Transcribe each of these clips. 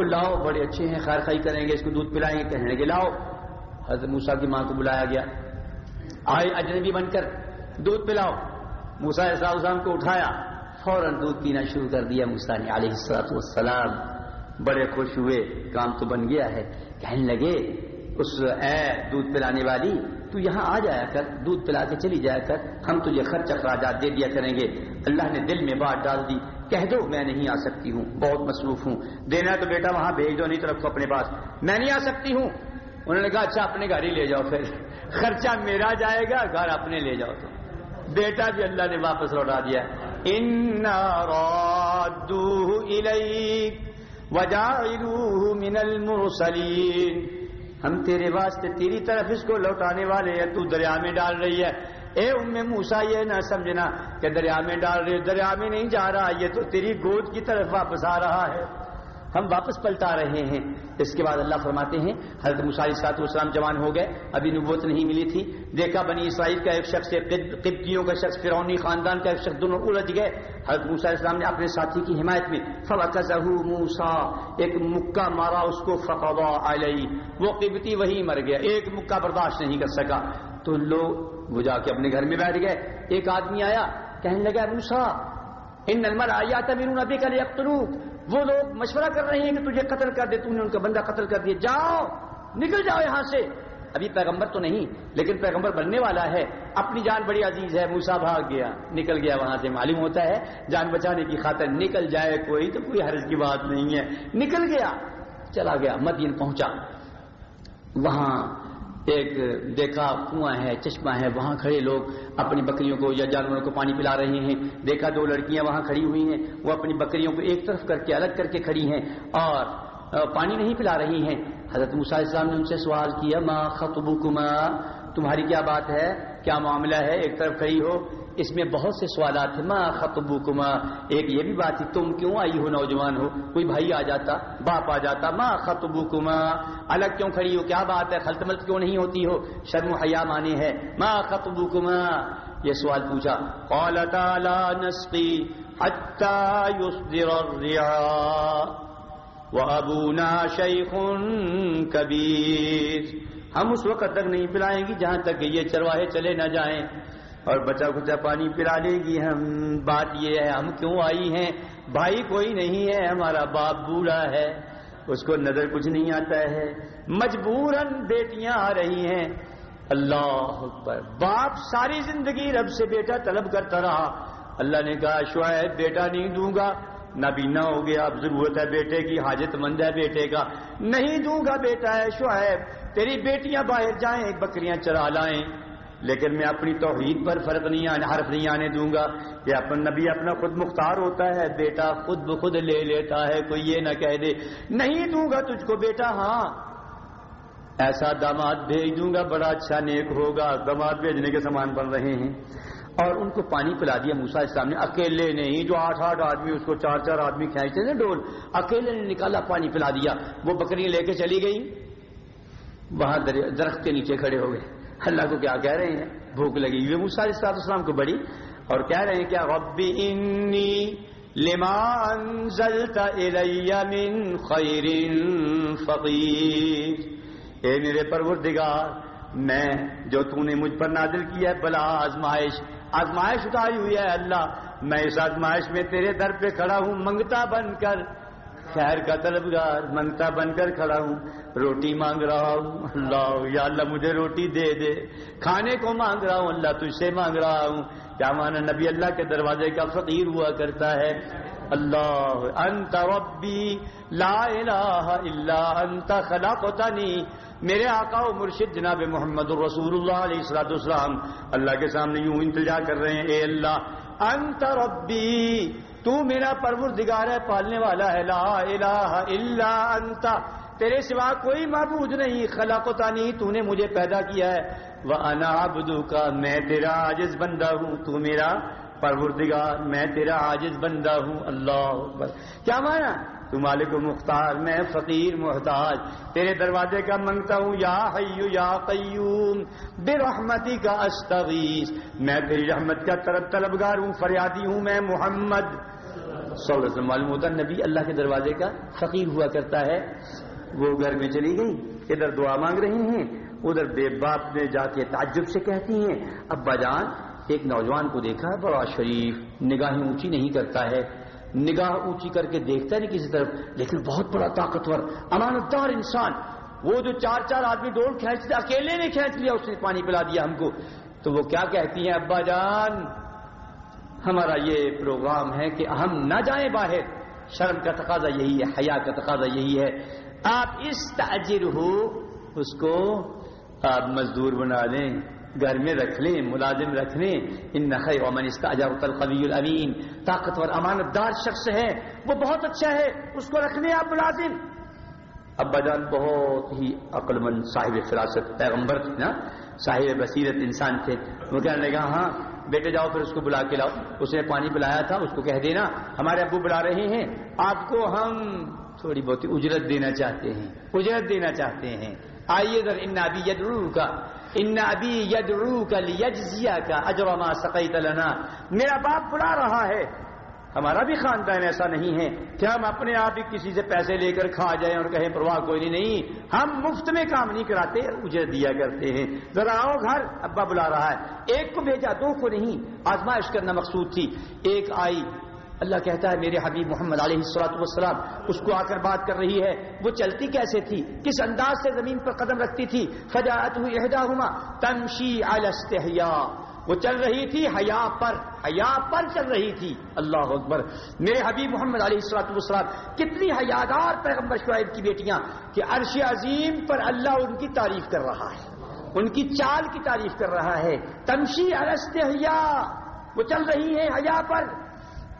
او لاؤ، بڑے اچھے ہیں، خیر خائی کریں گے، اس کو دودھ پلائیں گے، کہنے لگے لاؤ۔ حضرت موسا کی ماں کو بلایا گیا۔ آئے اجنبی بن کر، دودھ پلاؤ۔ موسا اسلام کو اٹھایا، فوراً دودھ پینا شروع کر دیا۔ موسا نے علیہ السلاط والسلام بڑے خوش ہوئے، کام تو بن گیا ہے۔ کہنے لگے، اس اے دودھ پلانے والی، تو یہاں آ جایا کر، دودھ پلا کے چلی جایا کر۔ ہم تجھے خرچ اخراجات دے دیا کریں گے۔ اللہ نے دل میں بات ڈال دی۔ کہہ دو، میں نہیں آ سکتی ہوں، بہت مصروف ہوں۔ دینا تو بیٹا، وہاں بھیج دو، نہیں تو رکھو اپنے پاس۔ میں نہیں آ سکتی ہوں۔ انہوں نے کہا اچھا اپنے گاڑی لے جاؤ پھر۔ خرچہ میرا جائے گا، گھر اپنے لے جاؤ تو۔ بیٹا بھی اللہ نے واپس لوٹا دیا۔ ان من المرسلین ہم تیرے واسطے تیری طرف اس کو لوٹانے والے ہیں، تو دریا میں ڈال رہی ہے۔ اے ام موسا یہ نہ سمجھنا کہ دریا میں ڈال رہی دریا میں نہیں جا رہا، یہ تو تیری گود کی طرف واپس آ رہا ہے۔ ہم واپس پلٹا رہے ہیں۔ اس کے بعد اللہ فرماتے ہیں، حضرت مساری سات اسلام جوان ہو گئے، ابھی نبوت نہیں ملی تھی۔ دیکھا بنی اسرائیل کا ایک شخص قبطیوں کا شخص فرونی خاندان کا ایک شخص، دونوں الجھ گئے۔ حضرت موسیٰ اسلام نے اپنے ساتھی کی حمایت میں موسا ایک مکہ مارا، اس کو فقوا علیہ وہ قبطی وہی مر گیا، ایک مکہ برداشت نہیں کر سکا۔ تو لوگ وہ جا کے اپنے گھر میں بیٹھ گئے۔ ایک آدمی آیا، کہنے لگا موسا ان نلمر آیا تھا میرے نبی کا وہ لوگ مشورہ کر رہے ہیں کہ تجھے قتل کر دے، تو نے ان کا بندہ قتل کر دیا۔ جاؤ، نکل جاؤ یہاں سے۔ ابھی پیغمبر تو نہیں، لیکن پیغمبر بننے والا ہے۔ اپنی جان بڑی عزیز ہے موسا بھاگ گیا، نکل گیا وہاں سے۔ معلوم ہوتا ہے، جان بچانے کی خاطر نکل جائے کوئی تو کوئی حرض کی بات نہیں ہے۔ نکل گیا، چلا گیا، مدین پہنچا۔ وہاں ایک دیکھا کنواں ہے، چشمہ ہے، وہاں کھڑے لوگ اپنی بکریوں کو یا جانوروں کو پانی پلا رہے ہیں۔ دیکھا دو لڑکیاں وہاں کھڑی ہوئی ہیں، وہ اپنی بکریوں کو ایک طرف کر کے الگ کر کے کھڑی ہیں اور پانی نہیں پلا رہی ہیں۔ حضرت موسیٰ اسلام نے ان سے سوال کیا، ما خطبکما؟ تمہاری کیا بات ہے؟ کیا معاملہ ہے؟ ایک طرف کھڑی ہو۔ اس میں بہت سے سوالات ہیں ماں خطبو کما ایک یہ بھی بات تھی، تم کیوں آئی ہو نوجوان ہو؟ کوئی بھائی آ جاتا، باپ آ جاتا ماں خطبو کما الگ کیوں کھڑی ہو؟ کیا بات ہے؟ خلطمت کیوں نہیں ہوتی ہو؟ شرم حیا مانے ہے ماں خطبو کما یہ سوال پوچھا قال تعالی نسقی حتى يصدر الرعاء وابونا شيخ كبير ہم اس وقت تک نہیں پلائیں گی جہاں تک یہ چرواہے چلے نہ جائیں۔ اور بچا کچا پانی پلا لے گی۔ ہم، بات یہ ہے، ہم کیوں آئی ہیں؟ بھائی کوئی نہیں ہے، ہمارا باپ بوڑھا ہے، اس کو نظر کچھ نہیں آتا ہے۔ مجبوراً بیٹیاں آ رہی ہیں۔ اللہ اکبر۔ باپ ساری زندگی رب سے بیٹا طلب کرتا رہا۔ اللہ نے کہا، شعیب، بیٹا نہیں دوں گا۔ نبینا ہو گیا، اب ضرورت ہے بیٹے کی، حاجت مند ہے بیٹے کا۔ نہیں دوں گا بیٹا ہے شعیب، تیری بیٹیاں باہر جائیں بکریاں چرا لائیں۔ لیکن میں اپنی توحید پر فرق نہیں آنے، حرف نہیں آنے دوں گا کہ اپن نبی اپنا خود مختار ہوتا ہے، بیٹا خود بخود لے لیتا ہے، کوئی یہ نہ کہہ دے، نہیں دوں گا تجھ کو بیٹا ہاں۔ ایسا داماد بھیج دوں گا، بڑا اچھا نیک ہوگا۔ داماد بھیجنے کے سامان بن رہے ہیں۔ اور ان کو پانی پلا دیا موسا اسلام نے۔ اکیلے نہیں، جو آٹھ آٹھ آدمی، اس کو چار چار آدمی کھینچتے تھے ڈول اکیلے نے نکالا پانی پلا دیا۔ وہ بکریاں لے کے چلی گئی۔ وہاں درخت کے نیچے کھڑے ہو گئے۔ اللہ کو کیا کہہ رہے ہیں؟ بھوک لگی۔ ہوئی موسا علیہ السلام کو بڑی اور کہہ رہے ہیں کیا رب انی لما انزلت الی من خیر فقیر۔ اے میرے پروردگار، میں جو تو نے مجھ پر نازل کیا ہے، بلا آزمائش آزمائش اتاری ہوئی ہے اللہ، میں اس آزمائش میں تیرے در پہ کھڑا ہوں، منگتا بن کر۔ خیر کا طلبگار منگتا بن کر کھڑا ہوں۔ روٹی مانگ رہا ہوں۔ اللہ، یا اللہ مجھے روٹی دے دے۔ کھانے کو مانگ رہا ہوں۔ اللہ تجھ سے مانگ رہا ہوں۔ کیا مانا نبی اللہ کے دروازے کا فقیر ہوا کرتا ہے؟ اللہ، انت ربی، لا الہ الا انت، خلقتنی۔ میرے آقا و مرشد جناب محمد رسول اللہ علیہ السلام السلام اللہ کے سامنے یوں انتجا کر رہے ہیں، اے اللہ، انت ربی تو میرا پروردگار ہے، پالنے والا ہے۔ لا الہ الا انت۔ تیرے سوا کوئی معبود نہیں۔ خلق و تو نے مجھے پیدا کیا ہے۔ وہ انا کا میں تیرا عاجز بندہ ہوں۔ تو میرا پروردگار۔ میں تیرا عاجز بندہ ہوں۔ اللہ کیا مانا؟ تو مالک و مختار، میں فقیر محتاج، تیرے دروازے کا منگتا ہوں، یا حیو یا قیوم بے رحمتی کا استغیث۔ میں تیری رحمت کا طرف طلبگار ہوں، فریادی ہوں، میں محمد۔ صلی اللہ علیہ وسلم، معلوم ہوتا نبی اللہ کے دروازے کا فقیر ہوا کرتا ہے۔ وہ گھر میں چلی گئی، ادھر دعا مانگ رہی ہیں، ادھر بے باپ نے جا کے تعجب سے کہتی ہیں، ابا جان، ایک نوجوان کو دیکھا، بڑا شریف، نگاہیں اونچی نہیں کرتا ہے۔ نگاہ اونچی کر کے دیکھتا نہیں کسی طرف، لیکن بہت بڑا طاقتور امانت دار انسان۔ وہ جو چار چار آدمی دوڑ کھینچتے اکیلے نے کھینچ لیا، اس نے پانی پلا دیا ہم کو۔ تو وہ کیا کہتی ہیں، ابا جان، ہمارا یہ پروگرام ہے کہ ہم نہ جائیں باہر۔ شرم کا تقاضا یہی ہے، حیا کا تقاضا یہی ہے۔ آپ اس تاجر ہو، اس کو آپ مزدور بنا دیں گھر میں رکھ لیں ملازم رکھ لیں ان نقی امن استاجاب القوی الامین طاقتور امانت دار شخص ہے، وہ بہت اچھا ہے، اس کو رکھ لیں آپ ملازم۔ ابا جان بہت ہی عقل مند صاحب فراست، پیغمبر تھے نا، صاحب بصیرت انسان تھے۔ وہ کہنے لگا ہاں بیٹے جاؤ پھر اس کو بلا کے لاؤ۔ اس نے پانی پلایا تھا، اس کو کہہ دینا، ہمارے ابو بلا رہے ہیں، آپ کو ہم تھوڑی بہت اجرت دینا چاہتے ہیں، اجرت دینا چاہتے ہیں۔ آئیے ذر ان ابی یدعو کا ان ابی یدعو کا لیجزیا کا اجرما سقیت لنا۔ میرا باپ بلا رہا ہے۔ ہمارا بھی خاندان ایسا نہیں ہے کہ ہم اپنے آپ ہی کسی سے پیسے لے کر کھا جائیں اور کہیں پرواہ کوئی نہیں۔ نہیں، ہم مفت میں کام نہیں کراتے اجرت دیا کرتے ہیں۔ ذرا آؤ گھر، ابا بلا رہا ہے۔ ایک کو بھیجا، دو کو نہیں۔ آزمائش کرنا مقصود تھی۔ ایک آئی اللہ کہتا ہے میرے حبیب محمد علیہ السلاۃ والسلام، اس کو آ کر بات کر رہی ہے، وہ چلتی کیسے تھی؟ کس انداز سے زمین پر قدم رکھتی تھی؟ فجاعت ہوئی عہدہ ہما تمشی الستحیا وہ چل رہی تھی حیا پر حیا پر چل رہی تھی۔ اللہ اکبر۔ میرے حبیب محمد علیہ السلاۃ والسلام، کتنی حیادار پیغمبر شعیب کی بیٹیاں کہ عرش عظیم پر اللہ ان کی تعریف کر رہا ہے۔ ان کی چال کی تعریف کر رہا ہے۔ تمشی الستحیا وہ چل رہی ہے حیا پر۔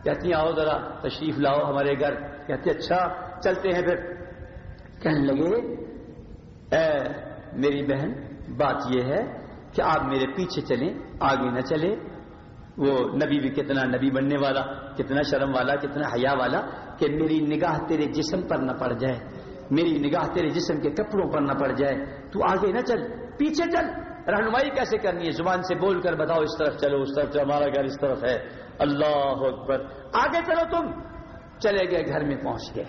کہتی ہیں، آؤ ذرا تشریف لاؤ ہمارے گھر۔ کہتے اچھا چلتے ہیں پھر۔ کہنے لگے، اے میری بہن، بات یہ ہے کہ آپ میرے پیچھے چلیں، آگے نہ چلے وہ نبی بھی کتنا نبی بننے والا، کتنا شرم والا، کتنا حیا والا کہ میری نگاہ تیرے جسم پر نہ پڑ جائے۔ میری نگاہ تیرے جسم کے کپڑوں پر نہ پڑ جائے۔ تو آگے نہ چل، پیچھے چل۔ رہنمائی کیسے کرنی ہے؟ زبان سے بول کر بتاؤ، اس طرف چلو، اس طرف چلو، ہمارا گھر اس طرف ہے۔ اللہ اکبر۔ آگے چلو تم۔ چلے گئے، گھر میں پہنچ گئے۔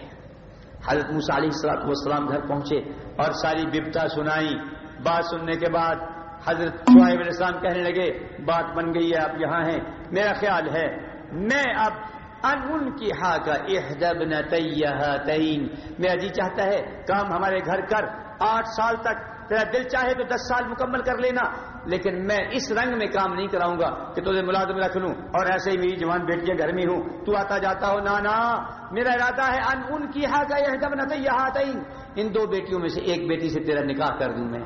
حضرت علیہ السلاط والسلام گھر پہنچے اور ساری بپتا سنائی۔ بات سننے کے بعد حضرت شعیب علیہ السلام کہنے لگے، بات بن گئی ہے، آپ یہاں ہیں۔ میرا خیال ہے، میں اب ان کی ہا کا احدب نہ میرا جی چاہتا ہے، کام ہمارے گھر کر، آٹھ سال تک تیرا دل چاہے تو دس سال مکمل کر لینا، لیکن میں اس رنگ میں کام نہیں کراؤں گا کہ تجھے ملازم رکھ لوں۔ اور ایسے ہی میری جوان بیٹیاں گھر میں ہوں۔ تو آتا جاتا ہو نانا میرا ارادہ ہے ان ان کی ہا کا احدب نہ ان دو بیٹیوں میں سے ایک بیٹی سے تیرا نکاح کر دوں میں۔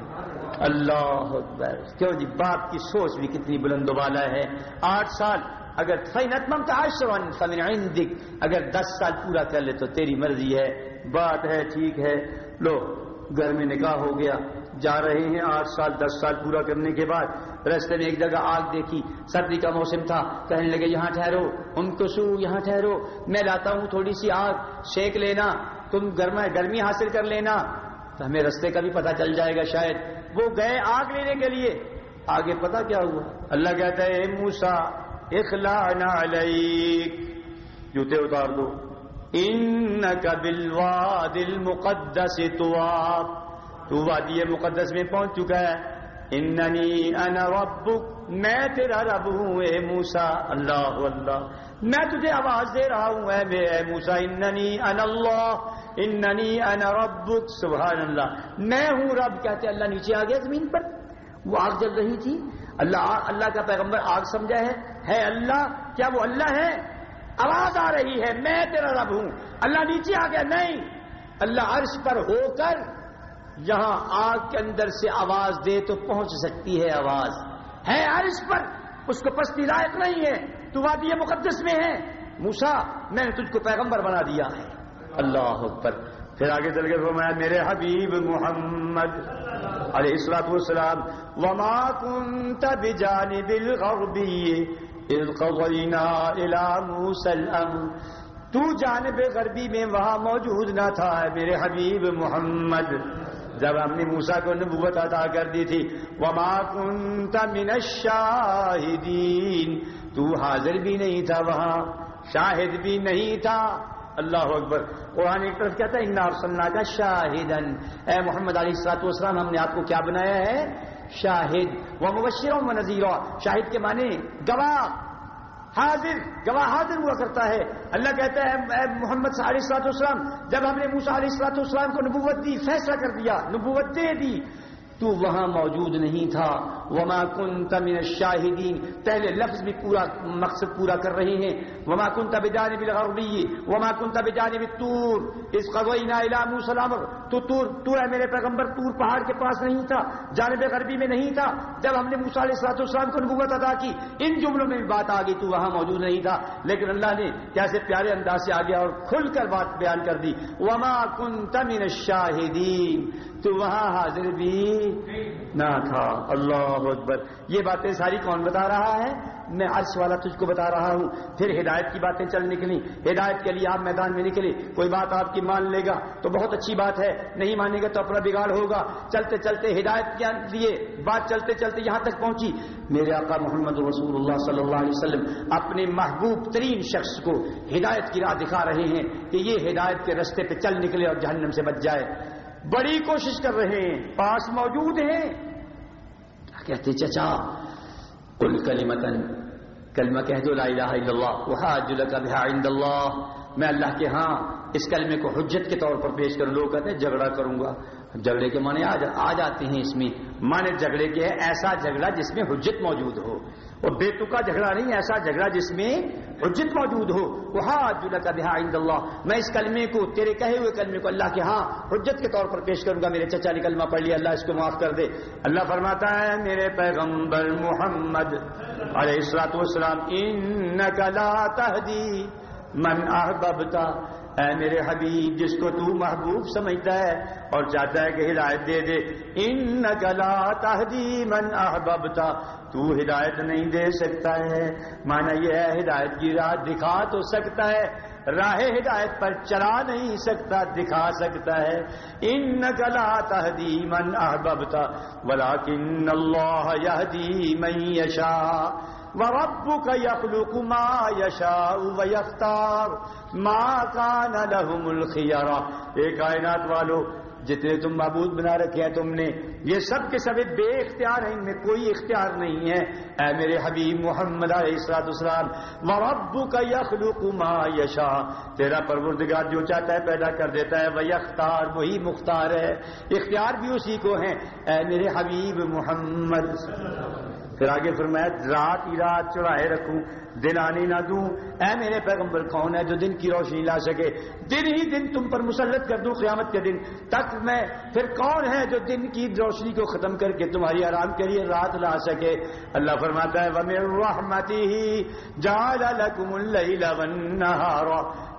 اللہ اکبر۔ کیوں جی؟ باپ کی سوچ بھی کتنی بلند و بالا ہے۔ آٹھ سال، اگر فینتمم فمن عندک اگر دس سال پورا کر لے تو تیری مرضی ہے۔ بات ہے، ٹھیک ہے۔ لو، گھر میں نکاح ہو گیا۔ جا رہے ہیں آٹھ سال، دس سال پورا کرنے کے بعد رستے میں ایک جگہ آگ دیکھی، سردی کا موسم تھا، کہنے لگے یہاں ٹھہرو، ان کو سو، یہاں ٹھہرو، میں لاتا ہوں تھوڑی سی آگ سیک لینا، تم گرما، گرمی حاصل کر لینا۔ تو ہمیں رستے کا بھی پتہ چل جائے گا شاید۔ وہ گئے آگ لینے کے لیے۔ آگے پتا کیا ہوا؟ اللہ کہتا ہے، اے موسا اخلا جوتے اتار دو۔ ان کا بلوا دل مقدس تو آپ تو وادی مقدس میں پہنچ چکا ہے۔ اننی انا ربک، میں تیرا رب ہوں اے موسا اللہ اللہ۔ میں تجھے آواز دے رہا ہوں اے اے موسا اننی ان اللہ، اننی انا ربک۔ سبحان اللہ۔ میں ہوں رب، کہتے اللہ نیچے آ گیا زمین پر۔ وہ آگ جل رہی تھی۔ اللہ اللہ کا پیغمبر آگ سمجھا ہے۔ ہے اللہ، کیا وہ اللہ ہے؟ آواز آ رہی ہے۔ میں تیرا رب ہوں۔ اللہ نیچے آ گیا، نہیں۔ اللہ عرش پر ہو کر یہاں آگ کے اندر سے آواز دے تو پہنچ سکتی ہے آواز۔ ہے عرش پر، اس کو پستی لائق نہیں ہے۔ تو وادی مقدس میں ہے۔ موسا میں نے تجھ کو پیغمبر بنا دیا ہے۔ اللہ اکبر۔ پھر آگے چل کے فرمایا، میرے حبیب محمد علیہ السلاط والسلام، وما كنت بجانب الغربی اذ قضینا الى موسى الامر۔ تو جانب غربی میں وہاں موجود نہ تھا، میرے حبیب محمد۔ جب ہم نے موسا کو نبوت عطا کر دی تھی، وما كنت من الشاہدین تو حاضر بھی نہیں تھا وہاں، شاہد بھی نہیں تھا۔ اللہ اکبر۔ قرآن ایک طرف کہتا ہے انار سلنا کا شاہدن اے محمد علی السلاط والسلام، ہم نے آپ کو کیا بنایا ہے؟ شاہد۔ وہ مبشروں و نذیر شاہد کے معنی گواہ۔ حاضر، گواہ حاضر ہوا کرتا ہے۔ اللہ کہتا ہے، اے محمد علیہ السلاط اسلام جب ہم نے موسا علیہ السلاط والسلام کو نبوت دی، فیصلہ کر دیا، نبوت دے دی۔ تو وہاں موجود نہیں تھا۔ وما كنت من الشاہدین پہلے لفظ بھی پورا مقصد پورا کر رہے ہیں۔ وما كنت بجانب الغربی وما كنت بجانب الطور۔ اس قضینا الى موسی الامر تو تور تو ہے میرے پیغمبر تور پہاڑ کے پاس نہیں تھا۔ جانب غربی میں نہیں تھا۔ جب ہم نے موسی علیہ الصلوۃ والسلام کو نبوت عطا کی، ان جملوں میں بھی بات آ گئی تو وہاں موجود نہیں تھا۔ لیکن اللہ نے کیسے پیارے انداز سے آ گیا اور کھل کر بات بیان کر دی۔ وما كنت من الشاہدین تو وہاں حاضر بھی نہ تھا۔ اللہ اکبر۔ یہ باتیں ساری کون بتا رہا ہے؟ میں عرش والا تجھ کو بتا رہا ہوں۔ پھر ہدایت کی باتیں چل نکلی ہدایت کے لیے آپ میدان میں نکلے۔ کوئی بات آپ کی مان لے گا تو بہت اچھی بات ہے۔ نہیں مانے گا تو اپنا بگاڑ ہوگا۔ چلتے چلتے ہدایت کے لیے بات چلتے چلتے یہاں تک پہنچی۔ میرے آقا محمد رسول اللہ صلی اللہ علیہ وسلم اپنے محبوب ترین شخص کو ہدایت کی راہ دکھا رہے ہیں کہ یہ ہدایت کے رستے پہ چل نکلے اور جہنم سے بچ جائے۔ بڑی کوشش کر رہے ہیں، پاس موجود ہیں۔ کہتے چچا؟ کل کلی متن کلمہ کہہ دو، لا الہ الا اللہ، وحاج لک بها عند اللہ۔ میں اللہ کے ہاں اس کلمے کو حجت کے طور پر پیش کر لوگ کہتے ہیں، جھگڑا کروں گا۔ جھگڑے کے معنی آ جاتے ہیں اس میں۔ معنی جھگڑے کے ہے ایسا جھگڑا جس میں حجت موجود ہو۔ اور بے تکا جھگڑا نہیں، ایسا جھگڑا جس میں حجت موجود ہو۔ وہ حاج کا بہا عند اللہ میں اس کلمے کو، تیرے کہے ہوئے کلمے کو اللہ کے ہاں حجت کے طور پر پیش کروں گا۔ میرے چچا نے کلمہ پڑھ لیا، اللہ اس کو معاف کر دے۔ اللہ فرماتا ہے، میرے پیغمبر محمد علیہ السلاط والسلام انک لا تہدی من احببتا اے میرے حبیب، جس کو تو محبوب سمجھتا ہے اور چاہتا ہے کہ ہدایت دے دے۔ ان گلا تہدی من احببتا تو ہدایت نہیں دے سکتا ہے۔ مانا یہ ہے ہدایت کی راہ دکھا تو سکتا ہے۔ راہ ہدایت پر چلا نہیں سکتا، دکھا سکتا ہے۔ ان گلا تہدی من احببتا ولیکن اللہ یہدی من یشا وربك يخلق ما يشاء ويختار ما كان لهم الخيار اے کائنات والو جتنے تم معبود بنا رکھے ہیں تم نے، یہ سب کے سب بے اختیار ہیں، ان میں کوئی اختیار نہیں ہے۔ اے میرے حبیب محمد علیہ السلام اسلام مربو کا یخلوق ما یشا تیرا پروردگار جو چاہتا ہے پیدا کر دیتا ہے وہ اختار وہی مختار ہے۔ اختیار بھی اسی کو ہیں۔ اے میرے حبیب محمد۔ پھر آگے فرمایا رات ہی رات چڑھائے رکھوں دن آنے نہ دوں۔ اے میرے پیغمبر، کون ہے جو دن کی روشنی لا سکے؟ دن ہی دن تم پر مسلط کر دوں قیامت کے دن تک میں۔ پھر کون ہے جو دن کی روشنی کو ختم کر کے تمہاری آرام کے لیے رات لا سکے؟ اللہ فرماتا ہے، وَمِن رَحْمَتِهِ جَعَلَ لَكُمُ اللَّيْلَ وَالنَّهَارَ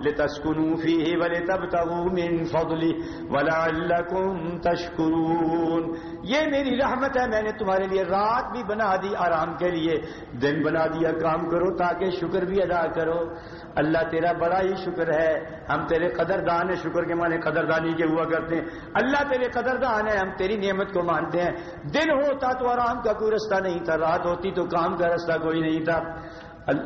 لِتَسْكُنُوا فِيهِ وَلِتَبْتَغُوا مِن فَضْلِهِ وَلَعَلَّكُمْ تَشْكُرُونَ. یہ میری رحمت ہے، میں نے تمہارے لیے رات بھی بنا دی آرام کے لیے، دن بنا دیا کام کرو تاکہ شکر بھی ادا کرو۔ اللہ تیرا بڑا ہی شکر ہے، ہم تیرے قدردان ہیں، شکر کے معنی قدردانی کے ہوا کرتے ہیں۔ اللہ تیرے قدردان ہے ہم تیری نعمت کو مانتے ہیں۔ دن ہوتا تو آرام کا کوئی رستہ نہیں تھا، رات ہوتی تو کام کا رستہ کوئی نہیں تھا۔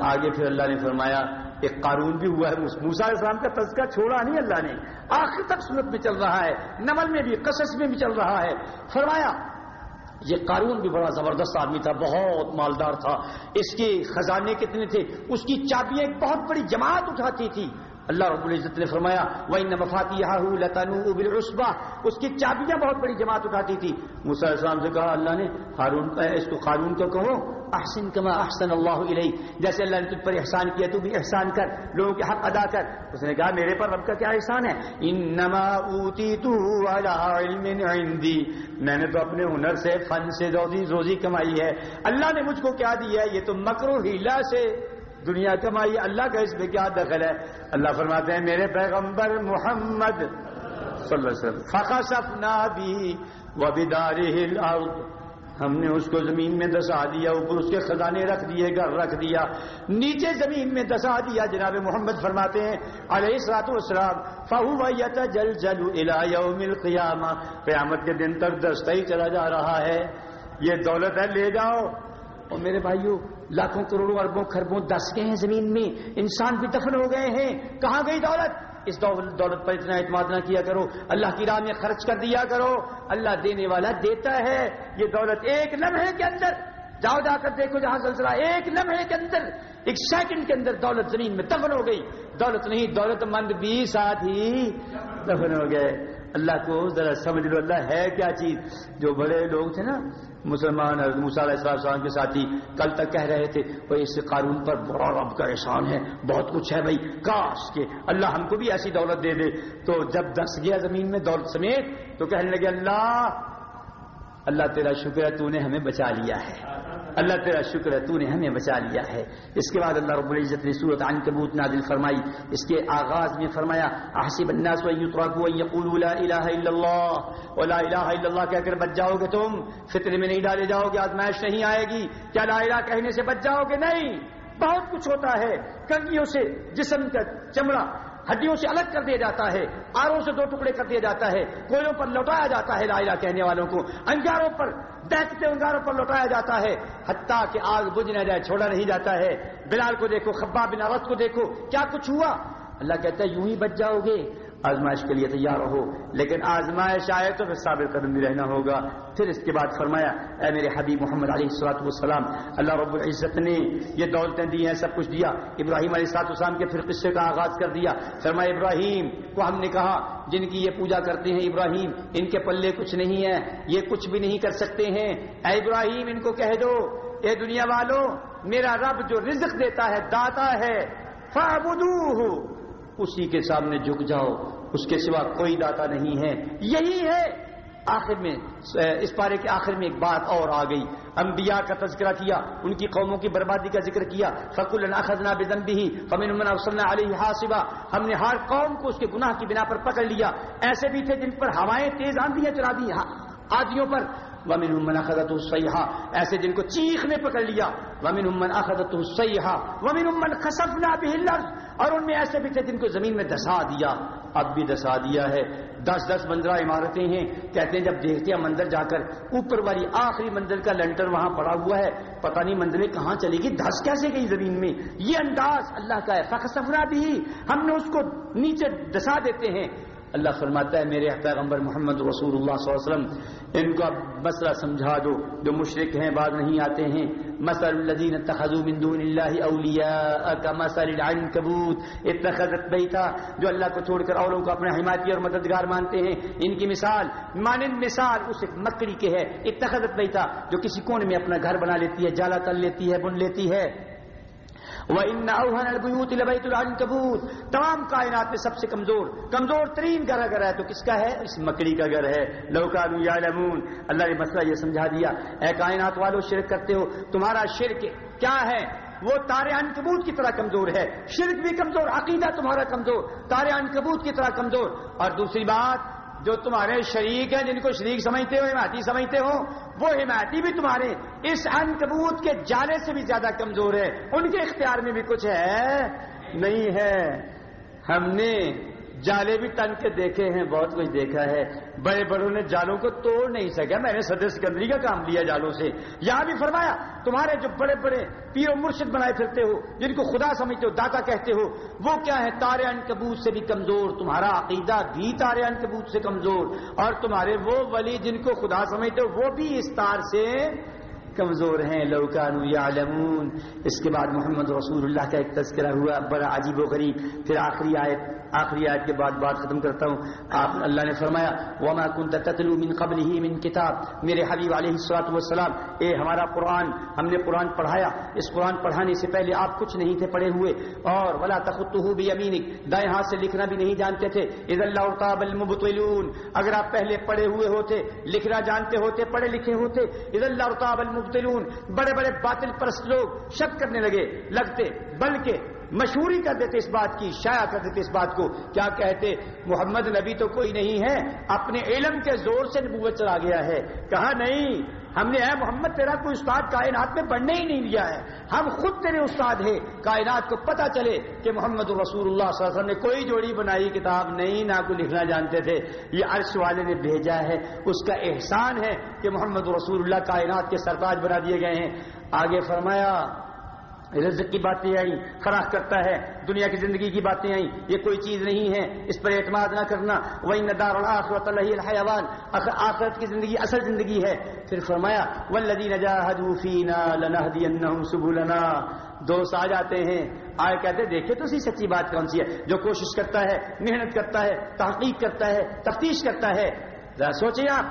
آگے پھر اللہ نے فرمایا ایک قانون بھی ہوا ہے موسا اسلام کا تذکرہ چھوڑا نہیں، اللہ نے۔ آخر تک صورت میں چل رہا ہے، نمل میں بھی، قصص میں بھی چل رہا ہے۔ فرمایا، یہ قارون بھی بڑا زبردست آدمی تھا، بہت مالدار تھا۔ اس کے خزانے کتنے تھے؟ اس کی چابیاں ایک بہت بڑی جماعت اٹھاتی تھی۔ اللہ رب العزت نے فرمایا وہ مفاتی لطنوبا اس کی چابیاں بہت بڑی جماعت اٹھاتی تھی۔ موسیٰ السلام سے کہا، اللہ نے، ہارون اس کو قانون کو کہو، احسن کما احسن اللہ علیہ جیسے اللہ نے تجھ پر احسان کیا، تو بھی احسان کر، لوگوں کے حق ادا کر۔ اس نے کہا، میرے پر رب کا کیا احسان ہے؟ انما اوتیتو علی علم عندی میں نے تو اپنے ہنر سے، فن سے روزی روزی کمائی ہے۔ اللہ نے مجھ کو کیا دیا ہے؟ یہ تو مکرو ہیلا سے۔ دنیا کمائی اللہ کا اس میں کیا دخل ہے؟ اللہ فرماتے ہیں، میرے پیغمبر محمد صلی اللہ علیہ وسلم، فخسفنا بھی وبداره الارض۔ ہم نے اس کو زمین میں دسا دیا، اوپر اس کے خزانے رکھ دیے، گھر رکھ دیا۔ نیچے زمین میں دسا دیا، جناب محمد فرماتے ہیں، علیہ السلاط والسلام، فہو جل جلو یوم القیامہ۔ قیامت کے دن تک دستہ ہی چلا جا رہا ہے۔ یہ دولت ہے، لے جاؤ۔ اور میرے بھائیوں لاکھوں کروڑوں اربوں خربوں دس گئے ہیں زمین میں، انسان بھی دفن ہو گئے ہیں۔ کہاں گئی دولت؟ اس دولت پر اتنا اعتماد نہ کیا کرو۔ اللہ کی راہ میں خرچ کر دیا کرو۔ اللہ دینے والا دیتا ہے۔ یہ دولت ایک لمحے کے اندر۔ جاؤ، جا کر دیکھو جہاں سلسلہ ایک لمحے کے اندر۔ ایک سیکنڈ کے اندر دولت زمین میں دفن ہو گئی۔ دولت نہیں، دولت مند بھی ساتھ ہی دفن ہو گئے۔ اللہ کو ذرا سمجھ لو، اللہ ہے کیا چیز؟ جو بڑے لوگ تھے نا مسلمان علیہ السلام کے ساتھی کل تک کہہ رہے تھے، وہ اس قانون پر بڑا رب کا احسان ہے، بہت کچھ ہے بھائی، کاش کے اللہ ہم کو بھی ایسی دولت دے دے۔ تو جب دس گیا زمین میں دولت سمیت تو کہنے لگے، اللہ اللہ تیرا شکر ہے تو نے ہمیں بچا لیا ہے۔ اللہ تیرا شکر ہے تو نے ہمیں بچا لیا ہے۔ اس کے بعد اللہ رب العزت نے صورت عن کبوت نازل فرمائی۔ اس کے آغاز میں فرمایا، احسب الناس ان يتركوا ان يقولوا لا اله الا الله ولا اله الا الله کہہ کر بچ جاؤ گے تم۔ فتنے میں نہیں ڈالے جاؤ گے، آزمائش نہیں آئے گی۔ کیا لا الہ کہنے سے بچ جاؤ گے؟ نہیں۔ بہت کچھ ہوتا ہے۔ کنگیوں سے، جسم کا چمڑا ہڈیوں سے الگ کر دیا جاتا ہے، آروں سے دو ٹکڑے کر دیا جاتا ہے، کوئلوں پر لوٹایا جاتا ہے لا الہ کہنے والوں کو۔ انگاروں پر دہتے انگاروں پر لوٹایا جاتا ہے۔ حتیٰ کہ آگ بجھ نہ جائے، چھوڑا نہیں جاتا ہے۔ بلال کو دیکھو خبا بن عرت کو دیکھو، کیا کچھ ہوا؟ اللہ کہتا ہے، یوں ہی بچ جاؤ گے۔ آزمائش کے لیے تیار رہو لیکن آزمائش آئے تو پھر صابر قدم بھی رہنا ہوگا۔ پھر اس کے بعد فرمایا، اے میرے حبیب محمد علیہ السلاط والسلام، اللہ رب العزت نے یہ دولتیں دی ہیں، سب کچھ دیا۔ ابراہیم علیہ السلاط والسلام کے پھر قصے کا آغاز کر دیا۔ فرمایا، ابراہیم کو ہم نے کہا، جن کی یہ پوجا کرتے ہیں ابراہیم، ان کے پلے کچھ نہیں ہے یہ کچھ بھی نہیں کر سکتے ہیں۔ اے ابراہیم، ان کو کہہ دو، اے دنیا والوں میرا رب جو رزق دیتا ہے، داتا ہے فَعْبُدُوهُ اسی کے سامنے جھک جاؤ، اس کے سوا کوئی داتا نہیں ہے۔ یہی ہے آخر میں، اس پارے کے آخر میں ایک بات اور آ گئی۔ انبیاء کا تذکرہ کیا، ان کی قوموں کی بربادی کا ذکر کیا۔ فکل خزنا بزن بھی فمن علیہ حاصبہ ہم نے ہر قوم کو اس کے گناہ کی بنا پر پکڑ لیا۔ ایسے بھی تھے جن پر ہوائیں تیز آندیاں چلا دی آدیوں پر ومن من اخذت الصيحه ایسے جن کو چیخ نے پکڑ لیا. ومن من اخذت الصيحه ومن من خسفنا به الارض اور ان میں ایسے بھی تھے جن کو زمین میں دسا دیا. اب بھی دسا دیا ہے. دس دس منظرہ عمارتیں ہیں. کہتے ہیں جب دیکھتے ہیں مندر جا کر اوپر والی آخری منزل کا لنٹر وہاں پڑا ہوا ہے. پتہ نہیں منزلیں کہاں چلے گی دس کیسے گئی زمین میں؟ یہ انداز اللہ کا ہے. فخسفنا بھی ہم نے اس کو نیچے دسا دیتے ہیں. اللہ فرماتا ہے، میرے پیغمبر محمد رسول اللہ صلی اللہ علیہ وسلم، ان کو مسئلہ سمجھا دو۔ جو مشرق ہیں، بعد نہیں آتے ہیں۔ مسل الذین اتخذوا من دون اللہ اولیاء کا مسل العنکبوت۔ اتخذت بیتا، جو اللہ کو چھوڑ کر اوروں کو اپنے حمایتی اور مددگار مانتے ہیں۔ ان کی مثال، مانند مثال اس ایک مکڑی کے ہے۔ اتخذت بیتا، جو کسی کونے میں اپنا گھر بنا لیتی ہے، جالا کر لیتی ہے، بن لیتی ہے۔ کبوت تمام کائنات میں سب سے کمزور کمزور ترین گھر اگر ہے تو کس کا ہے؟ اس مکڑی کا گھر ہے۔ لوکان اللہ نے مسئلہ یہ سمجھا دیا۔ اے کائنات والو، شرک کرتے ہو۔ تمہارا شرک کیا ہے؟ وہ تارے ان کبوت کی طرح کمزور ہے۔ شرک بھی کمزور، عقیدہ تمہارا کمزور۔ تارے ان کبوت کی طرح کمزور۔ اور دوسری بات جو تمہارے شریک ہیں، جن کو شریک سمجھتے ہو، حمایتی سمجھتے ہو، وہ حمایتی بھی تمہارے اس انکبوت کے جالے سے بھی زیادہ کمزور ہے ان کے اختیار میں بھی کچھ ہے؟ نہیں ہے۔ ہم نے جالے بھی تن کے دیکھے ہیں، بہت کچھ دیکھا ہے۔ بڑے بڑوں نے جالوں کو توڑ نہیں سکا۔ میں نے صدر سکندری کا کام لیا جالوں سے۔ یہاں بھی فرمایا، تمہارے جو بڑے بڑے پیر و مرشد بنائے پھرتے ہو، جن کو خدا سمجھتے ہو، داتا کہتے ہو، وہ کیا ہے تارے ان کبوت سے بھی کمزور، تمہارا عقیدہ بھی تارے ان کبوت سے کمزور۔ اور تمہارے وہ ولی جن کو خدا سمجھتے ہو، وہ بھی اس تار سے کمزور ہیں۔ لوکان یا اس کے بعد محمد رسول اللہ کا ایک تذکرہ ہوا، بڑا عجیب و غریب۔ پھر آخری آیت۔ آخری آیت کے بعد بات ختم کرتا ہوں۔ آپ اللہ نے فرمایا، وما كنت تتلو من قبله من کتاب میرے حبیب علیہ الصلوۃ والسلام، اے ہمارا قرآن، ہم نے قرآن پڑھایا۔ اس قرآن پڑھانے سے پہلے آپ کچھ نہیں تھے پڑھے ہوئے۔ اور ولا تخطه بيمينك۔ دائیں ہاتھ سے لکھنا بھی نہیں جانتے تھے۔ اذا الله تعالی المبطلون۔ اگر آپ پہلے پڑھے ہوئے ہوتے، لکھنا جانتے ہوتے، پڑھے لکھے ہوتے، اذا الله تعالی المبطلون۔ بڑے بڑے باطل پرست لوگ شک کرنے لگے، لگتے، بلکہ مشہوری کر دیتے اس بات کی، شائع کر دیتے اس بات کو۔ کیا کہتے، محمد نبی تو کوئی نہیں ہے، اپنے علم کے زور سے نبوت چلا گیا ہے۔ کہا، نہیں، ہم نے، اے محمد، تیرا کوئی استاد کائنات میں بڑھنے ہی نہیں دیا ہے۔ ہم خود تیرے استاد ہیں۔ کائنات کو پتا چلے کہ محمد رسول اللہ صلی اللہ علیہ وسلم نے کوئی جوڑی بنائی کتاب نہیں، نہ کوئی لکھنا جانتے تھے۔ یہ عرش والے نے بھیجا ہے۔ اس کا احسان ہے کہ محمد رسول اللہ کائنات کے سرتاج بنا دیے گئے ہیں۔ آگے فرمایا رزق کی باتیں آئیں، فراخ کرتا ہے، دنیا کی زندگی کی باتیں آئیں، یہ کوئی چیز نہیں ہے، اس پر اعتماد نہ کرنا۔ وہی ندار آخرت اللہ الحیوان آخرت کی زندگی اصل زندگی ہے۔ پھر فرمایا ولدی نجاحدینا سبولنا دوست آ جاتے ہیں، آئے کہتے دیکھے تو سی سچی بات کون سی ہے۔ جو کوشش کرتا ہے، محنت کرتا ہے، تحقیق کرتا ہے، تفتیش کرتا ہے۔ سوچیں آپ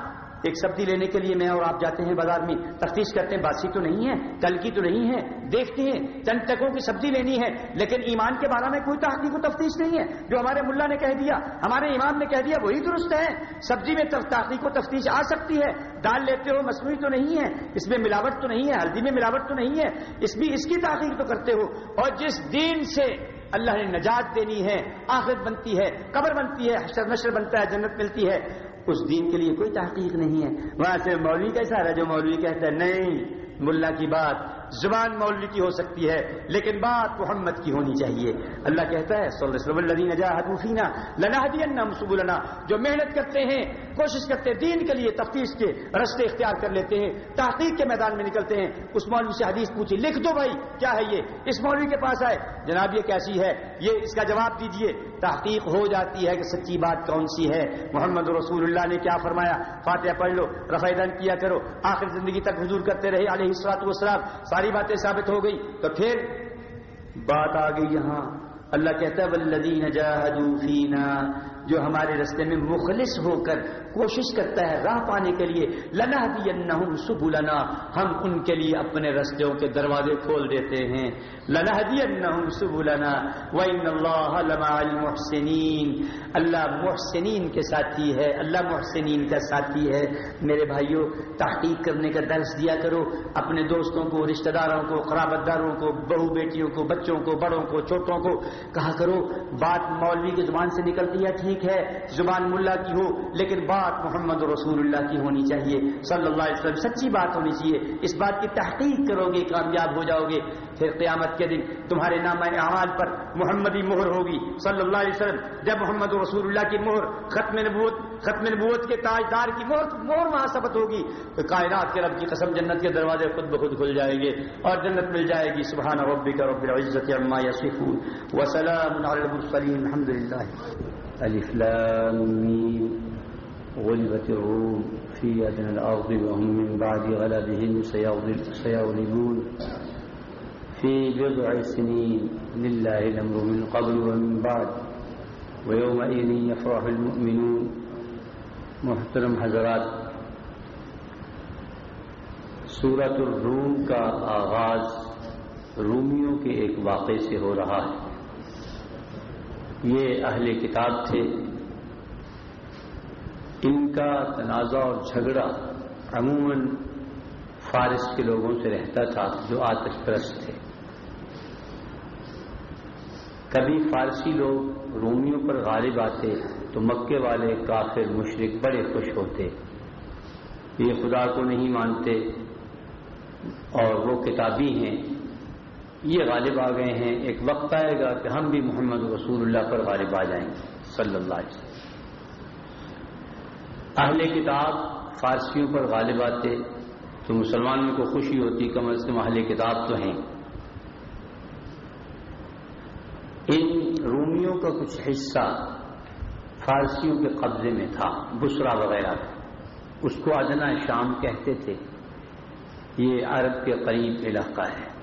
ایک سبزی لینے کے لیے میں اور آپ جاتے ہیں بازار میں، تفتیش کرتے ہیں، باسی تو نہیں ہے، کل کی تو نہیں ہے، دیکھتے ہیں، چند ٹکوں کی سبزی لینی ہے، لیکن ایمان کے بارے میں کوئی تحقیق و تفتیش نہیں ہے۔ جو ہمارے ملا نے کہہ دیا، ہمارے امام نے کہہ دیا، وہی درست ہے۔ سبزی میں تحقیق و تفتیش آ سکتی ہے۔ دال لیتے ہو، مصنوعی تو نہیں ہے، اس میں ملاوٹ تو نہیں ہے، ہلدی میں ملاوٹ تو نہیں ہے۔ اس بھی اس کی تحقیق تو کرتے ہو۔ اور جس دین سے اللہ نے نجات دینی ہے، آخرت بنتی ہے، قبر بنتی ہے، حشر نشر بنتا ہے، جنت ملتی ہے۔ اس دین کے لیے کوئی تحقیق نہیں ہے۔ وہاں سے مولوی کیسا رہا جو مولوی کہتا ہے، نہیں، ملا کی بات زبان مولوی کی ہو سکتی ہے، لیکن بات محمد کی ہونی چاہیے۔ اللہ کہتا ہے، صلی اللہ علیہ جو محنت کرتے ہیں، کوشش کرتے ہیں، دین کے لیے تفتیش کے رستے اختیار کر لیتے ہیں، تحقیق کے میدان میں نکلتے ہیں۔ اس مولوی سے حدیث پوچھی، لکھ دو بھائی، کیا ہے یہ؟ اس مولوی کے پاس آئے، جناب یہ کیسی ہے؟ یہ اس کا جواب دیجیے۔ تحقیق ہو جاتی ہے کہ سچی بات کون سی ہے۔ محمد رسول اللہ نے کیا فرمایا؟ فاتحہ پڑھ لو رفیدن کیا کرو۔ آخر زندگی تک حضور کرتے رہے، علیہ السلاط وسلام ساری باتیں ثابت ہو گئی تو پھر بات آ گئی یہاں۔ اللہ کہتا ہے ولدین جاہدوا فینا جو ہمارے رستے میں مخلص ہو کر کوشش کرتا ہے راہ پانے کے لیے لنا بھی سبلنا، ہم ان کے لیے اپنے رستوں کے دروازے کھول دیتے ہیں۔ لنا بھی سبلنا، وَإِنَّ اللَّهَ لَمَعَ الْمُحْسِنِينَ۔ اللہ محسنین کے ساتھی ہے، اللہ محسنین کا ساتھی ہے۔ میرے بھائیوں تحقیق کرنے کا درس دیا کرو۔ اپنے دوستوں کو، رشتہ داروں کو، قرابت داروں کو، بہو بیٹیوں کو، بچوں کو، بڑوں کو چھوٹوں کو، کہا کرو، بات مولوی کی زبان سے نکلتی ہے، ٹھیک ٹھیک ہے، زبان ملا کی ہو، لیکن بات محمد رسول اللہ کی ہونی چاہیے۔ صلی اللہ علیہ وسلم، سچی بات ہونی چاہیے۔ اس بات کی تحقیق کرو گے، کامیاب ہو جاؤ گے۔ پھر قیامت کے دن تمہارے نام اعمال پر محمدی مہر ہوگی۔ صلی اللہ علیہ وسلم، جب محمد رسول اللہ کی مہر، ختم نبوت ختم نبوت کے تاجدار کی مہر مہر وہاں ثبت ہوگی۔ تو کائنات کے رب کی قسم، جنت کے دروازے خود بخود کھل جائیں گے اور جنت مل جائے گی۔ سبحان ربک رب العزت عما یصفون۔ وسلام علی المرسلین۔ الحمد للہ ألف غلبت الروم في أدنى الأرض وهم من بعد غلبهم سيغلبون. في بضع سنين لله الأمر من قبل ومن بعد. ويومئذ يفرح المؤمنون. محترم حضرات سورت الروم کا آغاز رومیوں کے ایک واقعے سے ہو رہا ہے۔ یہ اہل کتاب تھے۔ ان کا تنازع اور جھگڑا عموماً فارس کے لوگوں سے رہتا تھا جو آتش پرست تھے۔ کبھی فارسی لوگ رومیوں پر غالب آتے تو مکے والے کافر مشرق بڑے خوش ہوتے۔ یہ خدا کو نہیں مانتے اور وہ کتابی ہیں۔ یہ غالب آ گئے ہیں، ایک وقت آئے گا کہ ہم بھی محمد رسول اللہ پر غالب آ جائیں گے، صلی اللہ علیہ وسلم۔ اہل کتاب فارسیوں پر غالب آتے، تو مسلمانوں کو خوشی ہوتی، کم از کم اہل کتاب تو ہیں۔ ان رومیوں کا کچھ حصہ فارسیوں کے قبضے میں تھا، بسرا وغیرہ۔ اس کو ادنا شام کہتے تھے۔ یہ عرب کے قریب علاقہ ہے۔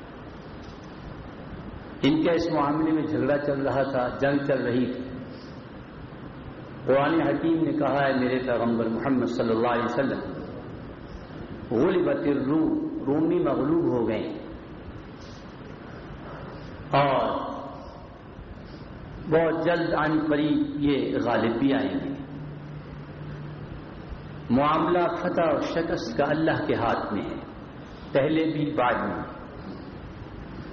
ان کے اس معاملے میں جھگڑا چل رہا تھا، جنگ چل رہی تھی۔ قرآن حکیم نے کہا ہے، میرے پیغمبر محمد صلی اللہ علیہ وسلم، غلبت الروم، رومی مغلوب ہو گئے۔ اور بہت جلد آنی قریب یہ غالب بھی آئیں گے۔ معاملہ فتح اور شکست کا اللہ کے ہاتھ میں ہے۔ پہلے بھی، بعد میں۔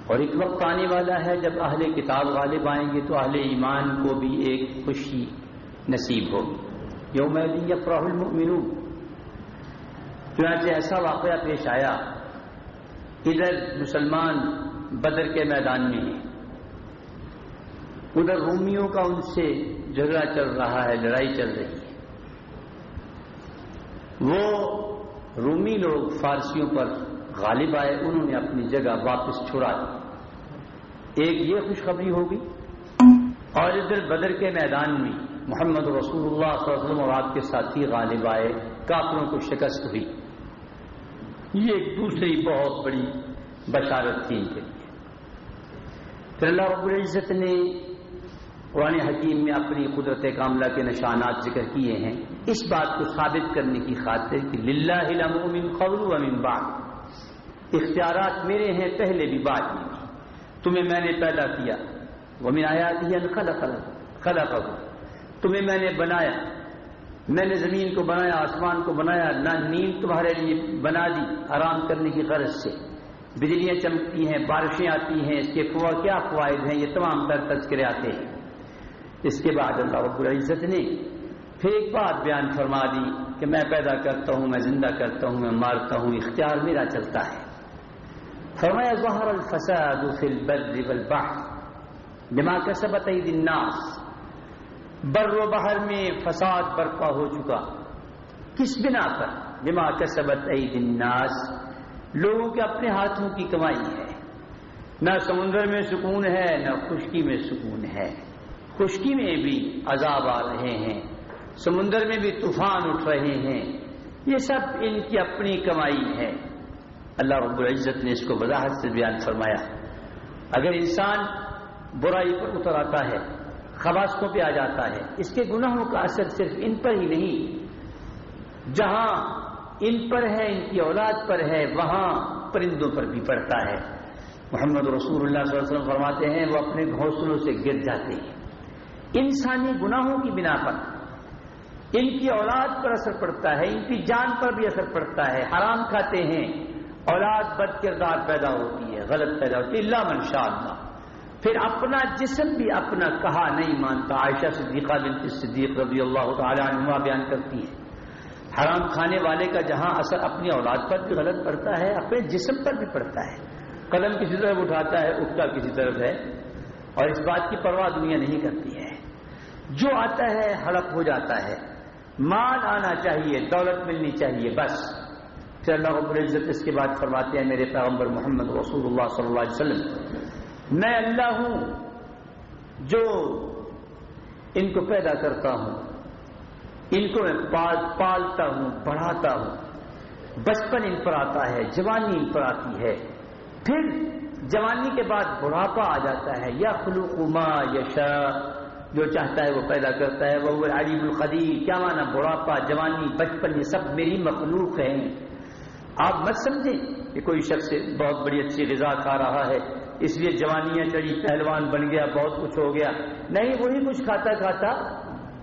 اور ایک وقت آنے والا ہے جب اہل کتاب غالب آئیں گے تو اہل ایمان کو بھی ایک خوشی نصیب ہوگی۔ یوم یفرح المؤمنون۔ چنانچہ ایسا واقعہ پیش آیا۔ ادھر مسلمان بدر کے میدان میں ہیں۔ ادھر رومیوں کا ان سے جھگڑا چل رہا ہے، لڑائی چل رہی ہے۔ وہ رومی لوگ فارسیوں پر غالب آئے، انہوں نے اپنی جگہ واپس چھڑا دی۔ ایک یہ خوشخبری ہوگی، اور ادھر بدر کے میدان میں محمد رسول اللہ صلی اللہ علیہ وسلم اور آپ کے ساتھی غالب آئے، کافروں کو شکست ہوئی۔ یہ ایک دوسری بہت بڑی بشارت تھی۔ ان کے لیے پھر اللہ رب العزت نے قرآن حکیم میں اپنی قدرت کاملہ کے نشانات ذکر کیے ہیں۔ اس بات کو ثابت کرنے کی خاطر کہ للہ من قبل و من بعد۔ اختیارات میرے ہیں، پہلے بھی بعد میں بھی۔ تمہیں میں نے پیدا کیا۔ وہ من آیات ہی خلق خلق تمہیں میں نے بنایا۔ میں نے زمین کو بنایا، آسمان کو بنایا، نہ نیند تمہارے لیے بنا دی آرام کرنے کی غرض سے۔ بجلیاں چمکتی ہیں، بارشیں آتی ہیں، اس کے فوا، کیا فوائد ہیں؟ یہ تمام در تذکرے آتے ہیں۔ اس کے بعد اللہ رب العزت نے پھر ایک بات بیان فرما دی کہ میں پیدا کرتا ہوں، میں زندہ کرتا ہوں، میں مارتا ہوں، اختیار میرا چلتا ہے۔ فرمایا، ظہر الفساد فی البر والبحر بما کسبت اید الناس. بر و بحر میں فساد برپا ہو چکا. کس بنا پر؟ بما کسبت اید الناس. لوگوں کے اپنے ہاتھوں کی کمائی ہے. نہ سمندر میں سکون ہے، نہ خشکی میں سکون ہے. خشکی میں بھی عذاب آ رہے ہیں. سمندر میں بھی طوفان اٹھ رہے ہیں. یہ سب ان کی اپنی کمائی ہے. اللہ رب العزت نے اس کو وضاحت سے بیان فرمایا۔ اگر انسان برائی پر اتر آتا ہے، خواستوں پہ آ جاتا ہے، اس کے گناہوں کا اثر صرف ان پر ہی نہیں، جہاں ان پر ہے، ان کی اولاد پر ہے، وہاں پرندوں پر بھی پڑتا ہے۔ محمد رسول اللہ صلی اللہ علیہ وسلم فرماتے ہیں، وہ اپنے گھونسلوں سے گر جاتے ہیں۔ انسانی گناہوں کی بنا پر، ان کی اولاد پر اثر پڑتا ہے، ان کی جان پر بھی اثر پڑتا ہے، حرام کھاتے ہیں۔ اولاد بد کردار پیدا ہوتی ہے، غلط پیدا ہوتی ہے، اللہ منشاء اللہ۔ پھر اپنا جسم بھی اپنا کہا نہیں مانتا، عائشہ صدیقہ بنت صدیق رضی اللہ تعالی عنہ بیان کرتی ہے حرام کھانے والے کا جہاں اثر اپنی اولاد پر بھی غلط پڑتا ہے، اپنے جسم پر بھی پڑتا ہے۔ قلم کسی طرف اٹھاتا ہے اٹھتا کسی طرف ہے۔ اور اس بات کی پرواہ دنیا نہیں کرتی ہے۔ جو آتا ہے، ہڑپ ہو جاتا ہے۔ مال آنا چاہیے، دولت ملنی چاہیے، بس۔ پھر اللہ رب العزت اس کے بعد فرماتے ہیں، میرے پیغمبر محمد رسول اللہ صلی اللہ علیہ وسلم۔ میں اللہ ہوں جو ان کو پیدا کرتا ہوں، ان کو میں پال، پالتا ہوں، بڑھاتا ہوں۔ بچپن ان پر آتا ہے، جوانی ان پر آتی ہے۔ پھر جوانی کے بعد بڑھاپا آ جاتا ہے۔ یا خلوق ما یشا جو چاہتا ہے وہ پیدا کرتا ہے۔ وہ علیب القدیر۔ کیا مانا بڑھاپا، جوانی، بچپن، یہ سب میری مخلوق ہیں۔ آپ مت سمجھیں کہ کوئی شخص بہت بڑی اچھی غذا کھا رہا ہے، اس لیے جوانیاں چڑھی، پہلوان بن گیا، بہت کچھ ہو گیا۔ نہیں، وہی کچھ کھاتا کھاتا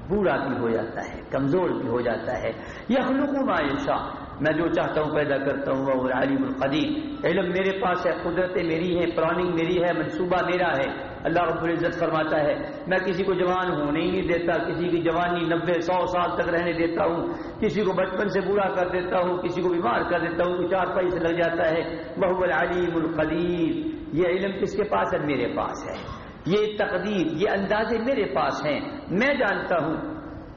بوڑھا بھی ہو جاتا ہے، کمزور بھی ہو جاتا ہے۔ یا خلوق معاشہ میں جو چاہتا ہوں پیدا کرتا ہوں، وہ عالم القدیم علم میرے پاس ہے، قدرتیں میری ہیں پلاننگ میری ہے، منصوبہ میرا ہے۔ اللہ رب العزت فرماتا ہے، میں کسی کو جوان ہونے ہی نہیں دیتا، کسی کی جوانی نبے، سو سال تک رہنے دیتا ہوں، کسی کو بچپن سے بوڑھا کر دیتا ہوں، کسی کو بیمار کر دیتا ہوں، چار پائی سے لگ جاتا ہے۔ بہو العلیم القدیر۔ یہ علم کس کے پاس ہے؟ میرے پاس ہے۔ یہ تقدیر، یہ اندازے میرے پاس ہیں۔ میں جانتا ہوں۔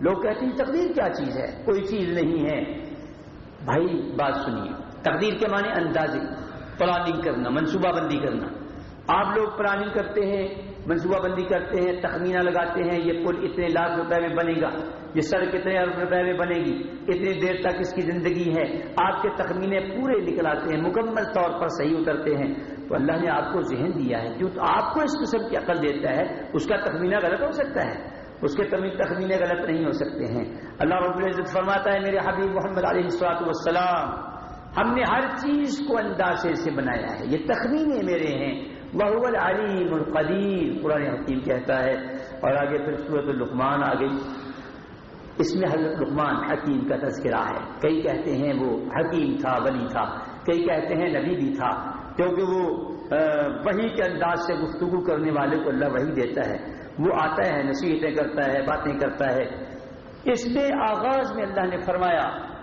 لوگ کہتے ہیں، تقدیر کیا چیز ہے؟ کوئی چیز نہیں ہے۔ بھائی، بات سنیے۔ تقدیر کے معنی اندازے پلاننگ کرنا، منصوبہ بندی کرنا۔ آپ لوگ پلاننگ کرتے ہیں، منصوبہ بندی کرتے ہیں، تخمینہ لگاتے ہیں، یہ پل اتنے لاکھ روپے میں بنے گا، یہ سڑک اتنے ارب روپے میں بنے گی، اتنی دیر تک اس کی زندگی ہے، آپ کے تخمینے پورے نکل آتے ہیں، مکمل طور پر صحیح اترتے ہیں۔ تو اللہ نے آپ کو ذہن دیا ہے کیوں تو آپ کو اس قسم کی عقل دیتا ہے، اس کا تخمینہ غلط ہو سکتا ہے۔ اس کے تخمینے غلط نہیں ہو سکتے ہیں۔ اللہ رب العزت فرماتا ہے، میرے حبیب محمد علیہ السلاط والسلام، ہم نے ہر چیز کو اندازے سے بنایا ہے، یہ تخمینے میرے ہیں۔ وہ العلیم القدیر، قرآن حکیم کہتا ہے۔ اور آگے پھر صورت القمان آ گئی اس میں حضرت لقمان حکیم کا تذکرہ ہے۔ کئی کہتے ہیں وہ حکیم تھا، ولی تھا۔ کئی کہتے ہیں نبی بھی تھا۔ کیونکہ وہ وہی کے انداز سے گفتگو کرنے والے کو اللہ وہی دیتا ہے۔ وہ آتا ہے، نصیحتیں کرتا ہے، باتیں کرتا ہے۔ اس میں آغاز میں اللہ نے فرمایا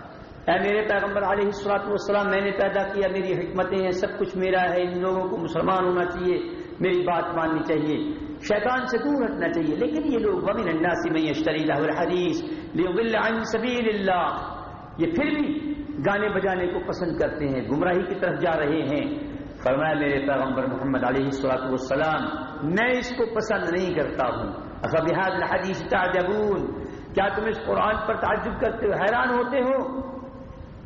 اے میرے پیغمبر علیہ السلاط والسلام، میں نے پیدا کیا، میری حکمتیں ہیں، سب کچھ میرا ہے، ان لوگوں کو مسلمان ہونا چاہیے، میری بات ماننی چاہیے، شیطان سے دور ہٹنا چاہیے، لیکن یہ لوگ، ومن الناس میں یشتری له الحدیث لیضل عن سبیل اللہ یہ پھر بھی گانے بجانے کو پسند کرتے ہیں، گمراہی کی طرف جا رہے ہیں۔ فرمایا میرے پیغمبر محمد علیہ السلاط والسلام، میں اس کو پسند نہیں کرتا ہوں۔ افبحاد الحدیث تعجبون۔ کیا تم اس قرآن پر تعجب کرتے ہو؟ حیران ہوتے ہو؟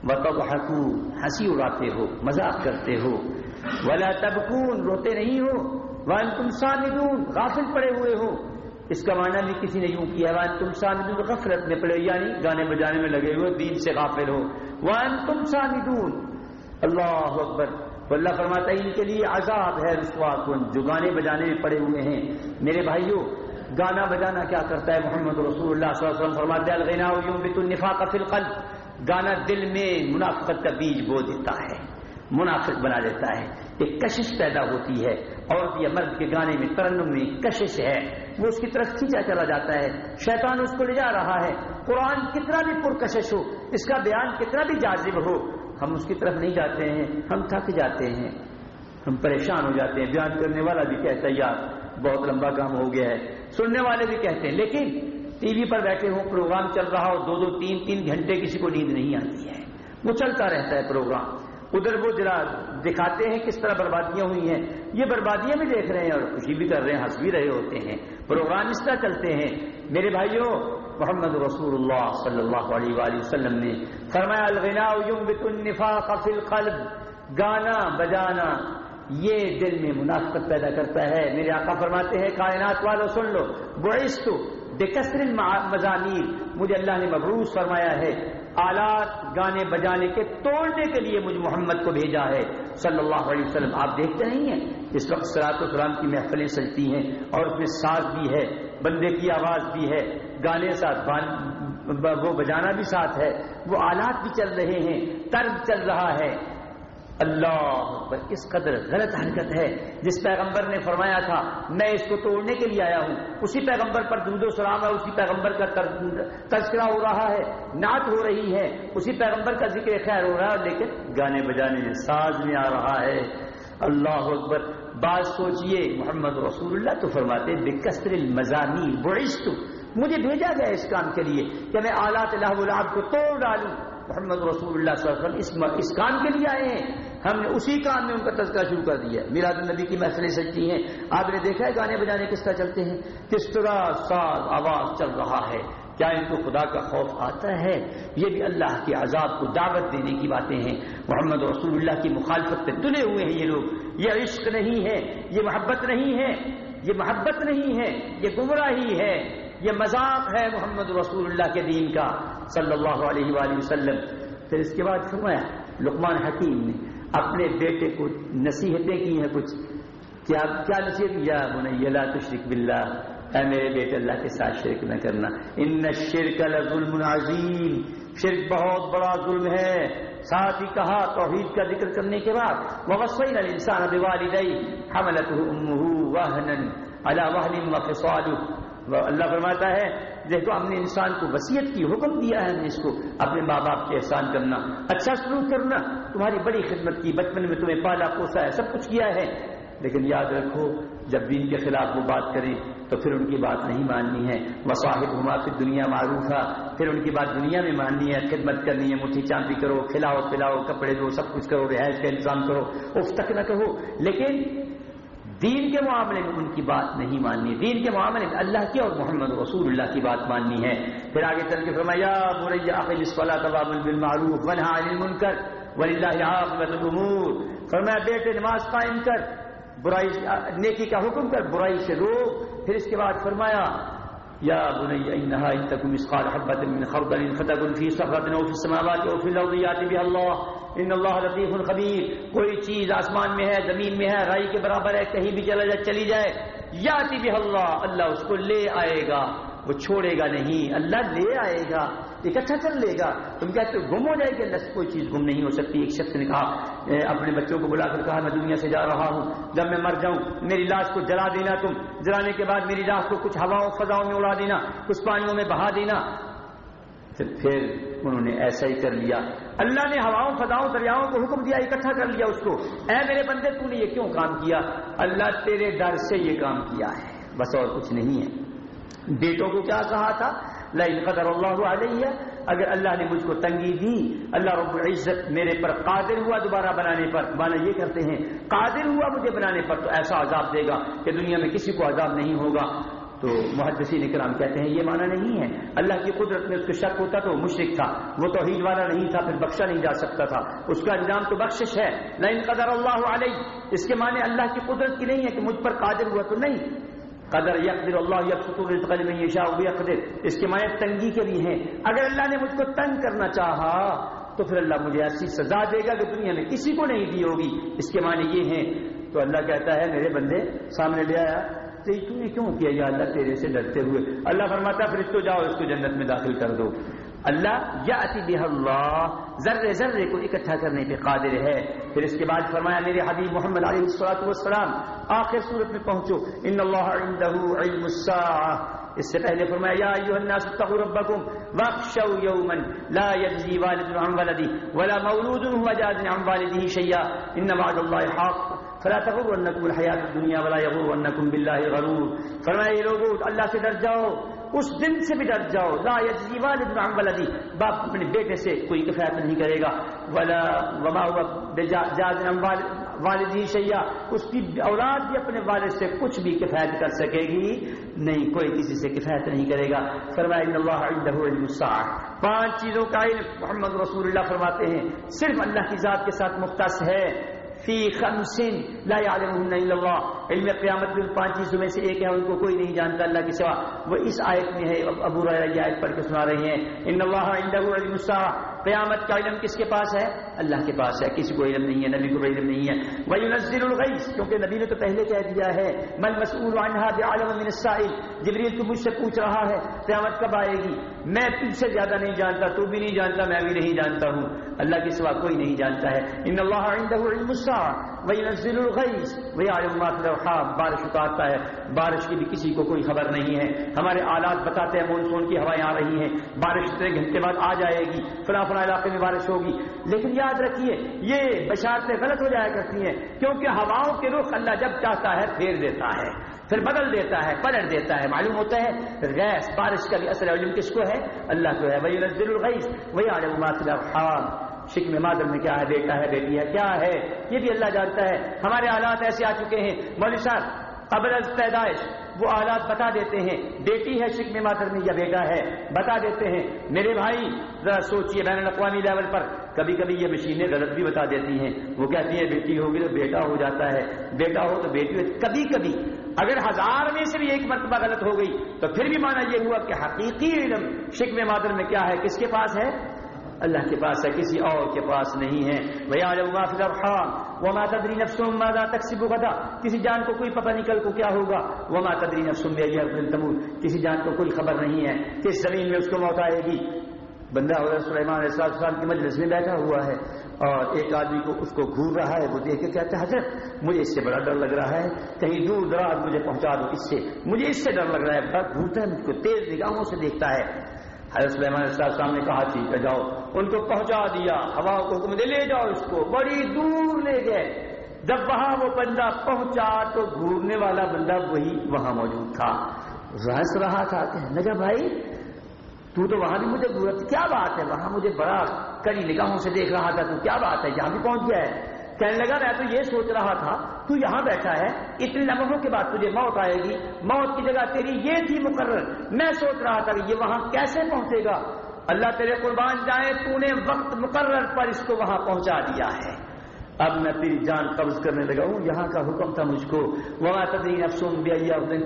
وتضحکو ہنسی اڑاتے ہو، مذاق کرتے ہو۔ ولا تبکون روتے نہیں ہو۔ وان تم سامدون غافل پڑے ہوئے ہو۔ اس کا معنی بھی کسی نے یوں کیا وان تم سامدون غفلت میں پڑے یعنی گانے بجانے میں لگے ہوئے، دین سے غافل ہو۔ وان تم سامدون اللہ اکبر۔ اللہ فرماتا ہے، ان کے لیے عذاب ہے رسوا کن، جو گانے بجانے میں پڑے ہوئے ہیں۔ میرے بھائیوں گانا بجانا کیا کرتا ہے محمد رسول اللہ صلی اللہ علیہ وسلم؟ فرماتے الغنا یوم النفاق فی القلب۔ گانا دل میں منافقت کا بیج بو دیتا ہے، منافق بنا دیتا ہے۔ ایک کشش پیدا ہوتی ہے، عورت یا مرد کے گانے میں ترنم میں کشش ہے۔ وہ اس کی طرف کھینچا چلا جاتا ہے۔ شیطان اس کو لے جا رہا ہے۔ قرآن کتنا بھی پرکشش ہو، اس کا بیان کتنا بھی جازب ہو، ہم اس کی طرف نہیں جاتے ہیں۔ ہم تھک جاتے ہیں۔ ہم پریشان ہو جاتے ہیں۔ بیان کرنے والا بھی کہتا ہے، یار، بہت لمبا کام ہو گیا ہے۔ سننے والے بھی کہتے ہیں، لیکن ٹی وی پر بیٹھے ہوں، پروگرام چل رہا ہو، دو دو تین تین گھنٹے کسی کو نیند نہیں آتی ہے۔ وہ چلتا رہتا ہے پروگرام۔ ادھر وہ ذرا دکھاتے ہیں کس طرح بربادیاں ہوئی ہیں۔ یہ بربادیاں بھی دیکھ رہے ہیں اور خوشی بھی کر رہے ہیں، ہنس بھی رہے ہوتے ہیں۔ پروگرام اس طرح چلتے ہیں۔ میرے بھائیوں، محمد رسول اللہ صلی اللہ علیہ وآلہ وسلم نے فرمایا، الغنا النفاق فی القلب۔ گانا بجانا، یہ دل میں منافقت پیدا کرتا ہے۔ میرے آقا فرماتے ہیں، کائنات والوں سن لو۔ بوئس بکثر مضامین مجھے اللہ نے مبروس فرمایا ہے۔ آلات گانے بجانے کے توڑنے کے لیے مجھے محمد کو بھیجا ہے۔ صلی اللہ علیہ وسلم، آپ دیکھتے نہیں ہیں؟ اس وقت سرات و سلام کی محفلیں سجتی ہیں اور اس میں ساز بھی ہے، بندے کی آواز بھی ہے، گانے ساتھ وہ بجانا بھی ساتھ ہے۔ وہ آلات بھی چل رہے ہیں ترک چل رہا ہے۔ اللہ پر اس قدر غلط حرکت ہے، جس پیغمبر نے فرمایا تھا، میں اس کو توڑنے کے لیے آیا ہوں۔ اسی پیغمبر پر دود و سلام ہے اسی پیغمبر کا تذکرہ ہو رہا ہے، نعت ہو رہی ہے۔ اسی پیغمبر کا ذکر خیر ہو رہا ہے، لیکن گانے بجانے میں ساز میں آ رہا ہے۔ اللہ اکبر، بات سوچئے، محمد رسول اللہ تو فرماتے بے کثر المضانی مجھے بھیجا گیا اس کام کے لیے کہ میں آلات اللہ العاب کو توڑ ڈالوں۔ محمد رسول اللہ صلی اللہ علیہ وسلم اس, اس کام کے لیے آئے ہیں۔ ہم نے اسی کام میں ان کا تذکرہ شروع کر دیا۔ میراد النبی کی محفلیں سجتی ہیں۔ آپ نے دیکھا ہے گانے بجانے کس طرح چلتے ہیں؟ کس طرح ساز آواز چل رہا ہے۔ کیا ان کو خدا کا خوف آتا ہے؟ یہ بھی اللہ کے عذاب کو دعوت دینے کی باتیں ہیں۔ محمد رسول اللہ کی مخالفت پہ تلے ہوئے ہیں یہ لوگ۔ یہ عشق نہیں ہے یہ محبت نہیں ہے۔ یہ محبت نہیں ہے یہ گمراہی ہے۔ یہ مذاق ہے محمد رسول اللہ کے دین کا، صلی اللہ علیہ وآلہ وسلم۔ پھر اس کے بعد فرمایا لقمان حکیم نے اپنے بیٹے کو نصیحتیں کی ہیں کچھ۔ کیا کیا نصیحت؟ یا بنی، لا تشرک باللہ۔ اے میرے بیٹے، اللہ کے ساتھ شرک نہ کرنا۔ ان الشرک لظلم عظیم۔ شرک بہت بڑا ظلم ہے۔ ساتھ ہی کہا، توحید کا ذکر کرنے کے بعد وغصین الانسان بوالدی حملته امه وهنا على وهن وفصاله اللہ فرماتا ہے، دیکھو، ہم نے انسان کو وسیعت کی، حکم دیا ہے ہم نے اس کو، اپنے ماں باپ کے احسان کرنا اچھا سلوک کرنا، تمہاری بڑی خدمت کی، بچپن میں تمہیں پالا پوسا ہے، سب کچھ کیا ہے۔ لیکن یاد رکھو، جب دین کے خلاف وہ بات کریں تو پھر ان کی بات نہیں ماننی ہے۔ مصاحب ہما پھر دنیا معروف تھا پھر ان کی بات دنیا میں ماننی ہے، خدمت کرنی ہے، مٹھی چاندی کرو، کھلاؤ، پلاؤ، کپڑے دو، سب کچھ کرو، رہائش کا انتظام کرو اس تک نہ کہو۔ لیکن دین کے معاملے میں ان کی بات نہیں ماننی، دین کے معاملے میں اللہ کی اور محمد رسول اللہ کی بات ماننی ہے۔ پھر آگے چل کے فرمایا بالمعروف ونہا عن المنکر وللہ عاقبۃ الامور۔ فرمایا، بیٹے، نماز قائم کر، برائی نیکی کا حکم کر، برائی سے روک پھر اس کے بعد فرمایا، یا بني انها ان تكن مثقال حبه من خردل فتكن في صخره او في السماوات او في الارض ياتي بها الله ان اللہ لطیف الخبیر کوئی چیز آسمان میں ہے، زمین میں ہے رائی کے برابر ہے، کہیں بھی چلا جائے، چلی جائے یا بھی اللہ اللہ اس کو لے آئے گا، وہ چھوڑے گا نہیں، اللہ لے آئے گا، اکٹھا کر لے گا۔ تم کہتے ہو، گم ہو جائے گی، اللہ سے کوئی چیز گم نہیں ہو سکتی۔ ایک شخص نے کہا اپنے بچوں کو بلا کر کہا، میں دنیا سے جا رہا ہوں، جب میں مر جاؤں، میری لاش کو جلا دینا تم، جلانے کے بعد میری لاش کو کچھ ہواؤں، فضاؤں میں اڑا دینا، کچھ پانیوں میں بہا دینا پھر انہوں نے ایسا ہی کر لیا۔ اللہ نے ہواؤں فضاؤں دریاؤں کو حکم دیا، اکٹھا کر لیا اس کو۔ اے میرے بندے، تو نے یہ کیوں کام کیا؟ اللہ تیرے ڈر سے یہ کام کیا ہے۔ بس اور کچھ نہیں ہے۔ بیٹوں کو کیا کہا تھا؟ لَإِن قَدَرَ اللَّهُ عَلَيَّ اگر اللہ نے مجھ کو تنگی دی، اللہ رب العزت میرے پر قادر ہوا دوبارہ بنانے پر۔ مانا یہ کرتے ہیں، قادر ہوا مجھے بنانے پر تو ایسا عذاب دے گا کہ دنیا میں کسی کو عذاب نہیں ہوگا۔ تو محدثین کرام کہتے ہیں یہ معنی نہیں ہے۔ اللہ کی قدرت میں اس کو شک ہوتا تو وہ مشرق تھا۔ وہ توحید والا نہیں تھا، پھر بخشا نہیں جا سکتا تھا۔ اس کا انجام تو بخشش ہے۔ نہ قدر اللہ علیہ اس کے معنی اللہ کی قدرت کی نہیں ہے کہ مجھ پر قادر ہوا تو نہیں۔ قدر یقدر اللہ یکر میں یہ شاہ اس کے معنی تنگی کے بھی ہیں اگر اللہ نے مجھ کو تنگ کرنا چاہا تو پھر اللہ مجھے ایسی سزا دے گا کہ دنیا میں کسی کو نہیں دی ہوگی۔ اس کے معنی یہ ہیں۔ تو اللہ کہتا ہے، میرے بندے، سامنے لے آیا۔ تو نے کیوں کیا یا اللہ تیرے سے ڈرتے ہوئے؟ اللہ فرماتا پھر اس کو جاؤ، اس کو جنت میں داخل کر دو۔ اللہ یا اتی اللہ، ذرے ذرے کو اکٹھا کرنے پہ قادر ہے۔ پھر اس کے بعد فرمایا، میرے حبیب محمد علیہ السلاۃ والسلام، آخر صورت میں پہنچو۔ ان اللہ عنده علم الساعة۔ اس سے پہلے فرمایا، یا ایوہ الناس اتقوا ربکم واخشوا یوما لا یجزی والد عن ولدی ولا مولود هو جاز عن والده شیئا۔ ان وعد اللہ حق۔ فلا تغرنکم الحیات الدنیا ولا یغرنکم باللہ غرور فرمایا یہ لوگوں اللہ سے ڈر جاؤ۔ اس دن سے بھی ڈر جاؤ. لا یجزی والد عن ولدی. باپ اپنے بیٹے سے کوئی کفایت نہیں کرے گا. ولا وما هو جاز عن والد ہی شیا اس کی اولاد بھی اپنے والد سے کچھ بھی کفایت کر سکے گی. نہیں، کوئی کسی سے کفایت نہیں کرے گا. فرمایا، ان اللہ عنده علم الساعه پانچ چیزوں کا علم محمد رسول اللہ فرماتے ہیں. صرف اللہ کی ذات کے ساتھ مختص ہے. فی خمس لا يعلمهن الا اللہ۔ علم قیامت میں پانچ چیزوں میں سے ایک ہے، ان کو کوئی نہیں جانتا اللہ کے سوا۔ وہ اس آیت میں ہے ابو ریرہ یہ آیت پڑھ کے سنا رہے ہیں۔ ان اللہ عنده علم الساعه قیامت کا علم کس کے پاس ہے؟ اللہ کے پاس ہے، کسی کو علم نہیں ہے، نبی کو بھی علم نہیں ہے۔ وَيُنَزِّلُ الْغَيْث۔ کیونکہ نبی نے تو پہلے کہہ دیا ہے مَنْ مَسْئُولُ عَنْهَا بِعَلَمَ مِنَ السَّائِلِ جبریل تو مجھ سے پوچھ رہا ہے، قیامت کب آئے گی؟ میں تجھ سے زیادہ نہیں جانتا، تو بھی نہیں جانتا، میں بھی نہیں جانتا ہوں۔ اللہ کے سوا کوئی نہیں جانتا ہے۔ ان اللہ عنده علم الساعه وينزل الغيث ويعلم ما في الارحام بارش اتارتا ہے. بارش کی بھی کسی کو کوئی خبر نہیں ہے. ہمارے آلات بتاتے ہیں مونسون کی ہوائیں آ رہی ہیں. بارش اتنے گھنٹے بعد آ جائے گی. فلاں فلاں علاقے میں بارش ہوگی. لیکن یاد رکھیے، یہ بشارتیں غلط ہو جایا کرتی ہیں. کیونکہ ہواؤں کے رخ اللہ جب چاہتا ہے پھیر دیتا ہے، پھر بدل دیتا ہے، پلٹ دیتا ہے. معلوم ہوتا ہے گیس بارش کا بھی اثر علم کس کو ہے؟ اللہ کو ہے. وہی نزل الغیث وہی عالم الارحام شک میں مادر میں کیا ہے، بیٹا ہے، بیٹی ہے، کیا ہے؟ یہ بھی اللہ جانتا ہے۔ ہمارے حالات ایسے آ چکے ہیں۔ مولوی صاحب، قبل از پیدائش، وہ آلات بتا دیتے ہیں۔ بیٹی ہے شک میں مادر میں یا بیٹا ہے؟ بتا دیتے ہیں۔ میرے بھائی، ذرا سوچئے بین الاقوامی لیول پر۔ کبھی کبھی یہ مشینیں غلط بھی بتا دیتی ہیں۔ وہ کہتی ہیں، بیٹی ہوگی تو بیٹا ہو جاتا ہے۔ بیٹا ہو تو بیٹی ہو۔ کبھی کبھی اگر ہزار میں سے بھی ایک مرتبہ غلط ہو گئی، تو پھر بھی مانا یہ ہوا کہ حقیقی علم شک میں مادر میں کیا ہے؟ کس کے پاس ہے؟ اللہ کے پاس ہے، کسی اور کے پاس نہیں ہے۔ بھیا وہ ماتا دری نفسم مادا تقسیب غدا۔ کسی جان کو کوئی پتہ نکل کو کیا ہوگا۔ وہ ماتا دری نفسم تمور کسی جان کو کوئی خبر نہیں ہے کس زمین میں اس کو موت آئے گی۔ بندہ حضرت سلیمان علیہ السلام کی مجلس میں بیٹھا ہوا ہے اور ایک آدمی کو اس کو گھور رہا ہے۔ وہ دیکھ کے کہتا ہے، حضرت، مجھے اس سے بڑا ڈر لگ رہا ہے۔ کہیں دور دراز مجھے پہنچا دو اس سے۔ مجھے اس سے ڈر لگ رہا ہے۔ بڑا گھورتا ہے، مجھ کو تیز نگاہوں سے دیکھتا ہے۔ حضرت سلیمان علیہ السلام نے کہا، ٹھیک ہے، جاؤ۔ ان کو پہنچا دیا۔ ہوا کو حکم دے، لے جاؤ اس کو۔ بڑی دور لے گئے۔ جب وہاں وہ بندہ پہنچا تو گھورنے والا بندہ وہی وہاں موجود تھا۔ رہس رہا تھا کہ نجا بھائی، تو تو وہاں بھی مجھے گورت کیا بات ہے؟ وہاں مجھے بڑا کڑی نگاہوں سے دیکھ رہا تھا۔ تو کیا بات ہے؟ یہاں بھی پہنچ گیا ہے۔ کہنے لگا، میں تو یہ سوچ رہا تھا، تو یہاں بیٹھا ہے اتنے لمحوں کے بعد تجھے موت آئے گی، موت کی جگہ تیری یہ تھی مقرر، میں سوچ رہا تھا کہ یہ وہاں کیسے پہنچے گا؟ اللہ تیرے قربان جائے تو نے وقت مقرر پر اس کو وہاں پہنچا دیا ہے۔ اب میں تیری جان قبض کرنے لگا ہوں، یہاں کا حکم تھا مجھ کو۔ وما تدری نفسون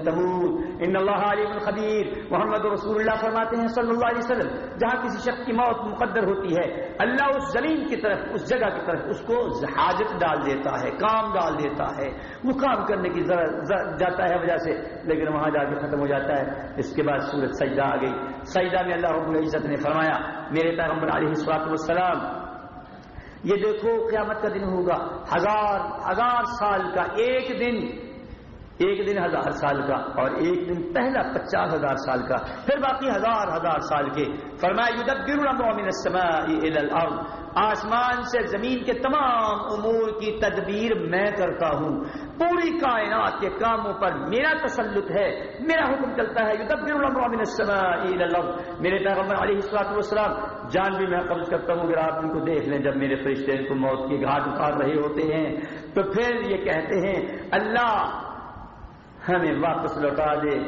تمود ان اللہ علیم الخبیر محمد رسول اللہ فرماتے ہیں صلی اللہ علیہ وسلم، جہاں کسی شخص کی موت مقدر ہوتی ہے، اللہ اس زمین کی طرف، اس جگہ کی طرف اس کو حاجت ڈال دیتا ہے، کام ڈال دیتا ہے۔ وہ کام کرنے کی جاتا ہے وجہ سے، لیکن وہاں جا کے ختم ہو جاتا ہے۔ اس کے بعد سورج سجدہ آ گئی۔ سجدہ میں اللہ رب العزت نے فرمایا، میرے پیغمبر علیہ السلاط والسلام یہ دیکھو قیامت کا دن ہوگا، ہزار ہزار سال کا، ایک دن ایک دن ہزار سال کا اور ایک دن پہلا پچاس ہزار سال کا، پھر باقی ہزار ہزار سال کے۔ فرمایا الارض۔ آسمان سے زمین کے تمام امور کی تدبیر میں کرتا ہوں۔ پوری کائنات کے کاموں پر میرا تسلط ہے، میرا حکم چلتا ہے۔ میرے پیغمبر علیہ السلاط والسلام، جان بھی میں قبض کرتا ہوں، اگر آپ ان کو دیکھ لیں جب میرے فرشتے ان کو موت کی گھاٹ اتار رہے ہوتے ہیں، تو پھر یہ کہتے ہیں، اللہ ہمیں واپس لوٹا دے۔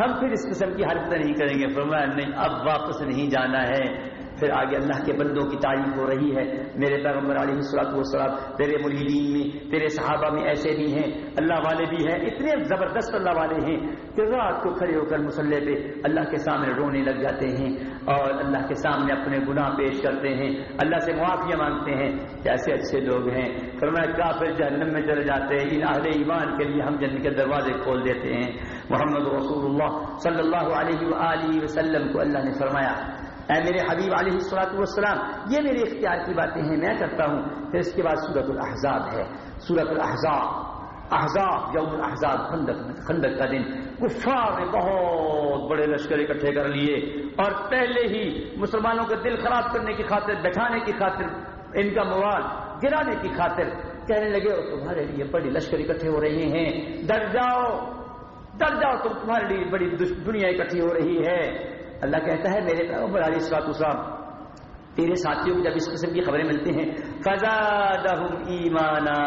ہم پھر اس قسم کی حرکتیں نہیں کریں گے۔ فرمایا، نہیں، اب واپس نہیں جانا ہے۔ پھر آگے اللہ کے بندوں کی تعریف ہو رہی ہے۔ میرے پیغمبر علیہ السلاط والسلام، تیرے مریدین میں، تیرے صحابہ میں ایسے بھی ہیں۔ اللہ والے بھی ہیں، اتنے زبردست اللہ والے ہیں کہ رات کو کھڑے ہو کر مسلح پہ اللہ کے سامنے رونے لگ جاتے ہیں اور اللہ کے سامنے اپنے گناہ پیش کرتے ہیں۔ اللہ سے معافیا مانگتے ہیں۔ کیسے اچھے لوگ ہیں۔ فرمایا، کافر جہنم میں چلے جاتے ہیں۔ ان اہل ایمان کے لیے ہم جن کے دروازے کھول دیتے ہیں۔ محمد رسول اللہ صلی اللہ علیہ وآلہ وسلم کو اللہ نے فرمایا اے میرے حبیب علیہ السلاط والسلام، یہ میرے اختیار کی باتیں ہیں، میں کرتا ہوں۔ پھر اس کے بعد سورت الاحزاب ہے۔ سورت الاحزاب، احزاب، یوم الاحزاب، خندق خندق کا دن۔ کفار نے بہت بڑے لشکر اکٹھے کر لیے۔ اور پہلے ہی مسلمانوں کے دل خراب کرنے کی خاطر، بٹھانے کی خاطر، ان کا مواد گرانے کی خاطر کہنے لگے، اور تمہارے لیے بڑی لشکر اکٹھے ہو رہے ہیں۔ ڈر جاؤ ڈر جاؤ، تم تمہارے لیے بڑی دنیا اکٹھی ہو رہی ہے۔ اللہ کہتا ہے، میرے پیغمبر علیہ اسلات اسلام تیرے ساتھیوں کو جب اس قسم کی خبریں ملتی ہیں فزادہم ایمانا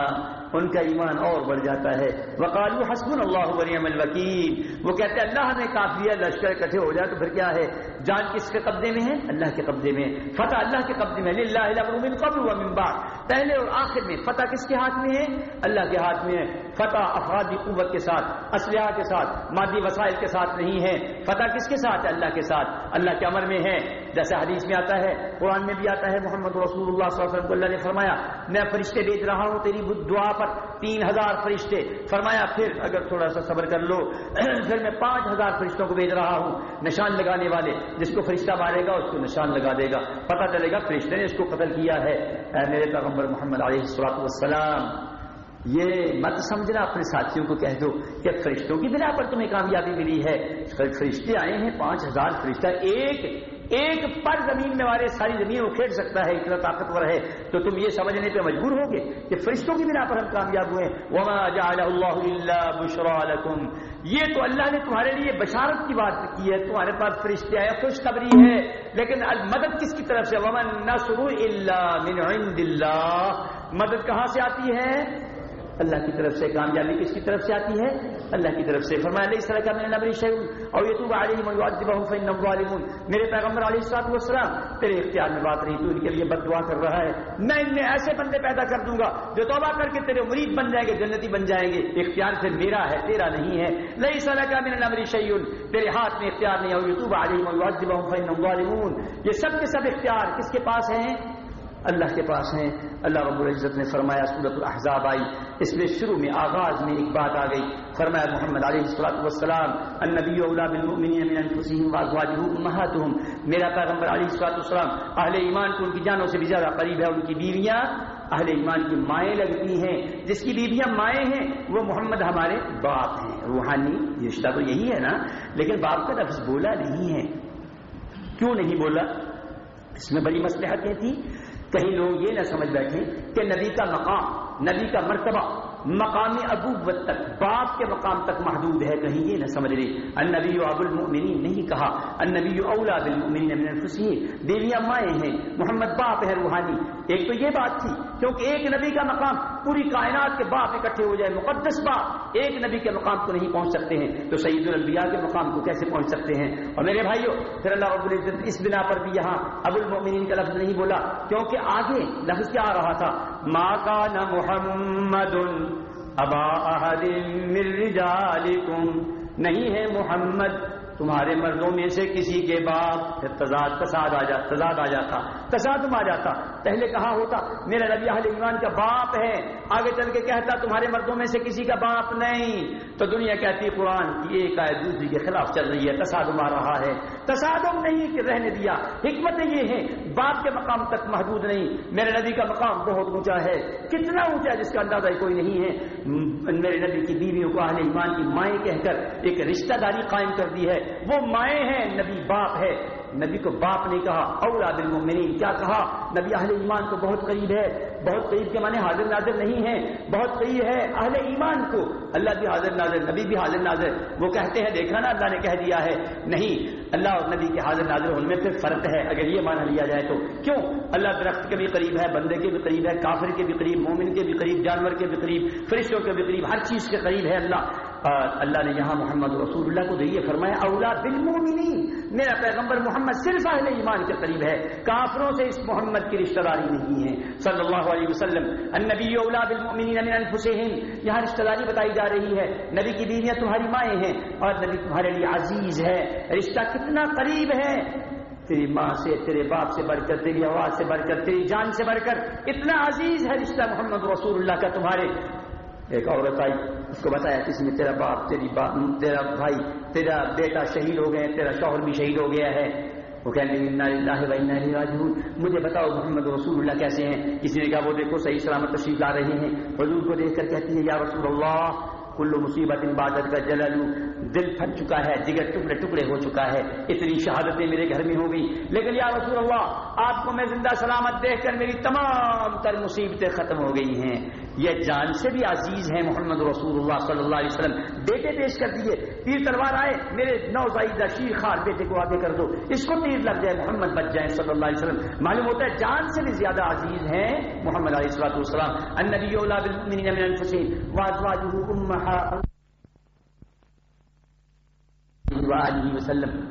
ان کا ایمان اور بڑھ جاتا ہے۔ وقالو حسب اللہ وریم الوکیل۔ وہ کہتے ہیں، اللہ ہمیں کافی ہے، لشکر اکٹھے ہو جائے تو پھر کیا ہے؟ جان کس کے قبضے میں ہے؟ اللہ کے قبضے میں۔ فتح اللہ کے قبضے میں۔ اللہ من قبل و من بعد۔ پہلے اور آخر میں۔ فتح کس کے ہاتھ میں ہے؟ اللہ کے ہاتھ میں ہے۔ فتح افرادی قوت کے ساتھ، اسلحہ کے ساتھ، مادی وسائل کے ساتھ نہیں ہے۔ فتح کس کے ساتھ؟ ہے اللہ کے ساتھ۔ اللہ کے امر میں ہے۔ جیسے حدیث میں آتا ہے، قرآن میں بھی آتا ہے، محمد رسول اللہ صلی اللہ علیہ وسلم کو اللہ نے فرمایا، میں فرشتے بھیج رہا ہوں، تیری دعا پر تین ہزار فرشتے۔ فرمایا، پھر اگر تھوڑا سا صبر کر لو، پھر میں پانچ ہزار فرشتوں کو بھیج رہا ہوں۔ نشان لگانے والے، جس کو فرشتہ مارے گا، اس کو نشان لگا دے گا۔ پتہ چلے گا، فرشتے نے اس کو قتل کیا ہے۔ اے میرے پیغمبر محمد علیہ السلاط والسلام، یہ مت سمجھنا، اپنے ساتھیوں کو کہہ دو کہ فرشتوں کی بنا پر تمہیں کامیابی ملی ہے۔ فرشتے آئے ہیں، پانچ ہزار فرشتہ، ایک ایک پر زمین میں والے ساری زمین اکھیڑ سکتا ہے، اتنا طاقتور ہے۔ تو تم یہ سمجھنے پہ مجبور ہوگے کہ فرشتوں کی بنا پر ہم کامیاب ہوئے۔ وما جعل اللہ بشرا لکم یہ تو اللہ نے تمہارے لیے بشارت کی بات کی ہے۔ تمہارے پاس فرشتے آئے، خوشخبری ہے۔ لیکن مدد کس کی طرف سے؟ ومن نصر الا من عند اللہ مدد کہاں سے آتی ہے؟ اللہ کی طرف سے کامیابی کس کی طرف سے آتی ہے؟ اللہ کی طرف سے۔ فرمایا علیہ السلام کا میں نبری شعر اور یہ تو علیہ میرے پیغمبر علیہ السلام والسلام، تیرے اختیار میں بات رہی تو ان کے لیے بد دعا کر رہا ہے۔ میں ان میں ایسے بندے پیدا کر دوں گا جو توبہ کر کے تیرے مرید بن جائیں گے، جنتی بن جائیں گے۔ اختیار سے میرا ہے، تیرا نہیں ہے۔ لئی صلاح کا میں نبری شعر تیرے ہاتھ میں اختیار نہیں ہو یوتوب علیہ من فین ظالمون یہ سب کے سب اختیار کس کے پاس ہیں؟ اللہ کے پاس ہیں۔ اللہ رب العزت نے فرمایا سورت الاحزاب آئی۔ اس میں شروع میں آغاز میں ایک بات آ گئی۔ فرمایا محمد علیہ السلاۃ والسلام، النبی اولا من انفسهم امهاتهم میرا پیغمبر علیہ الصلوۃ والسلام، اہل ایمان کو ان کی جانوں سے بھی زیادہ قریب ہے، ان کی بیویاں اہل ایمان کی مائیں لگتی ہیں۔ جس کی بیویاں مائیں ہیں، وہ محمد ہمارے باپ ہیں۔ روحانی رشتہ تو یہی ہے نا، لیکن باپ کا لفظ بولا نہیں ہے۔ کیوں نہیں بولا؟ اس میں بڑی مصلحتیں تھیں۔ کہیں لوگ یہ نہ سمجھ بیٹھے کہ نبی کا مقام، نبی کا مرتبہ مقام ابوت تک، باپ کے مقام تک محدود ہے، کہیں یہ نہ سمجھ لیں۔ النبی اب المؤمنین نہیں کہا۔ النبی اولا بالمؤمنین من انفسهم دیویاں مائیں ہیں، محمد باپ ہے روحانی۔ ایک تو یہ بات تھی، کیونکہ ایک نبی کا مقام پوری کائنات کے باپ اکٹھے ہو جائے، مقدس باپ، ایک نبی کے مقام کو نہیں پہنچ سکتے ہیں، تو سعید الانبیاء کے مقام کو کیسے پہنچ سکتے ہیں؟ اور میرے بھائیوں پھر اللہ رب العزت اس بنا پر بھی یہاں ابو المؤمنین کا لفظ نہیں بولا، کیونکہ آگے لفظ کیا آ رہا تھا؟ ماں کا نہ محمد ابا احد من رجالکم نہیں ہے محمد تمہارے مردوں میں سے کسی کے باپ تضاد تضاد آ جاتا تضاد آ جاتا تصادم آ جاتا۔ پہلے کہا ہوتا؟ میرا نبی اہل ایمان کا باپ ہے۔ آگے چل کے کہتا، تمہارے مردوں میں سے کسی کا باپ نہیں۔ تو دنیا کہتی، قرآن کی ایک آئے دوسری کے خلاف چل رہی ہے تصادم آ رہا ہے۔ تصادم نہیں کہ رہنے دیا حکمت یہ ہے باپ کے مقام تک محدود نہیں، میرے نبی کا مقام بہت اونچا ہے، کتنا اونچا جس کا اندازہ کوئی نہیں ہے۔ میرے نبی کی بیویوں کو اہل ایمان کی مائیں کہہ کر ایک رشتہ داری قائم کر دی ہے۔ وہ مائیں ہیں، نبی باپ ہے۔ نبی کو باپ نہیں کہا اولا بالمؤمنین کیا کہا؟ نبی اہل ایمان کو بہت قریب ہے، بہت قریب کے معنی حاضر ناظر نہیں ہے بہت قریب ہے اہل ایمان کو۔ اللہ بھی حاضر ناظر، نبی بھی حاضر ناظر۔ وہ کہتے ہیں، دیکھا نا اللہ نے کہہ دیا ہے۔ نہیں، اللہ اور نبی کے حاضر ناظر ہونے میں پھر فرق ہے، اگر یہ مانا لیا جائے تو۔ کیوں؟ اللہ درخت کے بھی قریب ہے، بندے کے بھی قریب ہے، کافر کے بھی قریب، مومن کے بھی قریب، جانور کے بھی قریب، فرشتوں کے بھی قریب، ہر چیز کے قریب ہے اللہ۔ اللہ نے یہاں محمد رسول اللہ کو دیکھیے فرمایا اولا بالمومنین میرا پیغمبر محمد صرف اہل ایمان کے قریب ہے، کافروں سے اس محمد کی رشتہ داری نہیں ہے۔ صلی اللہ علیہ وسلم، النبی اولا بالمؤمنین من انفسهم یہاں رشتہ داری بتائی جا رہی ہے۔ نبی کی بیویاں تمہاری مائیں ہیں اور نبی تمہارے لیے عزیز ہے۔ رشتہ کتنا قریب ہے؟ تیری ماں سے، تیرے باپ سے بڑھ کر، تیری آواز سے بڑھ کر، تیری جان سے بڑھ کر، اتنا عزیز ہے رشتہ محمد رسول اللہ کا تمہارے۔ ایک عورت آئی، اس کو بتایا کسی نے تیرا باپ، تیری باپ تیرا بھائی، تیرا بیٹا شہید ہو گئے تیرا شوہر بھی شہید ہو گیا ہے۔ وہ کہنے لگی مجھے بتاؤ محمد رسول اللہ کیسے ہیں؟ کسی نے کہا، وہ دیکھو، صحیح سلامت تشریف لا رہے ہیں۔ حضور کو دیکھ کر کہتی ہے، یا رسول اللہ کلو مصیبت عبادت کا جلالو دل پھٹ چکا ہے، جگر ٹکڑے ٹکڑے ہو چکا ہے، اتنی شہادتیں میرے گھر میں ہو گئی لیکن یا رسول اللہ، آپ کو میں زندہ سلامت دیکھ کر میری تمام تر مصیبتیں ختم ہو گئی ہیں۔ یہ جان سے بھی عزیز ہیں محمد رسول اللہ صلی اللہ علیہ وسلم۔ بیٹے پیش کر دیے تیر تلوار آئے۔ میرے نو زائدہ شیر خار بیٹے کو آگے کر دو۔ اس کو تیر لگ جائے محمد بچ جائے صلی اللہ علیہ وسلم۔ معلوم ہوتا ہے جان سے بھی زیادہ عزیز ہیں محمد علیہ السلط والسلام۔ النبی اولاد المؤمنین من انفسهم وازواجه وسلم۔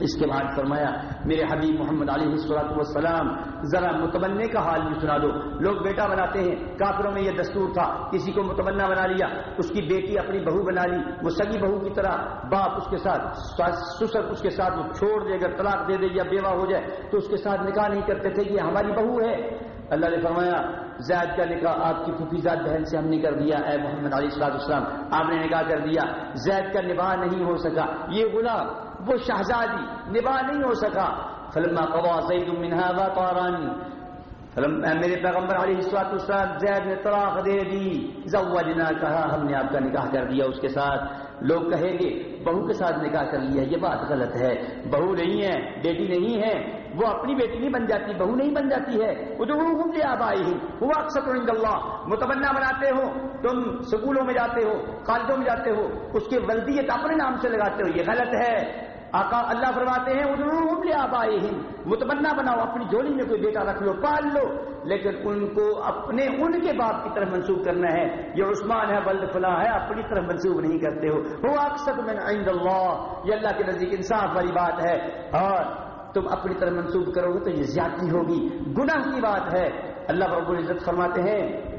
اس کے بعد فرمایا، میرے حبیب محمد علیہ السلاط والسلام، ذرا متمنے کا حال بھی سنا دو۔ لوگ بیٹا بناتے ہیں، کافروں میں یہ دستور تھا، کسی کو متمنا بنا لیا، اس کی بیٹی اپنی بہو بنا لی، وہ سگی بہو کی طرح باپ اس کے ساتھ سسر اس کے ساتھ وہ چھوڑ دے، اگر طلاق دے دے یا بیوہ ہو جائے، تو اس کے ساتھ نکاح نہیں کرتے تھے، یہ ہماری بہو ہے۔ اللہ نے فرمایا زید کا نکاح آپ کی پھوپھی زاد بہن سے ہم نے کر دیا، اے محمد علیہ السلاط اسلام آپ نے نکاح کر دیا۔ زید کا نباہ نہیں ہو سکا۔ یہ غلام، وہ شہزادی نباہ نہیں ہو سکا۔ فلما قضا زید منها وطارا میرے پیغمبر علیہ السلام زید نے طلاق دے دی زوجنا کہا ہم نے آپ کا نکاح کر دیا اس کے ساتھ۔ لوگ کہیں گے، بہو کے ساتھ نکاح کر لیا، یہ بات غلط ہے۔ بہو نہیں ہے، بیٹی نہیں ہے۔ وہ اپنی بیٹی نہیں بن جاتی، بہو نہیں بن جاتی ہے۔ ادھر آپ آئی ہی وہ اکثر اللہ۔ متمنا بناتے ہو، تم سکولوں میں جاتے ہو، کالجوں میں جاتے ہو، اس کی ولدیت اپنے نام سے لگاتے ہو، یہ غلط ہے۔ آقا اللہ فرماتے ہیں ادھر لے آپ متمنا بناؤ، اپنی جوڑی میں کوئی بیٹا رکھ لو، پال لو۔ لیکن ان کو اپنے، ان کے باپ کی طرف منسوخ کرنا ہے۔ یہ عثمان ہے بلد فلاں ہے اپنی طرف منسوخ نہیں کرتے ہو۔ وہ اکثر میں عند اللہ، یہ اللہ کے نزدیک انصاف والی بات ہے۔ اور تم اپنی طرف منسوخ کرو گے تو یہ زیادتی ہوگی۔ گناہ کی بات ہے۔ اللہ رب العزت فرماتے ہیں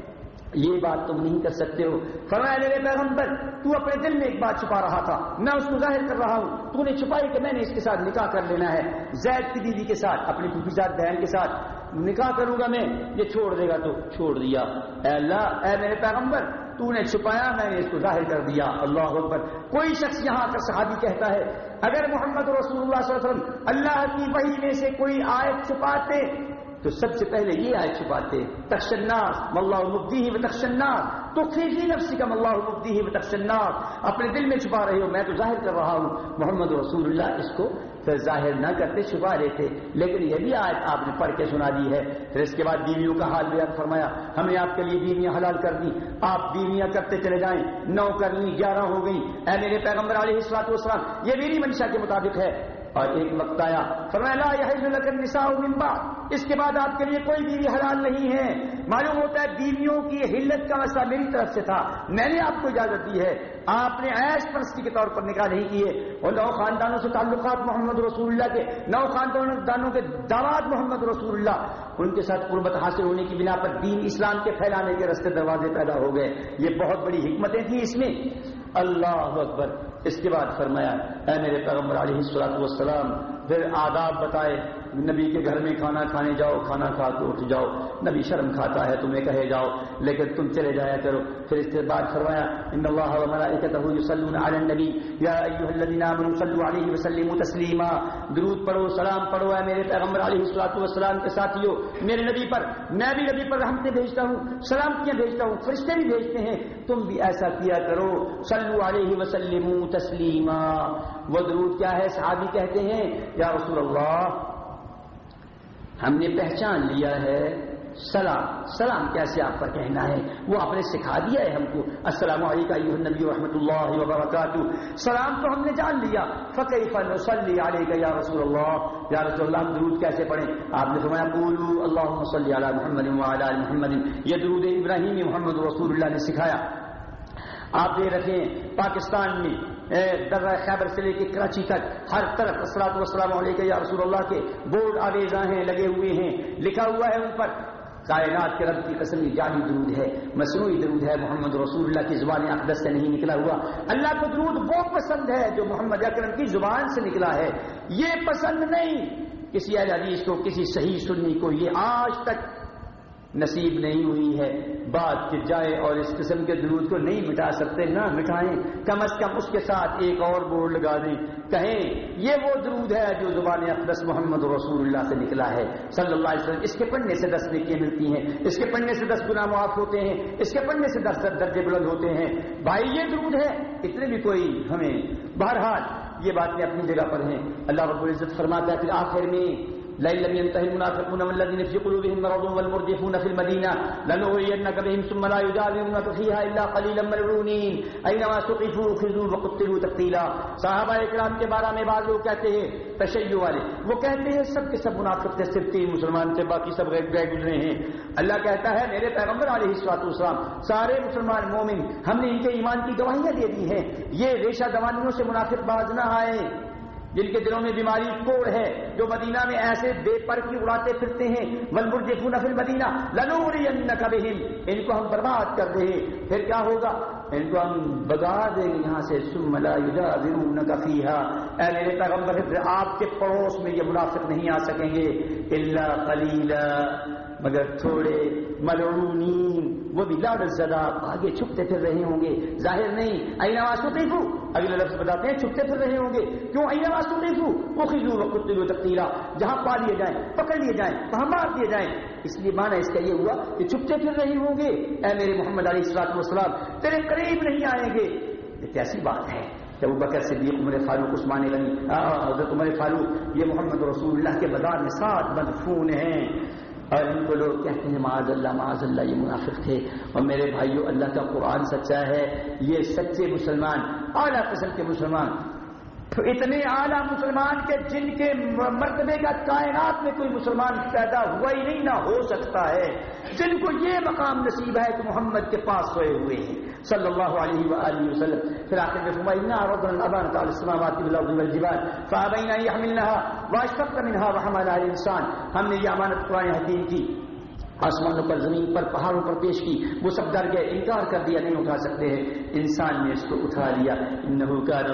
یہ بات تم نہیں کر سکتے ہو۔ فرمایا، میرے پیغمبر، تو اپنے دل میں ایک بات چھپا رہا تھا۔ میں اس کو ظاہر کر رہا ہوں۔ تو نے چھپائی کہ میں نے اس کے ساتھ نکاح کر لینا ہے۔ زید کی دیدی کے ساتھ، اپنی پھوپھی بہن کے ساتھ۔ نکاح کروں گا میں، یہ چھوڑ دے گا تو چھوڑ دیا۔ اے اللہ، اے میرے پیغمبر، تو نے چھپایا، میں نے اس کو ظاہر کر دیا۔ اللہ اکبر۔ کوئی شخص یہاں کر صحابی کہتا ہے، اگر محمد رسول اللہ صلی اللہ علیہ وسلم اللہ کی وحی میں سے کوئی آیت چھپاتے تو سب سے پہلے یہ آئے چھپاتے تخشناس ملا مبدی ہی و تخشناس تو پھر ہی نفسی کا ملا مبدی ہی و تخشناس اپنے دل میں چھپا رہے ہو، میں تو ظاہر کر رہا ہوں، محمد رسول اللہ اس کو ظاہر نہ کرتے، چھپا رہے تھے۔ لیکن یہ بھی آج آپ نے پڑھ کے سنا دی ہے۔ پھر اس کے بعد بیویوں کا حال بیان فرمایا ہم نے آپ کے لیے بیویاں حلال کر دی آپ بیویاں کرتے چلے جائیں، نو کر لی گیارہ ہو گئی اے میرے پیغمبر علیہ السلاط والسلام، یہ میری منشا کے مطابق ہے۔ اور ایک وقت آیا۔ فرمایا، لا نساء من بعد۔ اس کے بعد آپ کے لیے کوئی بیوی حلال نہیں ہے۔ معلوم ہوتا ہے بیویوں کی حلت کا مسئلہ میری طرف سے تھا۔ میں نے آپ کو اجازت دی ہے۔ آپ نے ایش پرستی کے طور پر نکاح نہیں کیے۔ اور نو خاندانوں سے تعلقات محمد رسول اللہ کے، نو خاندانوں کے دعوات محمد رسول اللہ۔ ان کے ساتھ قربت حاصل ہونے کی بنا پر دین اسلام کے پھیلانے کے رستے دروازے پیدا ہو گئے۔ یہ بہت بڑی حکمتیں تھیں اس میں۔ اللہ اکبر۔ اس کے بعد فرمایا، اے میرے پیغمبر علیہ السلام والسلام، پھر آداب بتائے۔ نبی کے گھر میں کھانا کھانے جاؤ، کھانا کھا کے اٹھ جاؤ۔ نبی شرم کھاتا ہے، تمہیں کہے جاؤ۔ لیکن تم چلے جایا کرو۔ پھر اس کے بعد فرمایا، ان اللہ وملائکتہ یصلون علی النبی۔ یا ایھا الذین آمنوا صلوا علیہ وسلموا تسلیما۔ درود پڑھو، سلام پڑھو، اے میرے پیغمبر علیہ الصلوۃ والسلام کے ساتھیو۔ میرے نبی پر، میں بھی نبی پر رحمتیں بھیجتا ہوں، سلامتیاں بھیجتا ہوں، فرشتے بھی بھیجتے ہیں۔ تم بھی ایسا کیا کرو۔ صلو علیہ وسلموا تسلیما۔ وہ درود کیا ہے؟ صحابی کہتے ہیں، یا رسول اللہ ہم نے پہچان لیا ہے سلام. سلام کیسے آپ کا کہنا ہے؟ وہ آپ نے سکھا دیا ہے ہم کو. السلام علیکم نبی رحمۃ اللہ وبرکاتہ. سلام تو ہم نے جان لیا. فقی فن صلی علیہ یا رسول اللہ یا رسول اللہ، ہم درود کیسے پڑھیں؟ آپ نے فرمایا بولو اللہ صلی علی محمد وعلی محمد. یہ درود ابراہیم محمد رسول اللہ نے سکھایا. آپ یہ رکھیں پاکستان میں درہ خیبر سے لے کے کراچی تک، ہر طرف اسلام وسلام علیہ یا رسول اللہ کے بورڈ آویزاں ہیں، لگے ہوئے ہیں، لکھا ہوا ہے ان پر۔ کائنات کے رب کی قسم یہ جعلی درود ہے، مصنوعی درود ہے، محمد رسول اللہ کی زبان اقدس سے نہیں نکلا ہوا۔ اللہ کو درود وہ پسند ہے جو محمد اکرم کی زبان سے نکلا ہے۔ یہ پسند نہیں کسی اہل حدیث کو، کسی صحیح سننی کو، یہ آج تک نصیب نہیں ہوئی ہے۔ بات کہ جائے اور اس قسم کے درود کو نہیں مٹا سکتے، نہ مٹائیں کم از کم اس کے ساتھ ایک اور بورڈ لگا دیں۔ کہیں، یہ وہ درود ہے جو زبان اقدس محمد رسول اللہ سے نکلا ہے۔ صلی اللہ علیہ وسلم، اس کے پڑھنے سے دس نکیاں ملتی ہیں۔ اس کے پڑھنے سے دس گنا معاف ہوتے ہیں۔ اس کے پڑھنے سے دس درجے بلند ہوتے ہیں۔ بھائی، یہ درود ہے۔ اتنے بھی کوئی ہمیں۔ بہرحال، یہ باتیں اپنی جگہ پر ہیں۔ اللہ رب العزت فرماتا ہے، پھر آخر میں لئن لم ينتهي المنافقون والذين في قلوبهم مرض والمرجفون في المدينة لنغرينك بهم ثم لا يجادلونك فيها إلا قليلا ملعونين. أينما سقفوا خذوا وقتلوا تقتيلا. صحابہ اکرام کے بارے میں بعض لوگ کہتے ہیں، تشیع والے، وہ کہتے ہیں، سب کے سب منافق تھے صرف تین مسلمان تھے، باقی سب غیر گئے گزرے ہیں۔ اللہ کہتا ہے، میرے پیغمبر علیہ الصلوۃ والسلام، سارے مسلمان مومن، ہم نے ان کے ایمان کی گواہیاں دے دی ہیں۔ یہ ریشہ دوانیوں سے منافق باز نہ آئے۔ جن کے دلوں میں بیماری کوڑ ہے، جو مدینہ میں ایسے بے پر کی اڑاتے پھرتے ہیں۔ منبر دیکھو نفل مدینہ۔ لنوری ان کو ہم برباد کر دیں۔ پھر کیا ہوگا؟ ان کو ہم بگا دیں گے یہاں سے۔ سم ملا اے میرے پیغمبر آپ کے پڑوس میں یہ منافق نہیں آ سکیں گے۔ اللہ قلیلا مگر تھوڑے ملعونین، وہ بھی لاڑ زدہ آگے چھپتے پھر رہے ہوں گے۔ ظاہر نہیں، اینا واسو دیکھو۔ اگلے لفظ بتاتے ہیں، چھپتے پھر رہے ہوں گے۔ کیوں اینا واسو دیکھو؟ وہ خزو وقت تقتیلا جہاں پا لیے جائیں، پکڑ لیے جائیں، وہاں مار دیے جائیں۔ اس لیے مانا اس کا یہ ہوا کہ چھپتے پھر رہے ہوں گے۔ اے میرے محمد علیہ السلاط والسلام، تیرے قریب نہیں آئیں گے۔ یہ کیسی بات ہے کہ وہ بکر صدیق، عمر فاروق، عثمان غنی حضرت عمر فاروق، یہ محمد رسول اللہ کے بدار میں سات مدفون ہیں۔ اور ان کو لوگ کہتے ہیں، معاذ اللہ معاذ اللہ، یہ منافق تھے اور میرے بھائیوں اللہ کا قرآن سچا ہے، یہ سچے مسلمان، اعلیٰ قسم کے مسلمان، تو اتنے اعلیٰ مسلمان کے جن کے مرتبے کا کائنات میں کوئی مسلمان پیدا ہوا ہی نہیں، نہ ہو سکتا ہے، جن کو یہ مقام نصیب ہے کہ محمد کے پاس سوئے ہوئے ہیں صلی اللہ علیہ وآلہ وسلم. پھر آخر میں فرمایا عرضنا الابان تعالی السماوات والارض والجبال فابینا يحملنها واشفقنا منها وحملها الانسان ہم نے یہ امانت قرآن حکیم کی آسمانوں پر، زمین پر، پہاڑوں پر پیش کی۔ وہ سب ڈر گئے، انکار کر دیا، نہیں اٹھا سکتے ہیں۔ انسان نے اس کو اٹھا لیا۔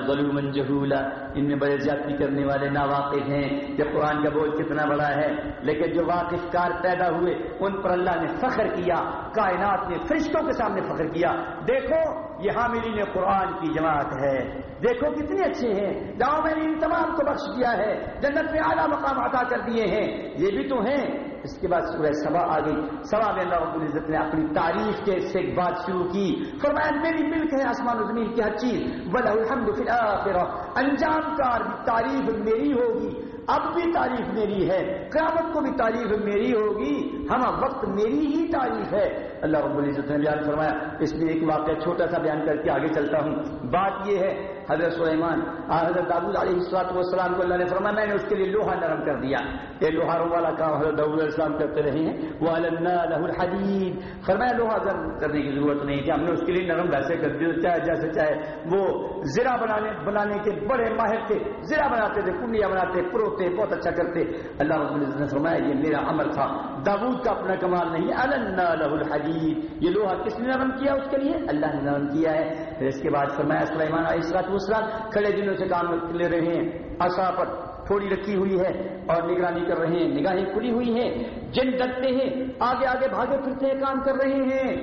ظلوما جہولا۔ ان میں بڑے زیادتی کرنے والے ناواقف ہیں۔ کہ قرآن کا بوجھ کتنا بڑا ہے، لیکن جو واقف کار پیدا ہوئے، ان پر اللہ نے فخر کیا۔ کائنات نے فرشتوں کے سامنے فخر کیا۔ دیکھو، یہ حاملین قرآن کی جماعت ہے۔ دیکھو، کتنے اچھے ہیں۔ جاؤ میں نے ان تمام کو بخش دیا ہے۔ جنت میں اعلیٰ مقام عطا کر دیے ہیں۔ یہ بھی تو ہیں۔ اس کے بعد سورہ سبا آ گئی۔ سبا میں اللہ رب العزت نے اپنی تعریف کے سے ایک بات شروع کی۔ فرمایا، میری ملک ہے آسمان و زمین کی ہر چیز۔ بلا الحمد فی الآخرہ انجام کار بھی تعریف میری ہوگی۔ اب بھی تعریف میری ہے۔ قیامت کو بھی تعریف میری ہوگی۔ ہم وقت میری ہی تعریف ہے۔ اللہ رب العزت نے بیان فرمایا۔ اس میں ایک واقعہ چھوٹا سا بیان کر کے آگے چلتا ہوں۔ بات یہ ہے حضرت سلیمان حضرت دابود علیہ السلاط والسلام کو اللہ نے فرمایا، میں نے اس کے لیے لوہا نرم کر دیا۔ یہ لوہاروں والا کام حضرت دابود علیہ السلام کرتے رہے ہیں۔ وہ لہ الحدید فرمایا، لوہا گرم کرنے کی ضرورت نہیں تھی۔ ہم نے اس کے لیے نرم ویسے کر دیا۔ چاہے جیسے چاہے وہ زرا بنانے بنانے کے بڑے ماہر تھے۔ زرا بناتے تھے، کنڈیاں بناتے، پروتے، بہت اچھا کرتے۔ اللہ رب العزت نے فرمایا، یہ میرا عمل تھا۔ داود کا اپنا کمال نہیں۔ النا لہ الحدید یہ لوہا کس نے نرم کیا؟ اس کے لیے اللہ نے نرم کیا ہے۔ پھر اس کے بعد فرمایا، سلیمان علیہ السلام کھڑے دنوں سے کام لے رہے ہیں۔ اصا پر تھوڑی رکھی ہوئی ہے اور نگرانی کر رہے ہیں۔ نگاہیں کھلی ہوئی ہیں۔ جن ڈرتے ہیں، آگے آگے بھاگے پھرتے ہیں، کام کر رہے ہیں۔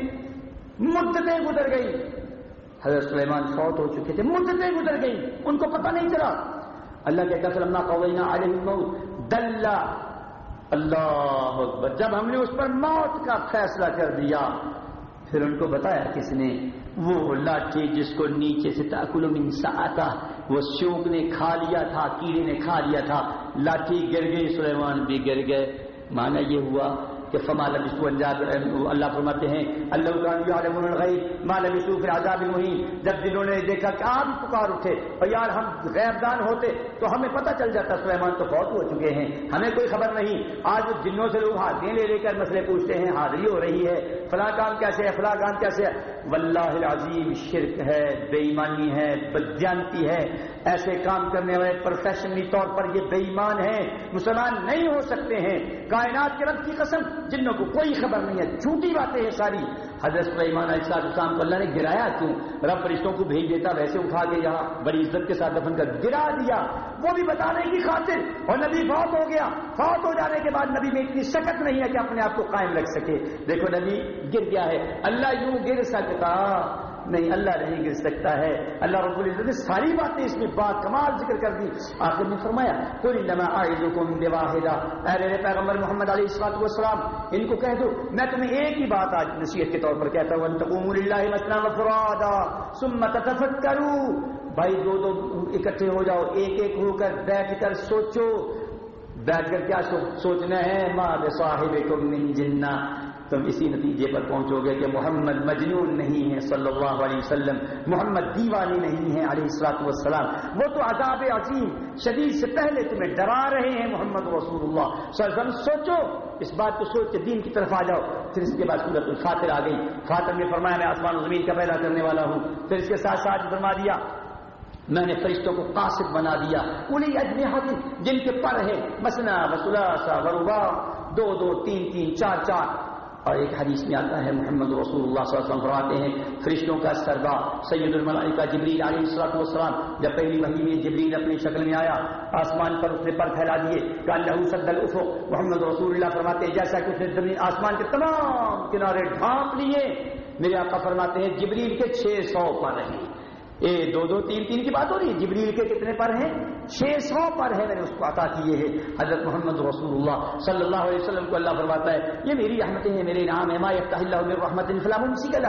مدتیں گزر گئی حضرت سلیمان فوت ہو چکے تھے۔ مدتیں گزر گئی ان کو پتہ نہیں چلا۔ اللہ کے قسم نہ قوینا علیہ دلہ اللہ اکبر۔ جب ہم نے اس پر موت کا فیصلہ کر دیا پھر ان کو بتایا کس نے، وہ لاٹھی جس کو نیچے سے تاکل من آتا وہ شوق نے کھا لیا تھا، کیڑے نے کھا لیا تھا، لاٹھی گر گئی، سلیمان بھی گر گئے۔ مانا یہ ہوا کہ فما لبسو انجاد اللہ فرماتے ہیں اللہ عالم الغیب ما لبسو پھر عذاب مہین جب جنہوں نے دیکھا کہ آپ پکار اٹھے، اور یار ہم غیر دان ہوتے، تو ہمیں پتہ چل جاتا سلیمان تو بہت ہو چکے ہیں، ہمیں کوئی خبر نہیں۔ آج جنوں سے لوگ حاضری لے لے کر مسئلے پوچھتے ہیں، حاضری ہو رہی ہے۔ فلاں کام کیسے ہے، فلاں کام کیسے ہے؟ واللہ العظیم، شرک ہے بے ایمانی ہے بدیانتی ہے۔ ایسے کام کرنے والے پروفیشنلی طور پر یہ بے ایمان ہیں، مسلمان نہیں ہو سکتے ہیں۔ کائنات کے رب کی قسم جنوں کو کوئی خبر نہیں ہے۔ جھوٹی باتیں ہیں ساری۔ حضرت سلیمان علیہ السلام کو اللہ نے گرایا کیوں؟ رب رشتوں کو بھیج دیتا، ویسے اٹھا کے یہاں بڑی عزت کے ساتھ دفن کر گرا دیا۔ وہ بھی بتانے کی خاطر۔ اور نبی فوت ہو گیا۔ فوت ہو جانے کے بعد نبی میں اتنی شکت نہیں ہے کہ اپنے آپ کو قائم رکھ سکے۔ دیکھو نبی، گر گیا ہے۔ اللہ یوں گر سکتا۔ نہیں، اللہ نہیں گر سکتا ہے۔ اللہ رب العزت نے ساری باتیں اس میں با کمال ذکر کر دی۔ آخر نے فرمایا کوئی نما میرے پیغمبر محمد علیہ السلاط والسلام، ان کو کہہ دو، میں تمہیں ایک ہی بات آج نصیحت کے طور پر کہتا ہوں تقوم اللہ مسنا وفرادا ثم تتفکروا بھائی، دو دو اکٹھے ہو جاؤ، ایک ایک ہو کر بیٹھ کر سوچو۔ بیٹھ کر کیا سوچنا ہے ماں صاحب من جنہ تم اسی نتیجے پر پہنچو گے کہ محمد مجنون نہیں ہے صلی اللہ علیہ وسلم، محمد دیوانی نہیں ہے علیہ السلاط والسلام۔ وہ تو عذاب عظیم، شدید سے پہلے تمہیں ڈرا رہے ہیں محمد رسول اللہ۔ صلی سوچو، اس بات کو سوچ کے دین کی طرف آ جاؤ۔ پھر اس کے بعد سورت الفاتر آ گئی۔ فاتر نے فرمایا، میں آسمان و زمین کا پیدا کرنے والا ہوں۔ پھر اس کے ساتھ ساتھ فرما دیا، میں نے فرشتوں کو قاصد بنا دیا انہیں اجنحت جن کے پر ہے مسنا وسلاسا وروا دو دو تین تین چار چار۔ اور ایک حدیث میں آتا ہے، محمد رسول اللہ صلی اللہ علیہ وسلم فرماتے ہیں، فرشتوں کا سربا، سید الملائکہ جبریل علیہ السلط والسلام جب پہلی مہینے میں جبریل اپنی شکل میں آیا، آسمان پر اس نے پر پھیلا دیے کہ اللہ صد الافق، محمد رسول اللہ فرماتے ہیں، جیسا کہ اس نے زمین آسمان کے تمام کنارے ڈھانپ لیے، میرے آقا فرماتے ہیں، جبریل کے چھ سو پر رہے۔ اے دو دو تین تین کی بات ہو رہی ہے؟ جبریل کے کتنے پر ہیں؟ چھ سو پر ہے میں نے اس کو عطا کیے ہیں۔ حضرت محمد رسول اللہ صلی اللہ علیہ وسلم کو اللہ فرماتا ہے، یہ میری رحمتیں ہیں، میرے نام ہے مایہ اللہ رحمت انفلام اسی کا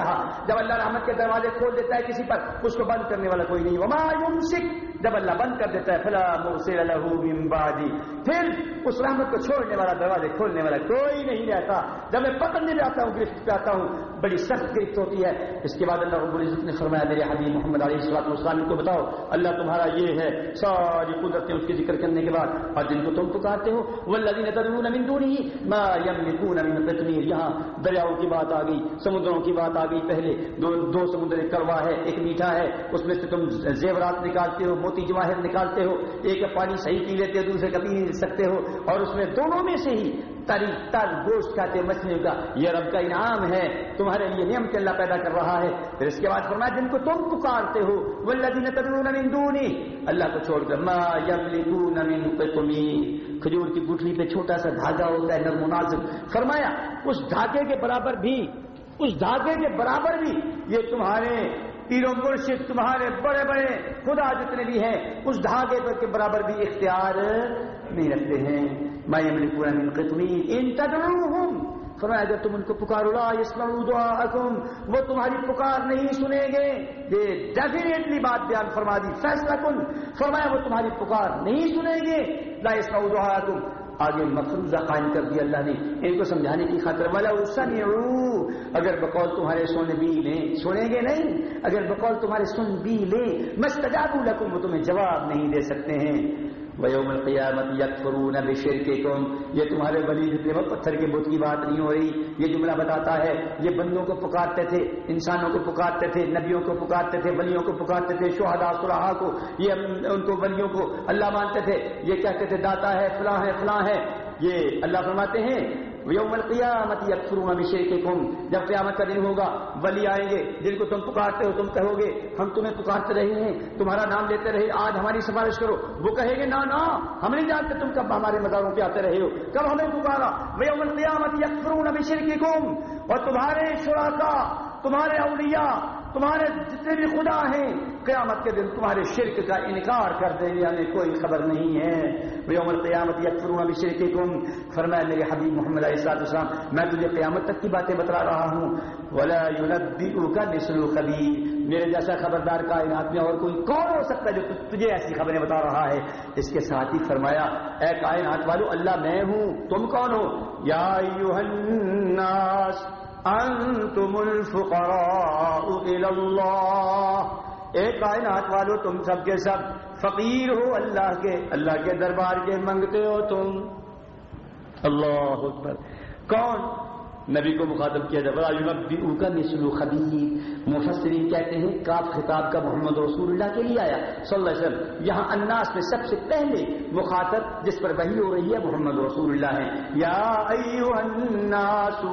جب اللہ رحمت کے دروازے کھول دیتا ہے کسی پر، اس کو بند کرنے والا کوئی نہیں۔ وما سکھ جب اللہ بند کر دیتا ہے فلا مرسل له من بعدی۔ پھر اس رحمت کو چھوڑنے والا دروازے کھولنے والا کوئی نہیں رہتا۔ جب میں پکڑنے جاتا ہوں گرفت پہ آتا ہوں بڑی سخت گرفت ہوتی ہے۔ اس کے بعد اللہ رب العزت نے فرمایا میرے حبیب محمد علیہ السلام السلام کو بتاؤ اللہ تمہارا یہ ہے ساری قدرتیں اس کی ذکر کرنے کے بعد۔ اور جن کو تم پکارتے ہو وہ الذین تدعون من دونه ما يملكون من قطمیر۔ یہاں دریاؤں کی بات آ گئی سمندروں کی بات آ گئی۔ پہلے دو, دو سمندر ایک کروا ہے ایک میٹھا ہے اس میں سے تم زیورات نکالتے ہو موتی جواہر نکالتے ہو، ایک پانی صحیح پی لیتے ہو، دوسرے کا پی نہیں سکتے ہو، اور اس میں دونوں میں سے ہی تری تر گوشت کھاتے مچھلیوں کا یہ رب کا انعام ہے، تمہارے لیے نیم کے اللہ پیدا کر رہا ہے۔ پھر اس کے بعد فرمایا، جن کو تم پکارتے ہو، والذین تدعون من دونی، اللہ کو چھوڑ کر ما یملکون من قطمیر کھجور کی گٹھلی پہ چھوٹا سا دھاگا ہوتا ہے، نرم نازک۔ فرمایا، اس دھاگے کے برابر بھی، اس دھاگے کے برابر بھی یہ تمہارے پیرو مرشد تمہارے بڑے بڑے خدا جتنے بھی ہیں، اس دھاگے پر کے برابر بھی اختیار نہیں رکھتے ہیں۔ میں پورا ان تدعوہم۔ فرمایا، جب تم ان کو پکارو، لا یسمعوا دعاءکم وہ تمہاری پکار نہیں سنیں گے۔ یہ ڈیفینیٹلی بات بیان فرما دی، فیصلہ کن۔ فرمایا، وہ تمہاری پکار نہیں سنیں گے۔ لا یسمعوا دعاءکم آگے مفروضہ قائم کر دیا، اللہ نے ان کو سمجھانے کی خاطر والا اگر بقول تمہارے سن بھی لیں سنیں گے نہیں؟ اگر بقول تمہارے سن بھی لیں مستجاب لکم وہ تمہیں جواب نہیں دے سکتے ہیں۔ ویوم القیامت یکفرون بشرککم، یہ تمہارے ولی جتنے پتھر کے بت کی بات نہیں ہو رہی۔ یہ جملہ بتاتا ہے، یہ بندوں کو پکارتے تھے، انسانوں کو پکارتے تھے، نبیوں کو پکارتے تھے، ولیوں کو پکارتے تھے، شہداء، صلحاء کو، یہ ان کو ولیوں کو اللہ مانتے تھے۔ یہ کہتے تھے، داتا ہے، فلاں ہے فلاں ہے۔ یہ اللہ فرماتے ہیں یوم القیامت یکفرون بشرککم جب قیامت کا دن ہوگا، ولی آئیں گے جن کو تم پکارتے ہو، تم کہو گے، ہم تمہیں پکارتے رہے ہیں، تمہارا نام لیتے رہے، آج ہماری سفارش کرو۔ وہ کہے گے نا نا ہم نہیں جانتے تم کب ہمارے مزاروں پہ آتے رہے ہو۔ کب ہمیں پکارا؟ یوم القیامت یکفرون بشرککم اور تمہارے شرکا، تمہارے اولیاء تمہارے جتنے بھی خدا ہیں، قیامت کے دن تمہارے شرک کا انکار کر دیں گے، ہمیں کوئی خبر نہیں ہے۔ یوم القیامت یکفرون بشرککم۔ فرمایا میرے حبیب محمد علیہ السلام میں تجھے قیامت تک کی باتیں بتلا رہا ہوں۔ ولا ينبئك مثل خبير میرے جیسا خبردار کائنات میں اور کوئی کون ہو سکتا ہے جو تجھے ایسی خبریں بتا رہا ہے؟ اس کے ساتھ ہی فرمایا، اے کائنات والو، اللہ میں ہوں، تم کون ہو؟ یا الناس انتم الفقراء الى اللہ اے کائنات والو، تم سب کے سب، فقیر ہو اللہ کے۔ اللہ کے دربار کے منگتے ہو تم۔ اللہ اکبر۔ کون؟ نبی کو مخاطب کیا جائے بڑا یونبی کا نسل و خبیر مفسرین کہتے ہیں، کاف خطاب کا محمد رسول اللہ کے لیے آیا۔ صلی اللہ علیہ وسلم، یہاں الناس میں سب سے پہلے مخاطب جس پر وہی ہو رہی ہے، محمد رسول اللہ ہے یا ایوہ الناس،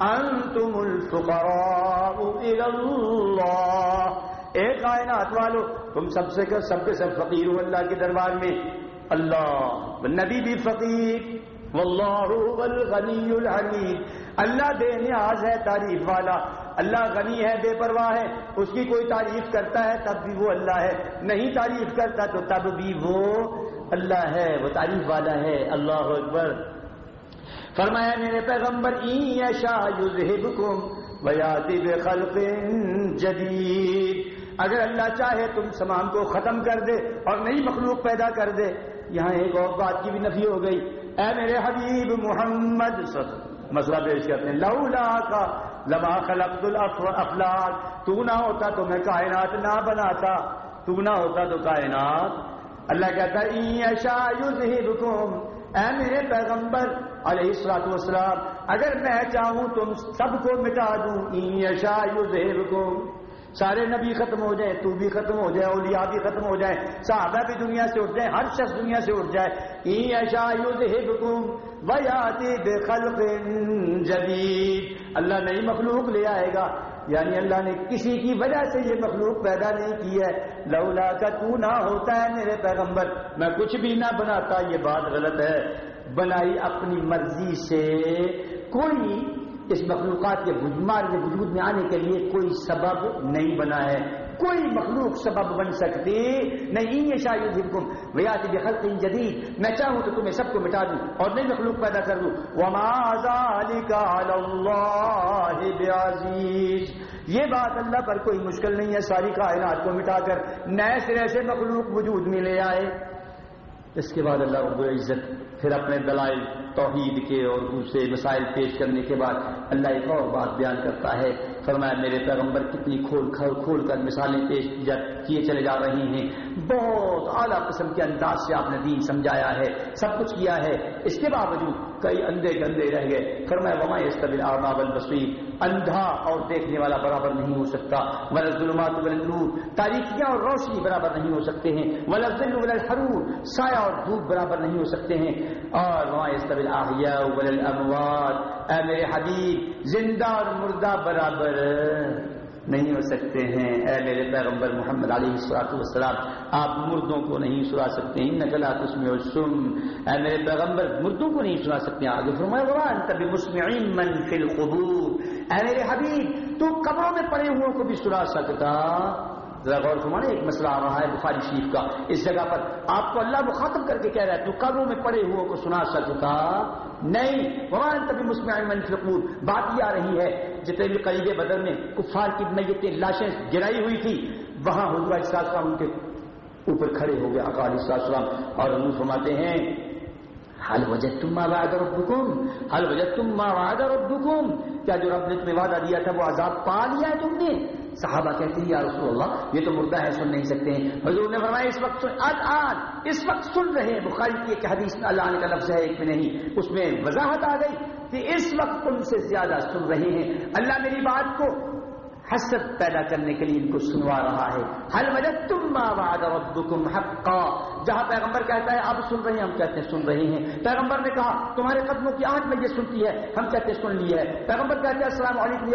انتم الفقراء الى اللہ۔ اے کائنات والو، تم سب سے کر سب کے سب فقیر ہو اللہ کے دربار میں۔ اللہ، نبی بھی فقیر۔ واللہ الغنی الحمید. اللہ بے نیاز ہے تعریف والا. اللہ غنی ہے، بے پرواہ ہے. اس کی کوئی تعریف کرتا ہے تب بھی وہ اللہ ہے. نہیں تعریف کرتا تو تب بھی وہ اللہ ہے، وہ تعریف والا ہے. اللہ اکبر. فرمایا، میرے پیغمبر خلق جدید. اگر اللہ چاہے تم سامان کو ختم کر دے اور نئی مخلوق پیدا کر دے. یہاں ایک اور بات کی بھی نفی ہو گئی۔ اے میرے حبیب محمد مسئلہ پیش کرتے ہیں۔ لولا کا لما خلقت الافلاق تو نہ ہوتا تو میں کائنات نہ بناتا، تو نہ ہوتا تو کائنات۔ اللہ کہتا ہے اے میرے پیغمبر علیہ السلاط والسلام، اگر میں چاہوں تم سب کو مٹا دوں۔ ایشا یوزہبکم سارے نبی ختم ہو جائیں تو بھی ختم ہو جائے، اولیاء بھی ختم ہو جائے، صحابہ بھی دنیا سے اٹھ جائیں، ہر شخص دنیا سے اٹھ جائے۔ ایشا یوزہبکم ویاتی جدید۔ اللہ نئی مخلوق لے آئے گا۔ یعنی اللہ نے کسی کی وجہ سے یہ مخلوق پیدا نہیں کی ہے۔ لولا کا تو نہ ہوتا ہے میرے پیغمبر۔ میں کچھ بھی نہ بناتا، یہ بات غلط ہے۔ بنائی اپنی مرضی سے۔ کوئی اس مخلوقات کے وجود میں آنے کے لیے کوئی سبب نہیں بنا ہے۔ کوئی مخلوق سبب بن سکتی نہیں۔ یہ شاید حکم ویات بخلق جدید۔ میں چاہوں تو تمہیں سب کو مٹا دوں اور نئی مخلوق پیدا کر دوں۔ وما ذلك على یہ بات اللہ پر کوئی مشکل نہیں ہے۔ ساری کائنات کو مٹا کر نئے سرے سے مخلوق وجود میں لے آئے۔ اس کے بعد اللہ رب العزت پھر اپنے دلائل توحید کے اور دوسرے مسائل پیش کرنے کے بعد اللہ ایک اور بات بیان کرتا ہے۔ فرمایا، میرے پیغمبر کتنی کھول کھول کھول کر مثالیں پیش کیے چلے جا رہی ہیں۔ بہت اعلیٰ قسم کے انداز سے آپ نے دین سمجھایا ہے، سب کچھ کیا ہے۔ اس کے باوجود کئی اندھے گندے رہ گئے۔ فرمایا، وما اس طبیل آباب اندھا اور دیکھنے والا برابر نہیں ہو سکتا۔ ولا ظلمات ولا تاریخیاں اور روشنی برابر نہیں ہو سکتے ہیں۔ ولا ظل ولا سایہ اور دھوپ برابر نہیں ہو سکتے ہیں۔ اور وما اس احیاء ولا الاموات اے میرے حبیب، زندہ اور مردہ برابر۔ نہیں ہو سکتے ہیں۔ اے میرے پیغمبر محمد علیہ السلاط والسلام، آپ مردوں کو نہیں سنا سکتے۔ ہیں نقلا اس میں سم اے میرے پیغمبر، مردوں کو نہیں سنا سکتے۔ ہیں آگے فرمائے قرآن تبھی من فی القبور۔ اے میرے حبیب، تو قبروں میں پڑے ہوئے کو بھی سنا سکتا۔ ذرا غور فرمانے، ایک مسئلہ آ رہا ہے بخاری شریف کا۔ اس جگہ پر آپ کو اللہ مخاطب کر کے کہہ رہا ہے، تو قبروں میں پڑے ہوئے کو سنا سکتا نہیں قرآن تبھی مسمعین من بات یہ آ رہی ہے، جتنے بھی قریب بدر میں کفار کی میتیں، لاشیں گرائی ہوئی تھی، وہاں حضور السلام ان کے اوپر کھڑے ہو گئے اکال السلام اور حضور فرماتے ہیں حل وجہ تم وعدہ ربکم؟ حل وجہ تم وعدہ ربکم؟ کیا جو رب نے تمہیں وعدہ دیا تھا، وہ عذاب پا لیا ہے تم نے؟ صحابہ کہتے ہیں، یا رسول اللہ، یہ تو مردہ ہے، سن نہیں سکتے ہیں. حضور نے فرمایا، اس وقت آج آج، اس وقت سن رہے ہیں. بخاری کی ایک حدیث میں اللہ نے کا لفظ ہے، ایک میں نہیں، اس میں وضاحت آ گئی کہ اس وقت تم سے زیادہ سن رہے ہیں۔ اللہ میری بات کو حسد پیدا کرنے کے لیے ان کو سنوا رہا ہے۔ ہر وجہ تم ربکم حقا؟ جہاں پیغمبر کہتا ہے، اب سن رہے ہیں، ہم کہتے ہیں سن رہے ہیں۔ پیغمبر نے کہا، تمہارے قدموں کی آنکھ میں یہ سنتی ہے، ہم کہتے ہیں سن لی ہے۔ پیغمبر کہتے ہیں، السلام علیکم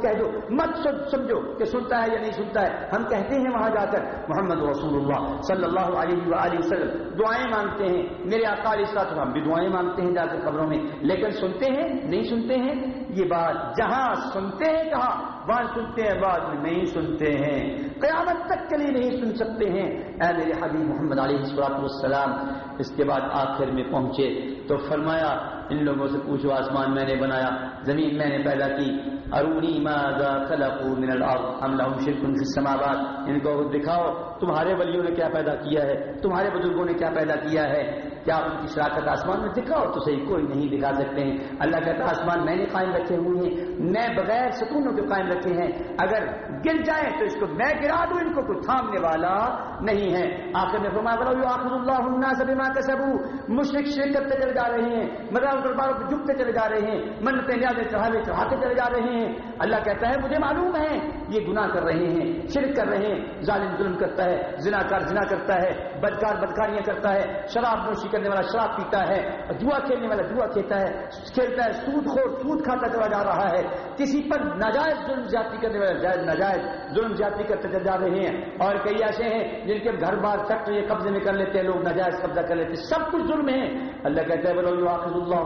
کہہ دو۔ مت سمجھو کہ سنتا ہے یا نہیں سنتا ہے۔ ہم کہتے ہیں وہاں جا کر، محمد رسول اللہ صلی اللہ علیہ وآلہ وسلم، دعائیں مانگتے ہیں۔ میرے اکال اس ہم بھی دعائیں مانگتے ہیں جا کر خبروں میں، لیکن سنتے ہیں، نہیں سنتے ہیں؟ یہ بات جہاں سنتے ہیں کہا وہاں سنتے ہیں، بعد میں نہیں سنتے ہیں۔ قیامت تک کے لیے نہیں سن سکتے ہیں۔ اے میرے حبیب محمد علیہ السلاط والسلام، اس کے بعد آخر میں پہنچے تو فرمایا، ان لوگوں سے پوچھو، آسمان میں نے بنایا، زمین میں نے پیدا کی۔ ارونی ماذا خلقوا من الارض، ام لهم شرك في السماوات۔ ان کو دکھاؤ، تمہارے ولیوں نے کیا پیدا کیا ہے؟ تمہارے بزرگوں نے کیا پیدا کیا ہے؟ کیا ان کی شراکت آسمان میں دکھاؤ تو صحیح کوئی نہیں دکھا سکتے ہیں۔ اللہ کہتا آسمان میں نے قائم رکھے ہوئے ہیں۔ میں بغیر ستونوں کے قائم رکھے ہیں۔ اگر گر جائیں تو اس کو میں گرا دوں، ان کو کوئی تھامنے والا نہیں ہے۔ آخر میں فرما کرو آخر اللہ الناس بما کسبو مشرق شرک چلے جا رہے ہیں مدار درباروں کو جھکتے چلے جا رہے ہیں، منتیں نیازیں چڑھاوے چڑھاتے چلے جا رہے ہیں۔ اللہ کہتا ہے، مجھے معلوم ہے، یہ گناہ کر رہے ہیں، شرک کر رہے ہیں۔ ظالم ظلم کرتا ہے زنا کار زنا کرتا ہے، بدکار بدکاریاں کرتا ہے، شراب نوشی کرنے والا شراب پیتا ہے جوا کھیلنے والا جوا کھیلتا ہے کھیلتا ہے، سود خور، سود کھاتا چلا جا رہا ہے۔ کسی پر ناجائز ظلم زیادتی کرنے والا ناجائز ظلم زیادتی کرتے چل جا رہے ہیں۔ اور کئی ایسے ہیں جن کے گھر بار فیکٹری قبضے میں کر لیتے ہیں، لوگ ناجائز قبضہ کر لیتے ہیں۔ سب کچھ ظلم ہے۔ اللہ کہتے ہیں بولو اللہ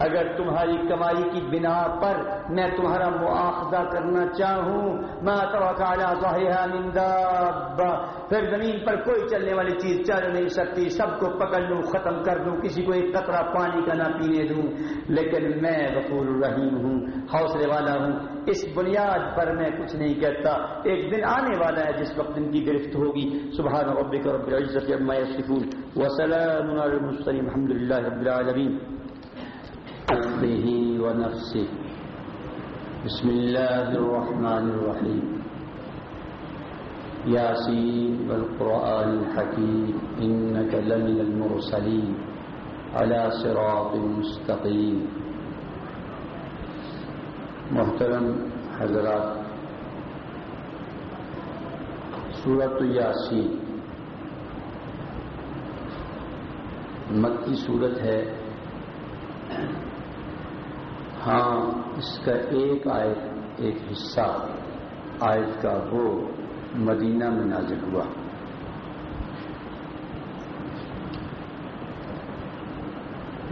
اگر تمہاری کمائی کی بنا پر میں تمہارا مواخذہ کرنا چاہوں میں تو پھر زمین پر کوئی چلنے والی چیز چل نہیں سکتی سکتی سب کو پکڑ لوں، ختم کر دوں، کسی کو ایک قطرہ پانی کا نہ پینے دوں۔ لیکن میں غفور الرحیم ہوں، حوصلے والا ہوں۔ اس بنیاد پر میں کچھ نہیں کہتا ایک دن آنے والا ہے، جس وقت ان کی گرفت ہوگی۔ سبحان ربک رب العزت عما یصفون۔ وسلام علی المرسلین۔ الحمد للہ رب العالمین۔ ونفسه بسم الله الرحمن الرحيم ياسين والقرآن الحكيم إنك لمن المرسلين على صراط مستقيم. محترم حضرات سورت یاسین مکی صورت ہے ہاں اس کا ایک آیت، ایک حصہ، آیت کا وہ مدینہ میں نازل ہوا۔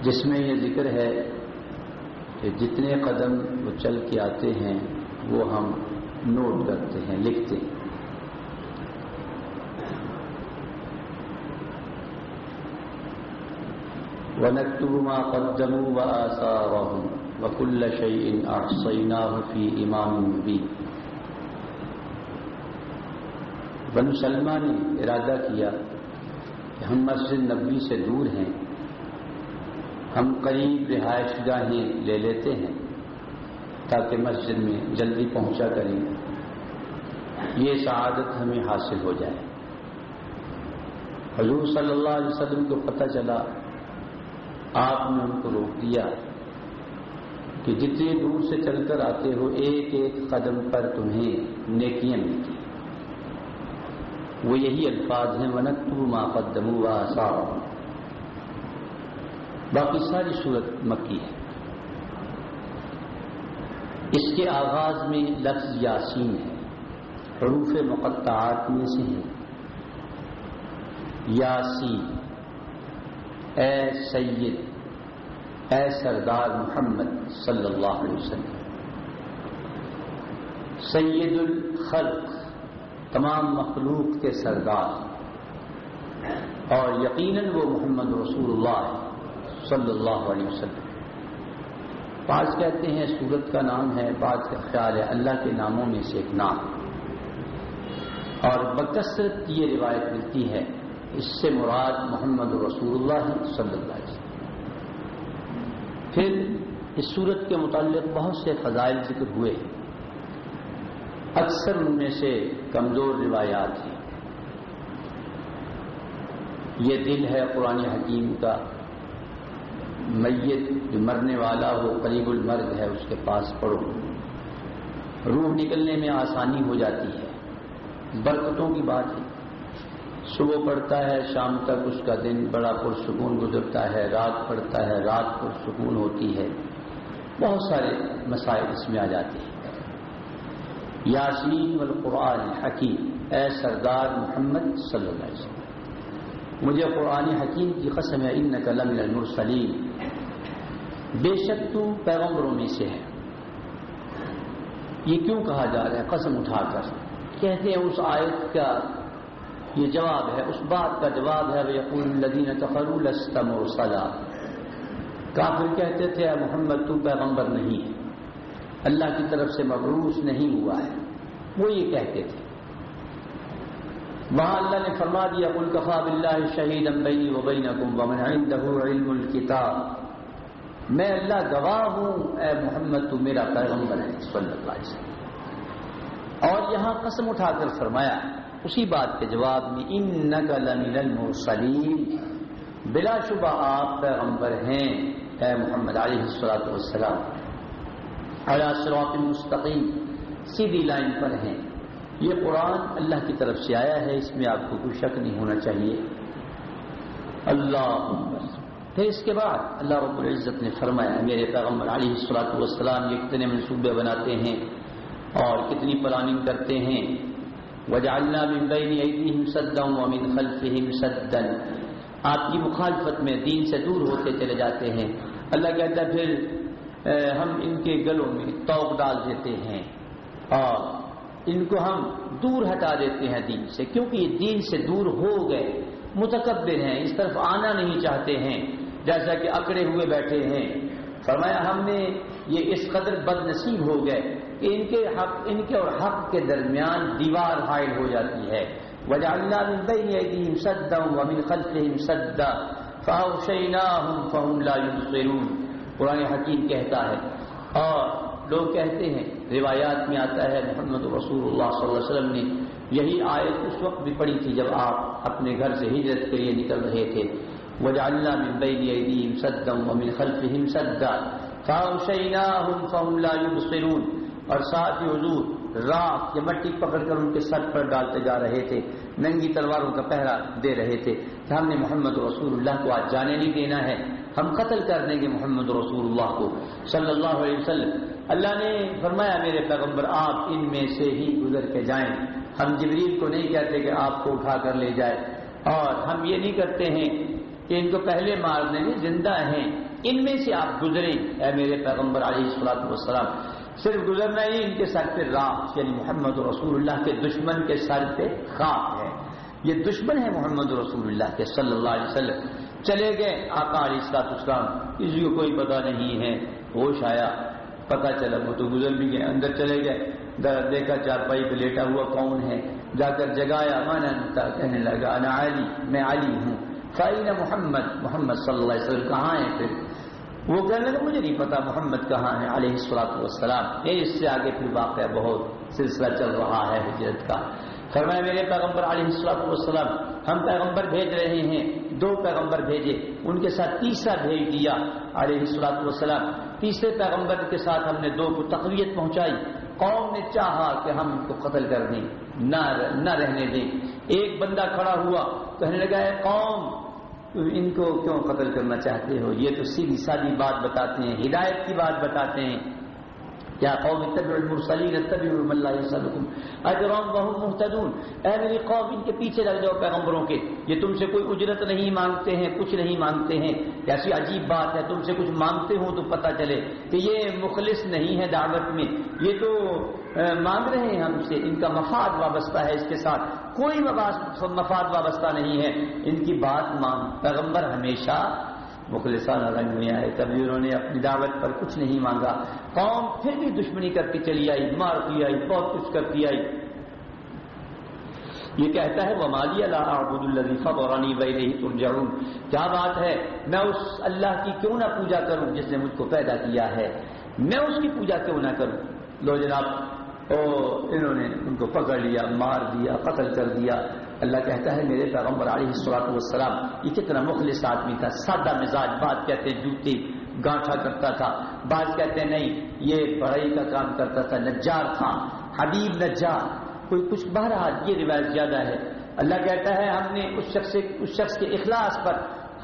جس میں یہ ذکر ہے کہ جتنے قدم وہ چل کے آتے ہیں، وہ ہم نوٹ کرتے ہیں، لکھتے ہیں۔ ما قدموا وآثارهم وكل شيء أحصيناه في إمام مبين۔ بن سلمہ نے ارادہ کیا کہ ہم مسجد نبی سے دور ہیں۔ ہم قریب رہائش گاہیں لے لیتے ہیں تاکہ مسجد میں جلدی پہنچا کریں۔ یہ سعادت ہمیں حاصل ہو جائے۔ حضور صلی اللہ علیہ وسلم کو پتہ چلا، آپ نے ان کو روک دیا کہ جتنے دور سے چل کر آتے ہو ایک ایک قدم پر تمہیں نیکیاں ملتی۔ وہ یہی الفاظ ہیں منت ما قدم آسا باقی ساری صورت مکی ہے۔ اس کے آغاز میں لفظ یاسین ہے۔ حروف مقطعات میں سے ہیں۔ یاسین۔ اے سید، اے سردار محمد صلی اللہ علیہ وسلم۔ سید الخلق۔ تمام مخلوق کے سردار اور یقیناً وہ محمد رسول اللہ صلی اللہ علیہ وسلم بعض کہتے ہیں سورت کا نام ہے، بعض کا خیال ہے اللہ کے ناموں میں سے ایک نام۔ اور بکثرت یہ روایت ملتی ہے، اس سے مراد محمد رسول اللہ صلی اللہ علیہ وسلم۔ پھر اس صورت کے متعلق بہت سے فضائل ذکر ہوئے۔ ہیں اکثر ان میں سے کمزور روایات ہیں۔ یہ دل ہے قرآن حکیم کا۔ میت جو مرنے والا ہو، قریب المرگ ہے، اس کے پاس پڑھو۔ روح نکلنے میں آسانی ہو جاتی ہے۔ برکتوں کی بات ہے۔ صبح پڑتا ہے، شام تک اس کا دن بڑا پرسکون گزرتا ہے۔ رات پڑتا ہے، رات پرسکون ہوتی ہے۔ بہت سارے مسائل اس میں آ جاتے ہیں۔ یاسین والقرآن حکیم اے سردار محمد صلی اللہ علیہ وسلم۔ مجھے قرآن حکیم کی قسم ہے ان قلم المرسلیم بے شک تو پیغمبروں میں سے ہے یہ کیوں کہا جا رہا ہے؟ قسم اٹھا کر۔ کہتے ہیں اس آیت کا یہ جواب ہے، اس بات کا جواب ہے الدین تفر مرسلا۔ کافر کہتے تھے محمد تو پیغمبر نہیں ہے اللہ کی طرف سے مبروس نہیں ہوا ہے۔ وہ یہ کہتے تھے۔ وہاں اللہ نے فرما دیا الکفا بلّہ شہید امبئی وبین ومن عنده علم الکتاب میں اللہ گواہ ہوں، اے محمد، تو میرا پیغمبر ہے، صلی اللہ علیہ وسلم۔ اور یہاں قسم اٹھا کر فرمایا، اسی بات کے جواب میں ان نقل المرسلیم بلا شبہ آپ پیغمبر ہیں، اے محمد علیہ السلاۃ والسلام۔ علی صراط مستقیم سیدھی لائن پر ہیں۔ یہ قرآن اللہ کی طرف سے آیا ہے، اس میں آپ کو کوئی شک نہیں ہونا چاہیے۔ اللہ پھر اس کے بعد اللہ رب العزت نے فرمایا، میرے پیغمبر علیہ السلاۃ والسلام یہ کتنے منصوبے بناتے ہیں اور کتنی پلاننگ کرتے ہیں۔ وجعلنا من بین ایدیہم سدا ومن خلفہم سدا۔ آپ کی مخالفت میں دین سے دور ہوتے چلے جاتے ہیں۔ اللہ کہتا ہے، پھر ہم ان کے گلوں میں توق ڈال دیتے ہیں اور ان کو ہم دور ہٹا دیتے ہیں دین سے، کیونکہ یہ دین سے دور ہو گئے، متکبر ہیں، اس طرف آنا نہیں چاہتے ہیں، جیسا کہ اکڑے ہوئے بیٹھے ہیں۔ فرمایا، ہم نے یہ اس قدر بد نصیب ہو گئے کہ ان کے حق، ان کے اور حق کے درمیان دیوار حائل ہو جاتی ہے۔ وجہ اللہ سدا ومن خلفهم سدا فاوشیناهم فهم لا يبصرون قرآن حکیم کہتا ہے اور لوگ کہتے ہیں، روایات میں آتا ہے، محمد رسول اللہ صلی اللہ علیہ وسلم نے یہی آیت اس وقت بھی پڑی تھی جب آپ اپنے گھر سے ہجرت کے لیے نکل رہے تھے۔ وجعلنا من بين ايديهم سدا ومن خلفهم سدا فاوشيناهم فهم لا يبصرون اور ساتھ ہی حضور رات یا مٹی پکڑ کر ان کے سر پر ڈالتے جا رہے تھے، ننگی تلواروں کا پہرا دے رہے تھے کہ ہم نے محمد رسول اللہ کو آج جانے نہیں دینا ہے، ہم قتل کر دیں گے محمد رسول اللہ کو۔ صلی اللہ علیہ وسلم، اللہ نے فرمایا، میرے پیغمبر، آپ ان میں سے ہی گزر کے جائیں۔ ہم جبریل کو نہیں کہتے کہ آپ کو اٹھا کر لے جائے۔ اور ہم یہ نہیں کرتے ہیں کہ ان کو پہلے مارنے میں زندہ ہیں۔ ان میں سے آپ گزریں۔ اے میرے پیغمبر، علیہ السلاط والسلام صرف گزرنا ہی ان کے سر پہ راہ یعنی محمد رسول اللہ کے دشمن کے سر پہ خاک ہے۔ یہ دشمن ہے محمد رسول اللہ کے، صلی اللہ علیہ وسلم۔ چلے گئے آقا علیہ السلاط اسلام کسی کو کوئی پتہ نہیں ہے، ہوش آیا۔ پتا چلا، وہ تو گزر بھی گئے، اندر چلے گئے۔ دیکھا چار پائی پہ لیٹا ہوا کون ہے۔ جا کر جگایا من انتا کہنے لگا، انا علی، میں علی ہوں۔ فائن محمد محمد صلی اللہ علیہ وسلم، کہاں ہے پھر؟ وہ کہنے لگا مجھے نہیں پتا محمد کہاں ہے، علیہ السلاط والسلام۔ یہ اس سے آگے پھر واقعہ بہت سلسلہ چل رہا ہے ہجرت کا۔ فرمایا، میرے پیغمبر علیہ السلاط والسلام، ہم پیغمبر بھیج رہے ہیں، دو پیغمبر بھیجے۔ ان کے ساتھ تیسرا بھیج دیا علیہ السلاط والسلام۔ تیسرے پیغمبر کے ساتھ ہم نے دو کو تقویت پہنچائی۔ قوم نے چاہا کہ ہم ان کو قتل کر دیں، نہ رہنے دیں۔ ایک بندہ کھڑا ہوا، کہنے لگا ہے قوم ان کو کیوں قتل کرنا چاہتے ہو؟ یہ تو سیدھی سادی بات بتاتے ہیں، ہدایت کی بات بتاتے ہیں۔ کیا قوم اتبع المرسلین اتبع من لا يسألكم اجرا وهم مهتدون. اے میری قوم، ان کے پیچھے لگ جاؤ پیغمبروں کے. یہ تم سے کوئی اجرت نہیں مانگتے ہیں، کچھ نہیں مانگتے ہیں. ایسی عجیب بات ہے، تم سے کچھ مانگتے ہو تو پتہ چلے کہ یہ مخلص نہیں ہے دعوت میں. یہ تو مانگ رہے ہیں ہم سے. ان کا مفاد وابستہ ہے اس کے ساتھ. کوئی مفاد وابستہ نہیں ہے. ان کی بات مانگ، پیغمبر ہمیشہ مخلصانہ رنگ میں آئے کبھی انہوں نے اپنی دعوت پر کچھ نہیں مانگا۔ قوم پھر بھی دشمنی کر کے چلی آئی مارتی آئی، بہت کچھ کرتی آئی۔ یہ کہتا ہے وہ مالی اللہ عبد الظیفہ بورانی بہ ترجعون۔ کیا بات ہے؟ میں اس اللہ کی کیوں نہ پوجا کروں جس نے مجھ کو پیدا کیا ہے؟ میں اس کی پوجا کیوں نہ کروں؟ لو جناب، او، انہوں نے ان کو پکڑ لیا، مار دیا، قتل کر دیا۔ اللہ کہتا ہے، میرے پیغمبر علیہ السلاط والسلام، یہ کتنا مخلص آدمی تھا، سادہ مزاج، بات کہتے جوتے گانٹھا کرتا تھا۔ بعض کہتے ہیں نہیں، یہ بڑھائی کا کام کرتا تھا، نجار تھا، حبیب نجار، کوئی کچھ۔ بہرحال یہ روایت زیادہ ہے۔ اللہ کہتا ہے، ہم نے اس شخص اس شخص کے اخلاص پر،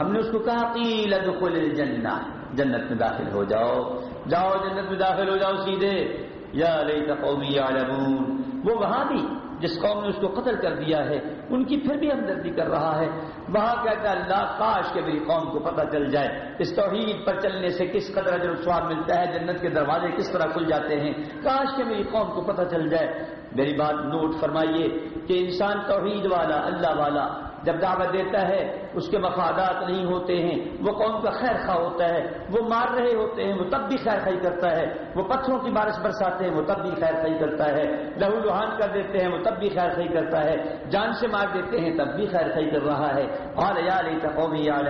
ہم نے اس کو کہا، قیل ادخل الجنہ، جنت میں داخل ہو جاؤ۔ جاؤ، جنت میں داخل ہو جاؤ، سیدھے۔ یا قومی یعلمون۔ وہ وہاں بھی جس قوم نے اس کو قتل کر دیا ہے، ان کی پھر بھی ہمدردی کر رہا ہے۔ وہاں کہتا ہے اللہ، کاش کے میری قوم کو پتہ چل جائے۔ اس توحید پر چلنے سے کس قدر اجر سواب ملتا ہے، جنت کے دروازے کس طرح کھل جاتے ہیں۔ کاش کے میری قوم کو پتہ چل جائے۔ میری بات نوٹ فرمائیے کہ انسان توحید والا، اللہ والا جب دعوت دیتا ہے، اس کے مفادات نہیں ہوتے ہیں۔ وہ قوم کا خیر خواہ ہوتا ہے۔ وہ مار رہے ہوتے ہیں، وہ تب بھی خیر خائی کرتا ہے۔ وہ پتھروں کی بارش برساتے ہیں، وہ تب بھی خیر خائی کرتا ہے۔ لہو لوہان کر دیتے ہیں، وہ تب بھی خیر خائی کرتا ہے۔ جان سے مار دیتے ہیں، تب بھی خیر خائی کر رہا ہے۔ اور یا قومی یا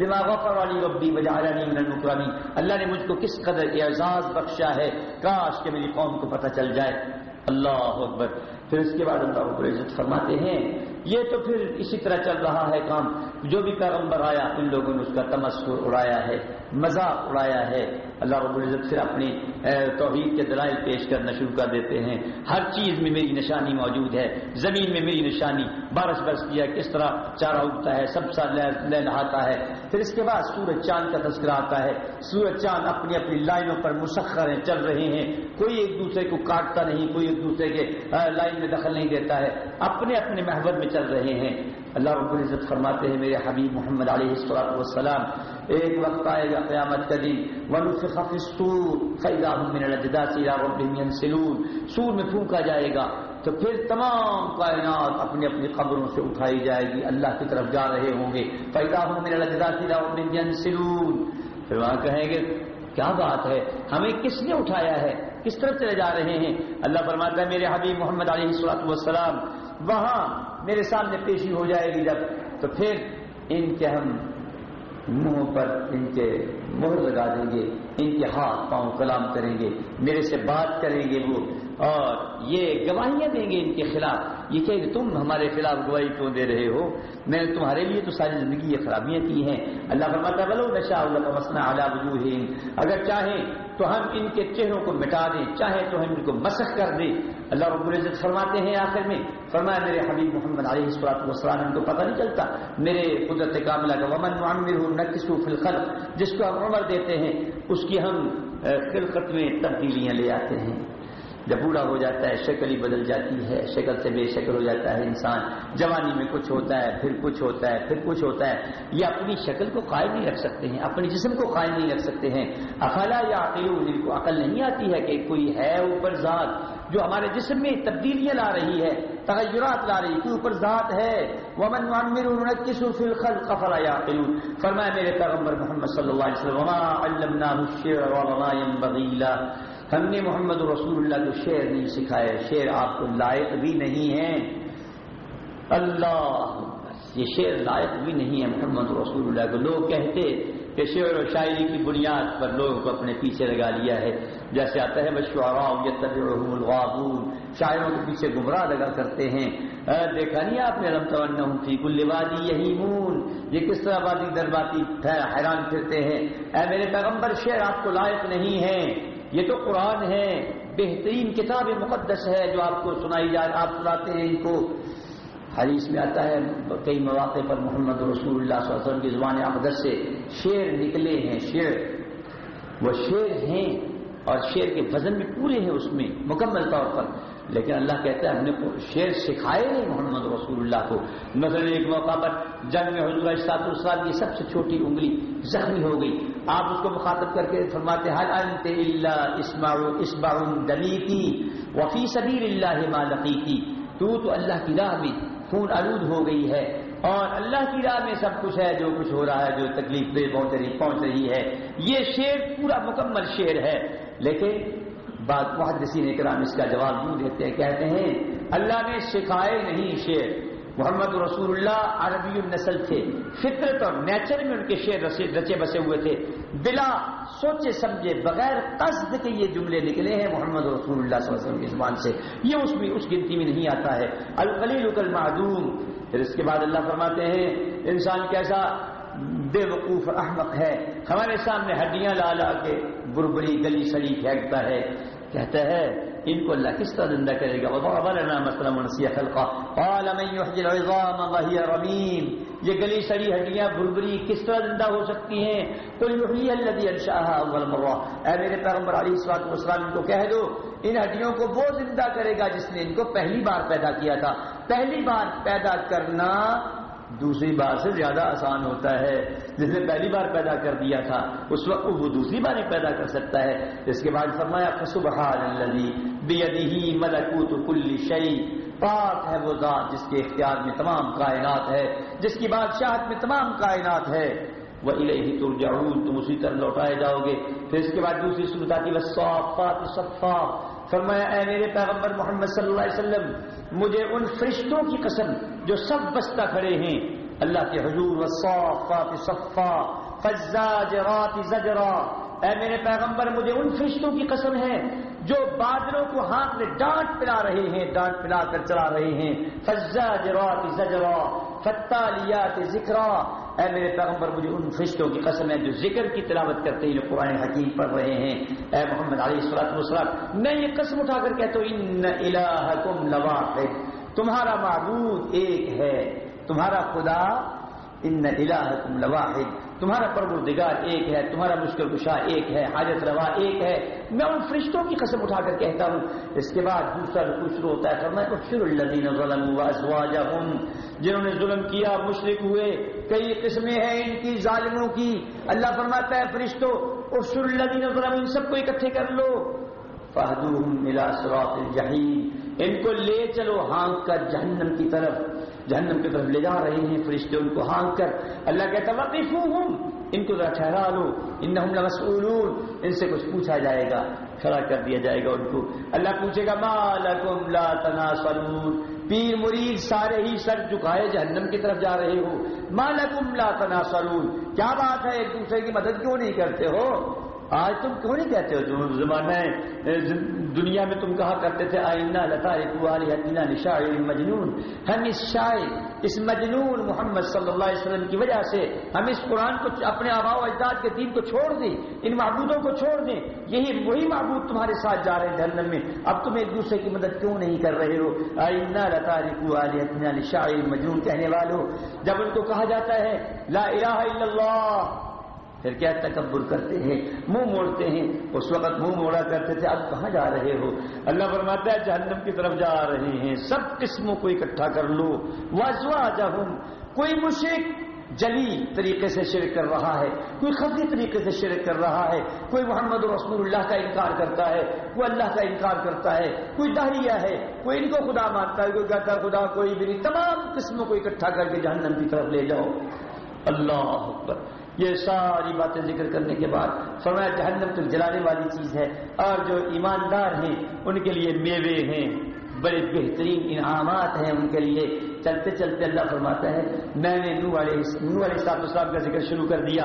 دماغ والی ربی بجارانی من اللہ نے مجھ کو کس قدر اعزاز بخشا ہے۔ کاش کہ میری قوم کو پتہ چل جائے۔ اللہ اکبر۔ پھر اس کے بعد اللہ رب العزت فرماتے ہیں یہ تو پھر اسی طرح چل رہا ہے کام۔ جو بھی پیغمبر آیا، ان لوگوں نے اس کا تمسکر اڑایا ہے، مذاق اڑایا ہے۔ اللہ رب العزت پھر اپنی توحید کے دلائل پیش کرنا شروع کر دیتے ہیں۔ ہر چیز میں میری نشانی موجود ہے۔ زمین میں میری نشانی۔ بارش برس کیا، کس طرح چارہ اگتا ہے، سب سا لے نہاتا ہے۔ پھر اس کے بعد سورج چاند کا تذکرہ آتا ہے۔ سورج چاند اپنی اپنی لائنوں پر مسخر ہیں چل رہے ہیں۔ کوئی ایک دوسرے کو کاٹتا نہیں، کوئی ایک دوسرے کے لائن میں دخل نہیں دیتا ہے۔ اپنے اپنے محبت میں چل رہے ہیں۔ اللہ رب العزت فرماتے ہیں، میرے حبیب محمد علیہ السلام والسلام، ایک وقت آئے گا قیامت کا دن۔ ونفخ فی الصور فاذا هم من الاجداث الى ربهم ينسلون۔ سور میں پھونکا جائے گا تو پھر تمام کائنات اپنی اپنی قبروں سے اٹھائی جائے گی۔ اللہ کی طرف جا رہے ہوں گے۔ فاذا هم من الاجداث الى ربهم ينسلون۔ پھر وہاں کہیں گے، کیا بات ہے؟ ہمیں کس نے اٹھایا ہے؟ کس طرف چلے جا رہے ہیں؟ اللہ فرماتا ہے، میرے حبیب محمد علیہ السلاط والسلام، وہاں میرے سامنے پیشی ہو جائے گی جب، تو پھر ان کے ہم منہ پر ان کے مہر لگا دیں گے، ان کے ہاتھ پاؤں کلام کریں گے، میرے سے بات کریں گے وہ اور یہ گواہیاں دیں گے ان کے خلاف۔ یہ کہ تم ہمارے خلاف گواہی کیوں دے رہے ہو؟ میں نے تمہارے لیے تو ساری زندگی یہ خرابیاں کی ہیں۔ اللہ فرماتا بلو نشا اللہ مسنا اعلیٰ اگر چاہیں تو ہم ان کے چہروں کو مٹا دیں چاہے تو ہم ان کو مسخ کر دیں۔ اللہ رب العزت فرماتے ہیں آخر میں، فرمایا، میرے حبیب محمد علیہ السلاط والسلام، ان کو پتہ نہیں چلتا۔ میرے قدرت کاملہ کا، ومن معمر ہوں نقص الخلق جس کو ہم عمر دیتے ہیں، اس کی ہم خلقت میں تبدیلیاں لے آتے ہیں۔ جب بوڑھا ہو جاتا ہے، شکل ہی بدل جاتی ہے۔ شکل سے بے شکل ہو جاتا ہے انسان۔ جوانی میں کچھ ہوتا ہے، پھر کچھ ہوتا ہے، پھر کچھ ہوتا ہے۔ یہ اپنی شکل کو قائم نہیں رکھ سکتے ہیں، اپنی جسم کو قائم نہیں رکھ سکتے ہیں۔ افلا یا عقل جن کو عقل نہیں آتی ہے کہ کوئی ہے اوپر ذات جو ہمارے جسم میں تبدیلیاں لا رہی ہے، تغیرات لا رہی ہے اوپر ذات ہے۔ ومن الخلق فلا يعقلون فرمایا، میرے پیغمبر محمد صلی اللہ علیہ وسلم، وما علمناه الشعر وما ينبغي له۔ ہم نے محمد رسول اللہ کو شعر نہیں سکھائے شعر آپ کو لائق بھی نہیں ہے۔ اللہ، یہ شعر لائق بھی نہیں ہے محمد رسول اللہ کو۔ لوگ کہتے کہ شعر و شاعری کی بنیاد پر لوگوں کو اپنے پیچھے لگا لیا ہے۔ جیسے آتا ہے شاعروں کے پیچھے گمراہ لگا کرتے ہیں۔ دیکھا نہیں آپ نے؟ رم فی کل وادی یہی مون یہ کس طرح بادی در باتی حیران پھرتے ہیں۔ اے، میرے پیغمبر، شعر آپ کو لائق نہیں ہے۔ یہ تو قرآن ہے، بہترین کتاب مقدس ہے جو آپ کو سنائی جا آپ سناتے ہیں ان کو۔ حدیث میں آتا ہے، کئی مواقع پر محمد رسول اللہ صلی اللہ علیہ وسلم کی زبان اقدس سے شعر نکلے ہیں، شعر۔ وہ شعر ہیں اور شعر کے وزن بھی پورے ہیں اس میں، مکمل طور پر۔ لیکن اللہ کہتا ہے ہم نے شعر سکھائے نہیں محمد رسول اللہ کو۔ مثلا ایک موقع پر جنگ میں حضور اسات السلام کی سب سے چھوٹی انگلی زخمی ہو گئی۔ آپ اس کو مخاطب کر کے فرماتے حل انت اللہ اسماع دلیتی وفی سبیر اللہ مالقی کی تو تو اللہ کی راہ میں خون آلود ہو گئی ہے۔ اور اللہ کی راہ میں سب کچھ ہے، جو کچھ ہو رہا ہے، جو تکلیف دے پہنچ رہی پہنچ رہی ہے۔ یہ شعر پورا مکمل شعر ہے۔ لیکن بات محدثین اکرام اس کا جواب یوں دیتے ہیں، کہتے ہیں، اللہ نے سکھائے نہیں شعر۔ محمد رسول اللہ عربی النسل تھے۔ فطرت اور نیچر میں ان کے شعر رچے بسے ہوئے تھے۔ بلا سوچے سمجھے بغیر قصد کے یہ جملے نکلے ہیں محمد رسول اللہ صلی اللہ علیہ وسلم کی زبان سے۔ یہ اس میں اس گنتی میں نہیں آتا ہے۔ القلیل المعدوم پھر اس کے بعد اللہ فرماتے ہیں، انسان کیسا بے وقوف احمق ہے۔ ہمارے سامنے ہڈیاں لا لا کے بربری گلی سڑی پھینکتا ہے۔ کہتا ہے، ان کو اللہ کس طرح زندہ کرے گا؟ رمیم۔ یہ گلی سڑی ہڈیاں بربری کس طرح زندہ ہو سکتی ہیں؟ اے میرے پیغمبر علی اسلام وسلام ان کو کہہ دو، ان ہڈیوں کو وہ زندہ کرے گا جس نے ان کو پہلی بار پیدا کیا تھا۔ پہلی بار پیدا کرنا دوسری بار سے زیادہ آسان ہوتا ہے۔ جس نے پہلی بار پیدا کر دیا تھا، اس وقت وہ دوسری بار پیدا کر سکتا ہے۔ اس کے بعد فرمایا ملکوت کل شعی پاک ہے وہ ذات جس کے اختیار میں تمام کائنات ہے، جس کی بادشاہت میں تمام کائنات ہے۔ وہ الہی ترجعون۔ تم اسی طرح لوٹائے جاؤ گے۔ پھر اس کے بعد دوسری صورت آتی ہے صفا۔ فرمایا، اے میرے پیغمبر محمد صلی اللہ علیہ وسلم، مجھے ان فرشتوں کی قسم جو سب بستہ کھڑے ہیں، اللہ کے حضور، والصافات صفا فزاجرات زجرا، اے میرے پیغمبر، مجھے ان فرشتوں کی قسم ہے جو بادلوں کو ہاتھ میں ڈانٹ پلا رہے ہیں، ڈانٹ پلا کر چلا رہے ہیں فزاجرات زجرا فتالیات ذکر اے میرے پیغمبر، مجھے ان فرشتوں کی قسم ہے جو ذکر کی تلاوت کرتے ہیں، جو قرآن حکیم پڑھ رہے ہیں۔ اے محمد علیہ السلط وسلم میں یہ قسم اٹھا کر کہتا ہوں، ان الہکم لواحد، تمہارا معبود ایک ہے، تمہارا خدا، ان الہکم لواحد۔ تمہارا پروردگار ایک ہے، تمہارا مشکل کشا ایک ہے، حاجت روا ایک ہے۔ میں ان فرشتوں کی قسم اٹھا کر کہتا ہوں۔ اس کے بعد دوسرا رکو شروع ہوتا ہے فرمائے افشر الذین ظلموا ازواجہم جنہوں نے ظلم کیا، مشرک ہوئے۔ کئی قسمیں ہیں ان کی، ظالموں کی۔ اللہ فرماتا ہے فرشتوں افشر الذین ظلموا، ان سب کو اکٹھے کر لو۔ فہدوہم الى صراط الجحیم۔ ان کو لے چلو ہانک کر جہنم کی طرف۔ جہنم کی طرف لے جا رہے ہیں، فرشتے ان کو ہانک کر اللہ کہتا وقفوہم ان کو ذرا ٹھہرا لو انہم لمسئولون، ان سے کچھ پوچھا جائے گا، کھڑا کر دیا جائے گا ان کو۔ اللہ پوچھے گا، ما لکم لا تناصرون؟ پیر مرید سارے ہی سر جھکائے جہنم کی طرف جا رہے ہو۔ ما لکم لا تناصرون؟ کیا بات ہے، ایک دوسرے کی مدد کیوں نہیں کرتے ہو؟ آج تم کیوں نہیں کہتے ہو زمانہ دنیا میں تم کہا کرتے تھے آئینہ لتا نشاع مجنون۔ ہم اس شاعر، اس مجنون محمد صلی اللہ علیہ وسلم کی وجہ سے ہم اس قرآن کو، اپنے آبا و اجداد کے دین کو چھوڑ دیں، ان معبودوں کو چھوڑ دیں۔ یہی وہی معبود تمہارے ساتھ جا رہے ہیں جہنم میں۔ اب تم ایک دوسرے کی مدد کیوں نہیں کر رہے ہو؟ آئینہ لتا نشاع مجنون کہنے والوں جب ان کو کہا جاتا ہے، لا الہ الا اللہ پھر کیا تکبر کرتے ہیں؟ منہ موڑتے ہیں۔ اس وقت منہ موڑا کرتے تھے، اب کہاں جا رہے ہو؟ اللہ فرماتا ہے، جہنم کی طرف جا رہے ہیں۔ سب قسموں کو اکٹھا کر لو۔ واضوا جہم کوئی مشرق جلی طریقے سے شرک کر رہا ہے، کوئی خفی طریقے سے شرک کر رہا ہے، کوئی محمد رسول اللہ کا انکار کرتا ہے، کوئی اللہ کا انکار کرتا ہے، کوئی دہریہ ہے، کوئی ان کو خدا مانتا ہے، کوئی کہتا ہے، خدا کوئی بھی نہیں۔ تمام قسموں کو اکٹھا کر کے جہنم کی طرف لے جاؤ۔ اللہ اکبر۔ یہ ساری باتیں ذکر کرنے کے بعد فرمایا جہنم تک جلانے والی چیز ہے اور جو ایماندار ہیں ان کے لیے میوے ہیں، بڑے بہترین انعامات ہیں ان کے لیے۔ چلتے چلتے اللہ فرماتا ہے، میں نے نو والے نو والے صاحب السلام کا ذکر شروع کر دیا۔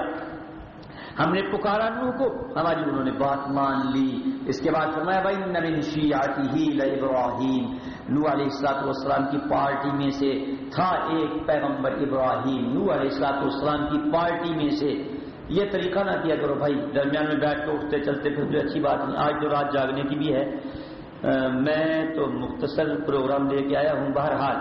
ہم نے پکارا نو کو۔ ہماری جی انہوں نے بات مان لی۔ اس کے بعد فرمایا بھائی شیعتی ہی ابراہیم نو علیہ السلاط والسلام کی پارٹی میں سے تھا ایک پیغمبر ابراہیم۔ نو علیہ السلاط والسلام کی پارٹی میں سے۔ یہ طریقہ نہ کیا کرو بھائی۔ درمیان میں بیٹھ کے اٹھتے چلتے پھرتے اچھی بات نہیں۔ آج تو رات جاگنے کی بھی ہے۔ میں تو مختصر پروگرام لے کے آیا ہوں بہرحال۔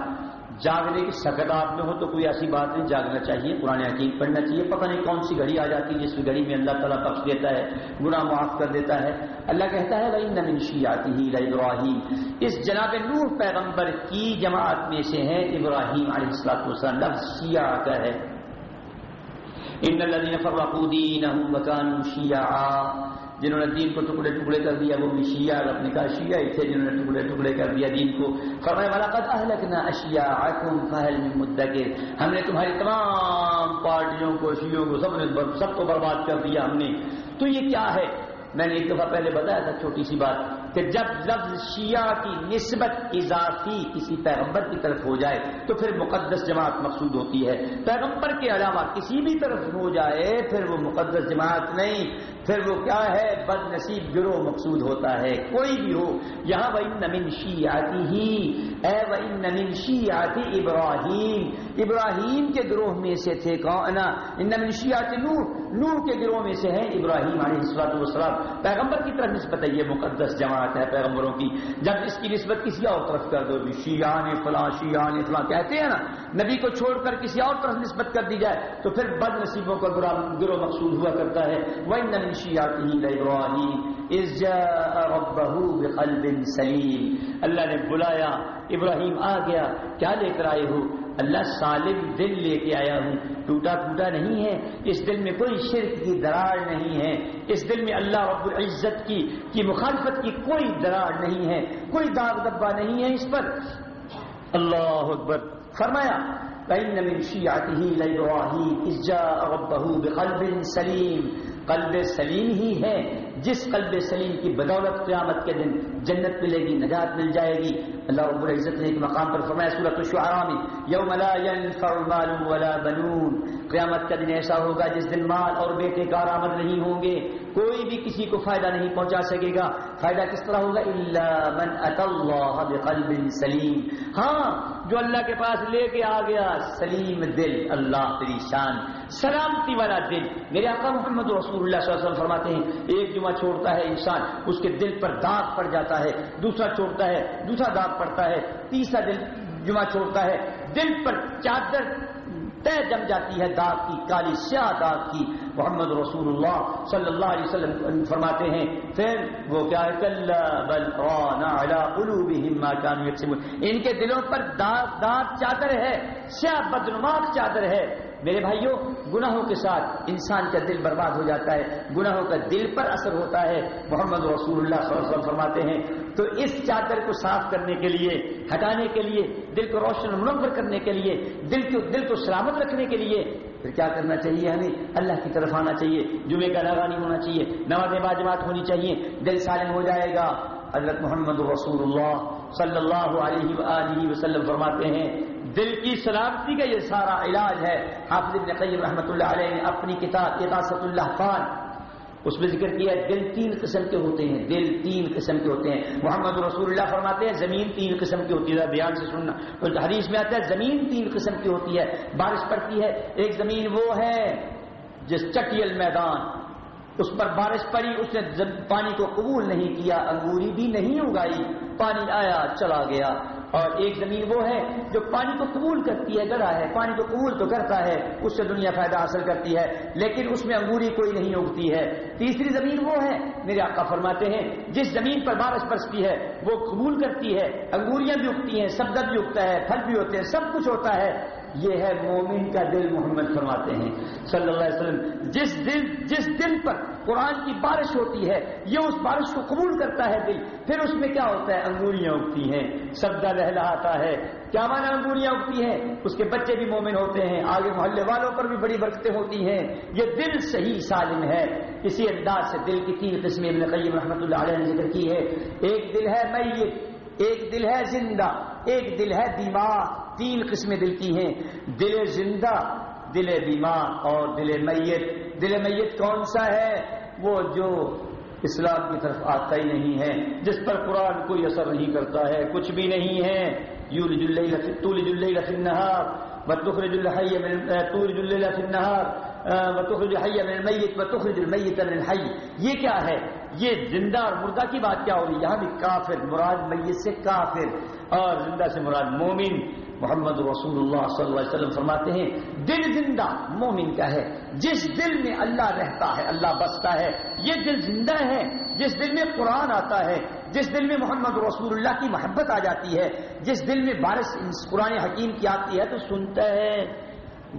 جاگنے کی سکت آپ میں ہو تو کوئی ایسی بات نہیں، جاگنا چاہیے، قرآن حکیم پڑھنا چاہیے۔ پتہ نہیں کون سی گھڑی آ جاتی ہے، جس گھڑی میں اللہ تعالیٰ بخش دیتا ہے، گناہ معاف کر دیتا ہے۔ اللہ کہتا ہے بھائی نمنشی آتی ہی ابراہیم اس جناب نور پیغمبر کی جماعت میں سے ہے ابراہیم علیہ السلاط وسلم لفظ شیعہ کا ہے۔ ان الذين فرقوا دينهم وكانوا شيعا۔ جنہوں نے دین کو ٹکڑے ٹکڑے کر دیا، وہ بھی شیعہ اپنے کہا شیعہ ہی تھے، جنہوں نے ٹکڑے ٹکڑے کر دیا دین کو۔ فرمایا ملاقات اہلکنا اشیاءکم فہل من مدکر۔ ہم نے تمہاری تمام پارٹیوں کو، شیعوں کو، سب نے سب کو برباد کر دیا ہم نے۔ تو یہ کیا ہے؟ میں نے ایک دفعہ پہلے بتایا تھا، چھوٹی سی بات۔ کہ جب لفظ شیعہ کی نسبت اضافی کسی پیغمبر کی طرف ہو جائے تو پھر مقدس جماعت مقصود ہوتی ہے۔ پیغمبر کے علاوہ کسی بھی طرف ہو جائے پھر وہ مقدس جماعت نہیں۔ پھر وہ کیا ہے؟ بد نصیب گروہ مقصود ہوتا ہے۔ کوئی بھی ہو۔ یہاں وہ نمن شی آتی ہی اے وہ نمن شی آتی ابراہیم ابراہیم کے گروہ میں سے تھے کون؟ نمن شی آتی نور نور کے گروہ میں سے ہیں۔ ابراہیم علیہ السلام وسلام پیغمبر کی طرف نسبت ہے یہ مقدس جماعت۔ جماعت ہے پیغمبروں کی، جب اس کی نسبت کسی اور طرف کر دو، شیعہ نے فلاں، شیعہ نے فلاں، کہتے ہیں نا، نبی کو چھوڑ کر کسی اور طرف نسبت کر دی جائے تو پھر بد نصیبوں کا گروہ مقصود ہوا کرتا ہے۔ وہ نبی شیعہ نمن سلیم اللہ نے بلایا ابراہیم آ گیا، کیا لے کر آئے ہو؟ اللہ سالم دل لے کے آیا ہوں۔ ٹوٹا ٹوٹا نہیں ہے، اس دل میں کوئی شرک کی دراڑ نہیں ہے۔ اس دل میں اللہ رب العزت کی کی مخالفت کی کوئی دراڑ نہیں ہے، کوئی داغ دبا نہیں ہے اس پر۔ اللہ اکبر۔ فرمایا سلیم قلب سلیم ہی ہے جس قلب سلیم کی بدولت قیامت کے دن جنت ملے گی، نجات مل جائے گی۔ اللہ رب العزت نے ایک مقام پر فرمایا سورت الشعراء میں، یوم لا ينفع مال ولا بنون۔ قیامت کا دن ایسا ہوگا جس دن مال اور بیٹے کارآمد نہیں ہوں گے، کوئی بھی کسی کو فائدہ نہیں پہنچا سکے گا۔ فائدہ کس طرح ہوگا؟ الا من اتى الله بقلب سلیم ہاں جو اللہ کے پاس لے کے آ گیا، سلیم دل، اللہ تری شان، سلامتی والا دل۔ میرے آقا محمد رسول اللہ صلی اللہ علیہ وسلم فرماتے ہیں، ایک جمعہ چھوڑتا ہے انسان، اس کے دل پر داغ پڑ جاتا ہے، دوسرا چھوڑتا ہے، دوسرا داغ پڑتا ہے، تیسرا دل جمعہ چھوڑتا ہے۔ دل پر چادر تہ جم جاتی ہے داغ کی، کالی سیاہ داغ کی۔ محمد رسول اللہ صلی اللہ علیہ وسلم فرماتے ہیں، پھر وہ کیا ہے؟ ان کے دلوں پر داغ داغ چادر ہے، سیاہ بدنماک چادر ہے۔ میرے بھائیوں، گناہوں کے ساتھ انسان کا دل برباد ہو جاتا ہے، گناہوں کا دل پر اثر ہوتا ہے۔ محمد رسول اللہ صلی اللہ علیہ وسلم فرماتے ہیں، تو اس چادر کو صاف کرنے کے لیے، ہٹانے کے لیے، دل کو روشن منور کرنے کے لیے، دل کو دل کو سلامت رکھنے کے لیے، پھر کیا کرنا چاہیے ہمیں؟ اللہ کی طرف آنا چاہیے۔ جمعے کا نہیں ہونا چاہیے۔ نماز باجمات ہونی چاہیے۔ دل سالم ہو جائے گا۔ حضرت محمد رسول اللہ صلی اللہ علیہ وآلہ وسلم فرماتے ہیں دل کی سلامتی کا یہ سارا علاج ہے۔ حافظ ابن قیم رحمۃ اللہ علیہ نے اپنی کتاب اقاصت اللہ خان، اس میں ذکر کیا دل تین قسم کے ہوتے ہیں، دل تین قسم کے ہوتے ہیں۔ محمد رسول اللہ فرماتے ہیں، زمین تین قسم کی ہوتی ہے بیان سے سننا۔ حدیث میں آتا ہے، زمین تین قسم کی ہوتی ہے۔ بارش پڑتی ہے، ایک زمین وہ ہے جس چٹیل میدان، اس پر بارش پڑی، اس نے پانی کو قبول نہیں کیا، انگوری بھی نہیں اگائی، پانی آیا، چلا گیا۔ اور ایک زمین وہ ہے جو پانی کو قبول کرتی ہے گڑا ہے، پانی کو قبول تو کرتا ہے، اس سے دنیا فائدہ حاصل کرتی ہے، لیکن اس میں انگوری کوئی نہیں اگتی ہے۔ تیسری زمین وہ ہے، میرے آقا فرماتے ہیں، جس زمین پر بارش برستی ہے، وہ قبول کرتی ہے، انگوریاں بھی اگتی ہیں، سبزہ بھی اگتا ہے، پھل بھی ہوتے ہیں، سب کچھ ہوتا ہے یہ ہے مومن کا دل محمد فرماتے ہیں۔ صلی اللہ علیہ وسلم، جس دل جس دل پر قرآن کی بارش ہوتی ہے، یہ اس بارش کو قبول کرتا ہے دل۔ پھر اس میں کیا ہوتا ہے؟ انگوریاں اگتی ہیں۔ سبدہ لہلاتا ہے۔ کیا مانا انگوریاں اگتی ہیں؟ اس کے بچے بھی مومن ہوتے ہیں۔ آگے محلے والوں پر بھی بڑی برکتیں ہوتی ہیں۔ یہ دل صحیح سالم ہے۔ اسی انداز سے دل کی تین قسمیں ابن قیم رحمۃ اللہ علیہ نے ذکر کی ہے ایک دل ہے میت۔ ایک دل ہے زندہ، ایک دل ہے دماغ تین قسمیں دل کی ہیں۔ دل زندہ، دل بیمار اور دل میت۔ دل میت کون سا ہے؟ وہ جو اسلام کی طرف آتا ہی نہیں ہے، جس پر قرآن کوئی اثر نہیں کرتا ہے، کچھ بھی نہیں ہے۔ یو النہار، وتخرج الحي من تولج وتخرج من وتخرج من یہ کیا ہے؟ یہ زندہ اور مردہ کی بات کیا ہو رہی ہے یہاں بھی کافر، مراد میت سے کافر اور زندہ سے مراد مومن۔ محمد رسول اللہ صلی اللہ علیہ وسلم فرماتے ہیں، دل زندہ مومن کا ہے، جس دل میں اللہ رہتا ہے، اللہ بستا ہے۔ یہ دل زندہ ہے، جس دل میں قرآن آتا ہے، جس دل میں محمد رسول اللہ کی محبت آ جاتی ہے، جس دل میں بارش قرآن حکیم کی آتی ہے تو سنتا ہے۔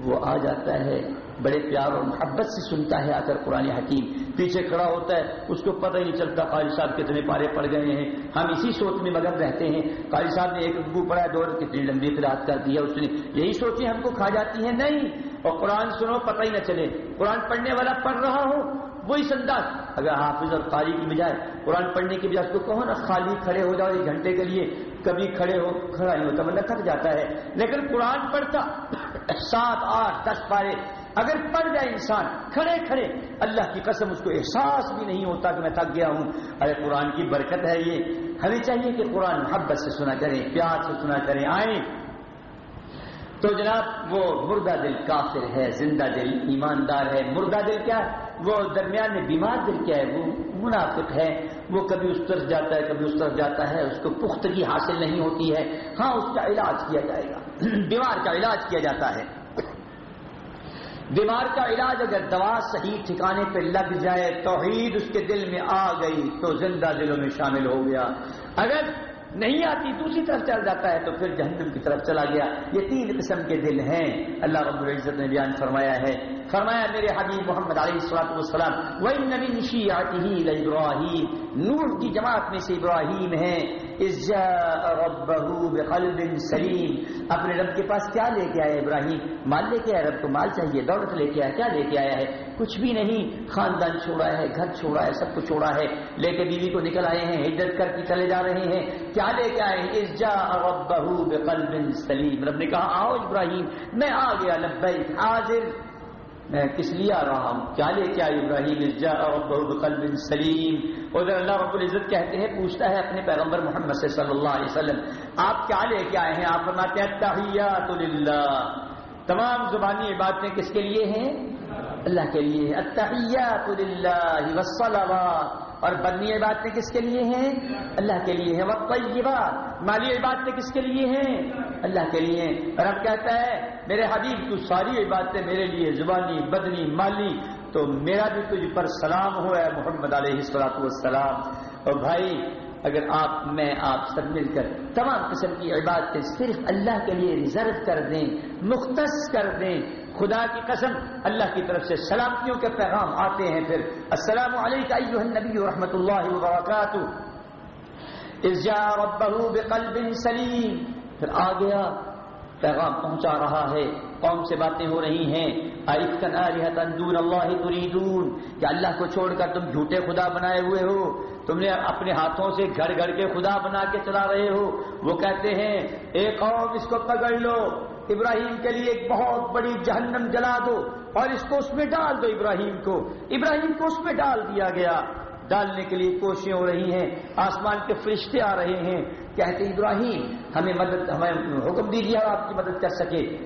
وہ آ جاتا ہے، بڑے پیار اور محبت سے سنتا ہے آ کر قرآن حکیم۔ پیچھے کھڑا ہوتا ہے، اس کو پتہ ہی نہیں چلتا قاری صاحب کتنے پارے پڑ گئے ہیں۔ ہم اسی سوچ میں مگر رہتے ہیں۔ قاری صاحب نے ایک ابو پڑا دور کتنی لمبی قرآد کر دیا اس نے یہی سوچیں ہم کو کھا جاتی ہے؟ نہیں۔ اور قرآن سنو، پتہ ہی نہ چلے۔ قرآن پڑھنے والا پڑھ رہا ہو، وہی انداز اگر حافظ اور قاری کی بجائے قرآن پڑھنے کی بجائے اس کو کہو نا، خالی کھڑے ہو جاؤ ایک گھنٹے کے لیے۔ کبھی کھڑے ہو کھڑا نہیں ہوتا بندہ تھک جاتا ہے۔ لیکن قرآن پڑھتا، سات، آٹھ، دس پارے۔ اگر پڑھ جائے انسان کھڑے کھڑے، اللہ کی قسم اس کو احساس بھی نہیں ہوتا کہ میں تھک گیا ہوں۔ ارے قرآن کی برکت ہے یہ۔ ہمیں چاہیے کہ قرآن محبت سے سنا کریں، پیار سے سنا کریں۔ آئیں۔ تو جناب، وہ مردہ دل کافر ہے، زندہ دل ایماندار ہے۔ مردہ دل کیا وہ درمیان میں بیمار دل کیا ہے؟ وہ منافق ہے۔ وہ کبھی اس طرف جاتا ہے، کبھی اس طرف جاتا ہے، اس کو پختگی حاصل نہیں ہوتی ہے۔ ہاں اس کا علاج کیا جائے گا۔ بیمار کا علاج کیا جاتا ہے۔ بیمار کا علاج اگر دوا صحیح ٹھکانے پہ لگ جائے، توحید اس کے دل میں آ گئی، تو زندہ دلوں میں شامل ہو گیا۔ اگر نہیں آتی، دوسری طرف چل جاتا ہے تو پھر جہنم کی طرف چلا گیا۔ یہ تین قسم کے دل ہیں۔ اللہ رب العزت نے بیان فرمایا ہے۔ فرمایا، میرے حبیب محمد علیہ السلاط والسلام وہی نبی نشی آتی ہی ابراہیم نور کی جماعت میں سے ابراہیم ہے بقلب سلیم اپنے رب کے پاس کیا لے کے آیا ابراہیم؟ مال لے کے آیا رب کو؟ مال چاہیے؟ دولت لے کے آیا کیا لے کے آیا ہے؟ کچھ بھی نہیں۔ خاندان چھوڑا ہے، گھر چھوڑا ہے، سب کچھ چھوڑا ہے۔ لے کے بیوی کو نکل آئے ہیں ہجرت کر کے چلے جا رہے ہیں۔ کیا لے کے آئے؟ ہیں ارجا ربہ بقلب سلیم رب نے کہا، آؤ ابراہیم، میں آ گیا، لبیک حاضر۔ میں کس لیے آ رہا ہوں؟ کیا لے کے آئے ابراہیم؟ ارجا ربہ بقلب سلیم۔ ادھر اللہ رب العزت کہتے ہیں، پوچھتا ہے اپنے پیغمبر محمد سے صلی اللہ علیہ وسلم، آپ کیا لے کے آئے ہیں؟ آپ فرماتے ہیں تحیات للہ۔ تمام زبانی باتیں کس کے لیے ہیں؟ اللہ کے لیے التحیات للہ والصلوات۔ اور بدنی عبادتیں کس کے لیے ہیں؟ اللہ کے لیے ہیں۔ والطیبات۔ مالی عبادتیں کس کے لیے ہیں؟ اللہ کے لیے اور اب کہتا ہے میرے حبیب، تو ساری عبادتیں میرے لیے، زبانی، بدنی، مالی، تو میرا بھی تجھ پر سلام ہوا ہے محمد علیہ السلاط والسلام۔ اور بھائی، اگر آپ، میں آپ سب مل کر تمام قسم کی عبادتیں صرف اللہ کے لیے ریزرو کر دیں، مختص کر دیں، خدا کی قسم اللہ کی طرف سے سلامتیوں کے پیغام آتے ہیں، پھر السلام علیکم ایوہ النبی ورحمۃ اللہ وبرکاتہ۔ ربہ بقلب سلیم۔ پھر آ گیا پیغام پہنچا رہا ہے۔ قوم سے باتیں ہو رہی ہیں۔ دون اللہ تریدون۔ کہ اللہ کو چھوڑ کر تم جھوٹے خدا بنائے ہوئے ہو۔ تم نے اپنے ہاتھوں سے گھر گھر کے خدا بنا کے چلا رہے ہو۔ وہ کہتے ہیں ایک قوم، اس کو پکڑ لو۔ ابراہیم کے لیے ایک بہت بڑی جہنم جلا دو اور اس کو اس میں ڈال دو ابراہیم کو۔ ابراہیم کو اس میں ڈال دیا گیا۔ ڈالنے کے لیے کوششیں ہو رہی ہیں، آسمان کے فرشتے آ رہے ہیں۔ کہتے ابراہیم، ہمیں مدد، ہمیں حکم دیجیے آپ کی مدد کر سکے۔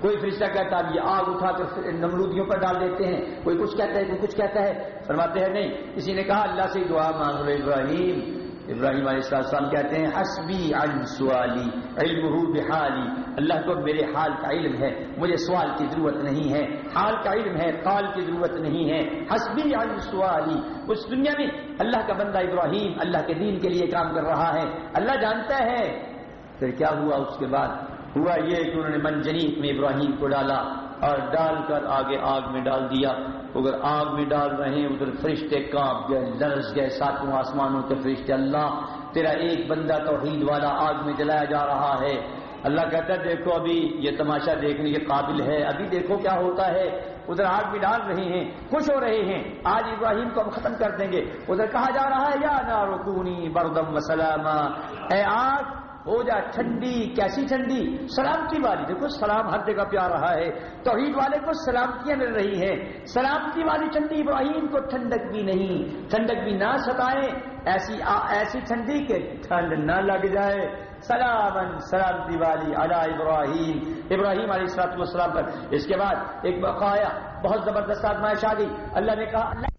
کوئی فرشتہ کہتا ہے، یہ آگ اٹھا کر نمرودیوں پر ڈال دیتے ہیں۔ کوئی کچھ کہتا ہے، کوئی کچھ کہتا ہے۔ فرماتے ہیں، نہیں کسی نے کہا، اللہ سے دعا مانگ لو ابراہیم۔ ابراہیم علیہ السلام کہتے ہیں، حسبی عن سوالی علم بحالی۔ اللہ کو میرے حال کا علم ہے، مجھے سوال کی ضرورت نہیں ہے۔ حال کا علم ہے، قال کی ضرورت نہیں ہے۔ حسبی عن سوالی۔ اس دنیا میں اللہ کا بندہ ابراہیم اللہ کے دین کے لیے کام کر رہا ہے۔ اللہ جانتا ہے۔ پھر کیا ہوا اس کے بعد؟ ہوا یہ کہ انہوں نے منجنیق میں ابراہیم کو ڈالا۔ اور ڈال کر آگے آگ میں ڈال دیا۔ اگر آگ میں ڈال رہے ہیں، ادھر فرشتے کانپ گئے، لرز گئے، ساتوں آسمانوں کے فرشتے۔ اللہ، تیرا ایک بندہ توحید والا آگ میں جلایا جا رہا ہے۔ اللہ کہتا ہے، دیکھو ابھی یہ تماشا دیکھنے کے قابل ہے۔ ابھی دیکھو کیا ہوتا ہے۔ ادھر آگ بھی ڈال رہے ہیں، خوش ہو رہے ہیں۔ آج ابراہیم کو ہم ختم کر دیں گے۔ ادھر کہا جا رہا ہے، یا نارکونی بردم وسلام اے آگ ہو جا ٹھنڈی کیسی ٹھنڈی سلامتی والی دیکھو سلام ہر جگہ پہ آ رہا ہے توحید والے کو سلامتیاں مل رہی ہیں سلامتی والی ٹھنڈی ابراہیم کو ٹھنڈک بھی نہیں ٹھنڈک بھی نہ ستائے ایسی آ, ایسی ٹھنڈی کہ ٹھنڈ نہ لگ جائے سلامن سلامتی والی علا ابراہیم ابراہیم علیہ السلام والسلام پر اس کے بعد ایک بقایا بہت زبردست آدمائش آ گئی اللہ نے کہا اللہ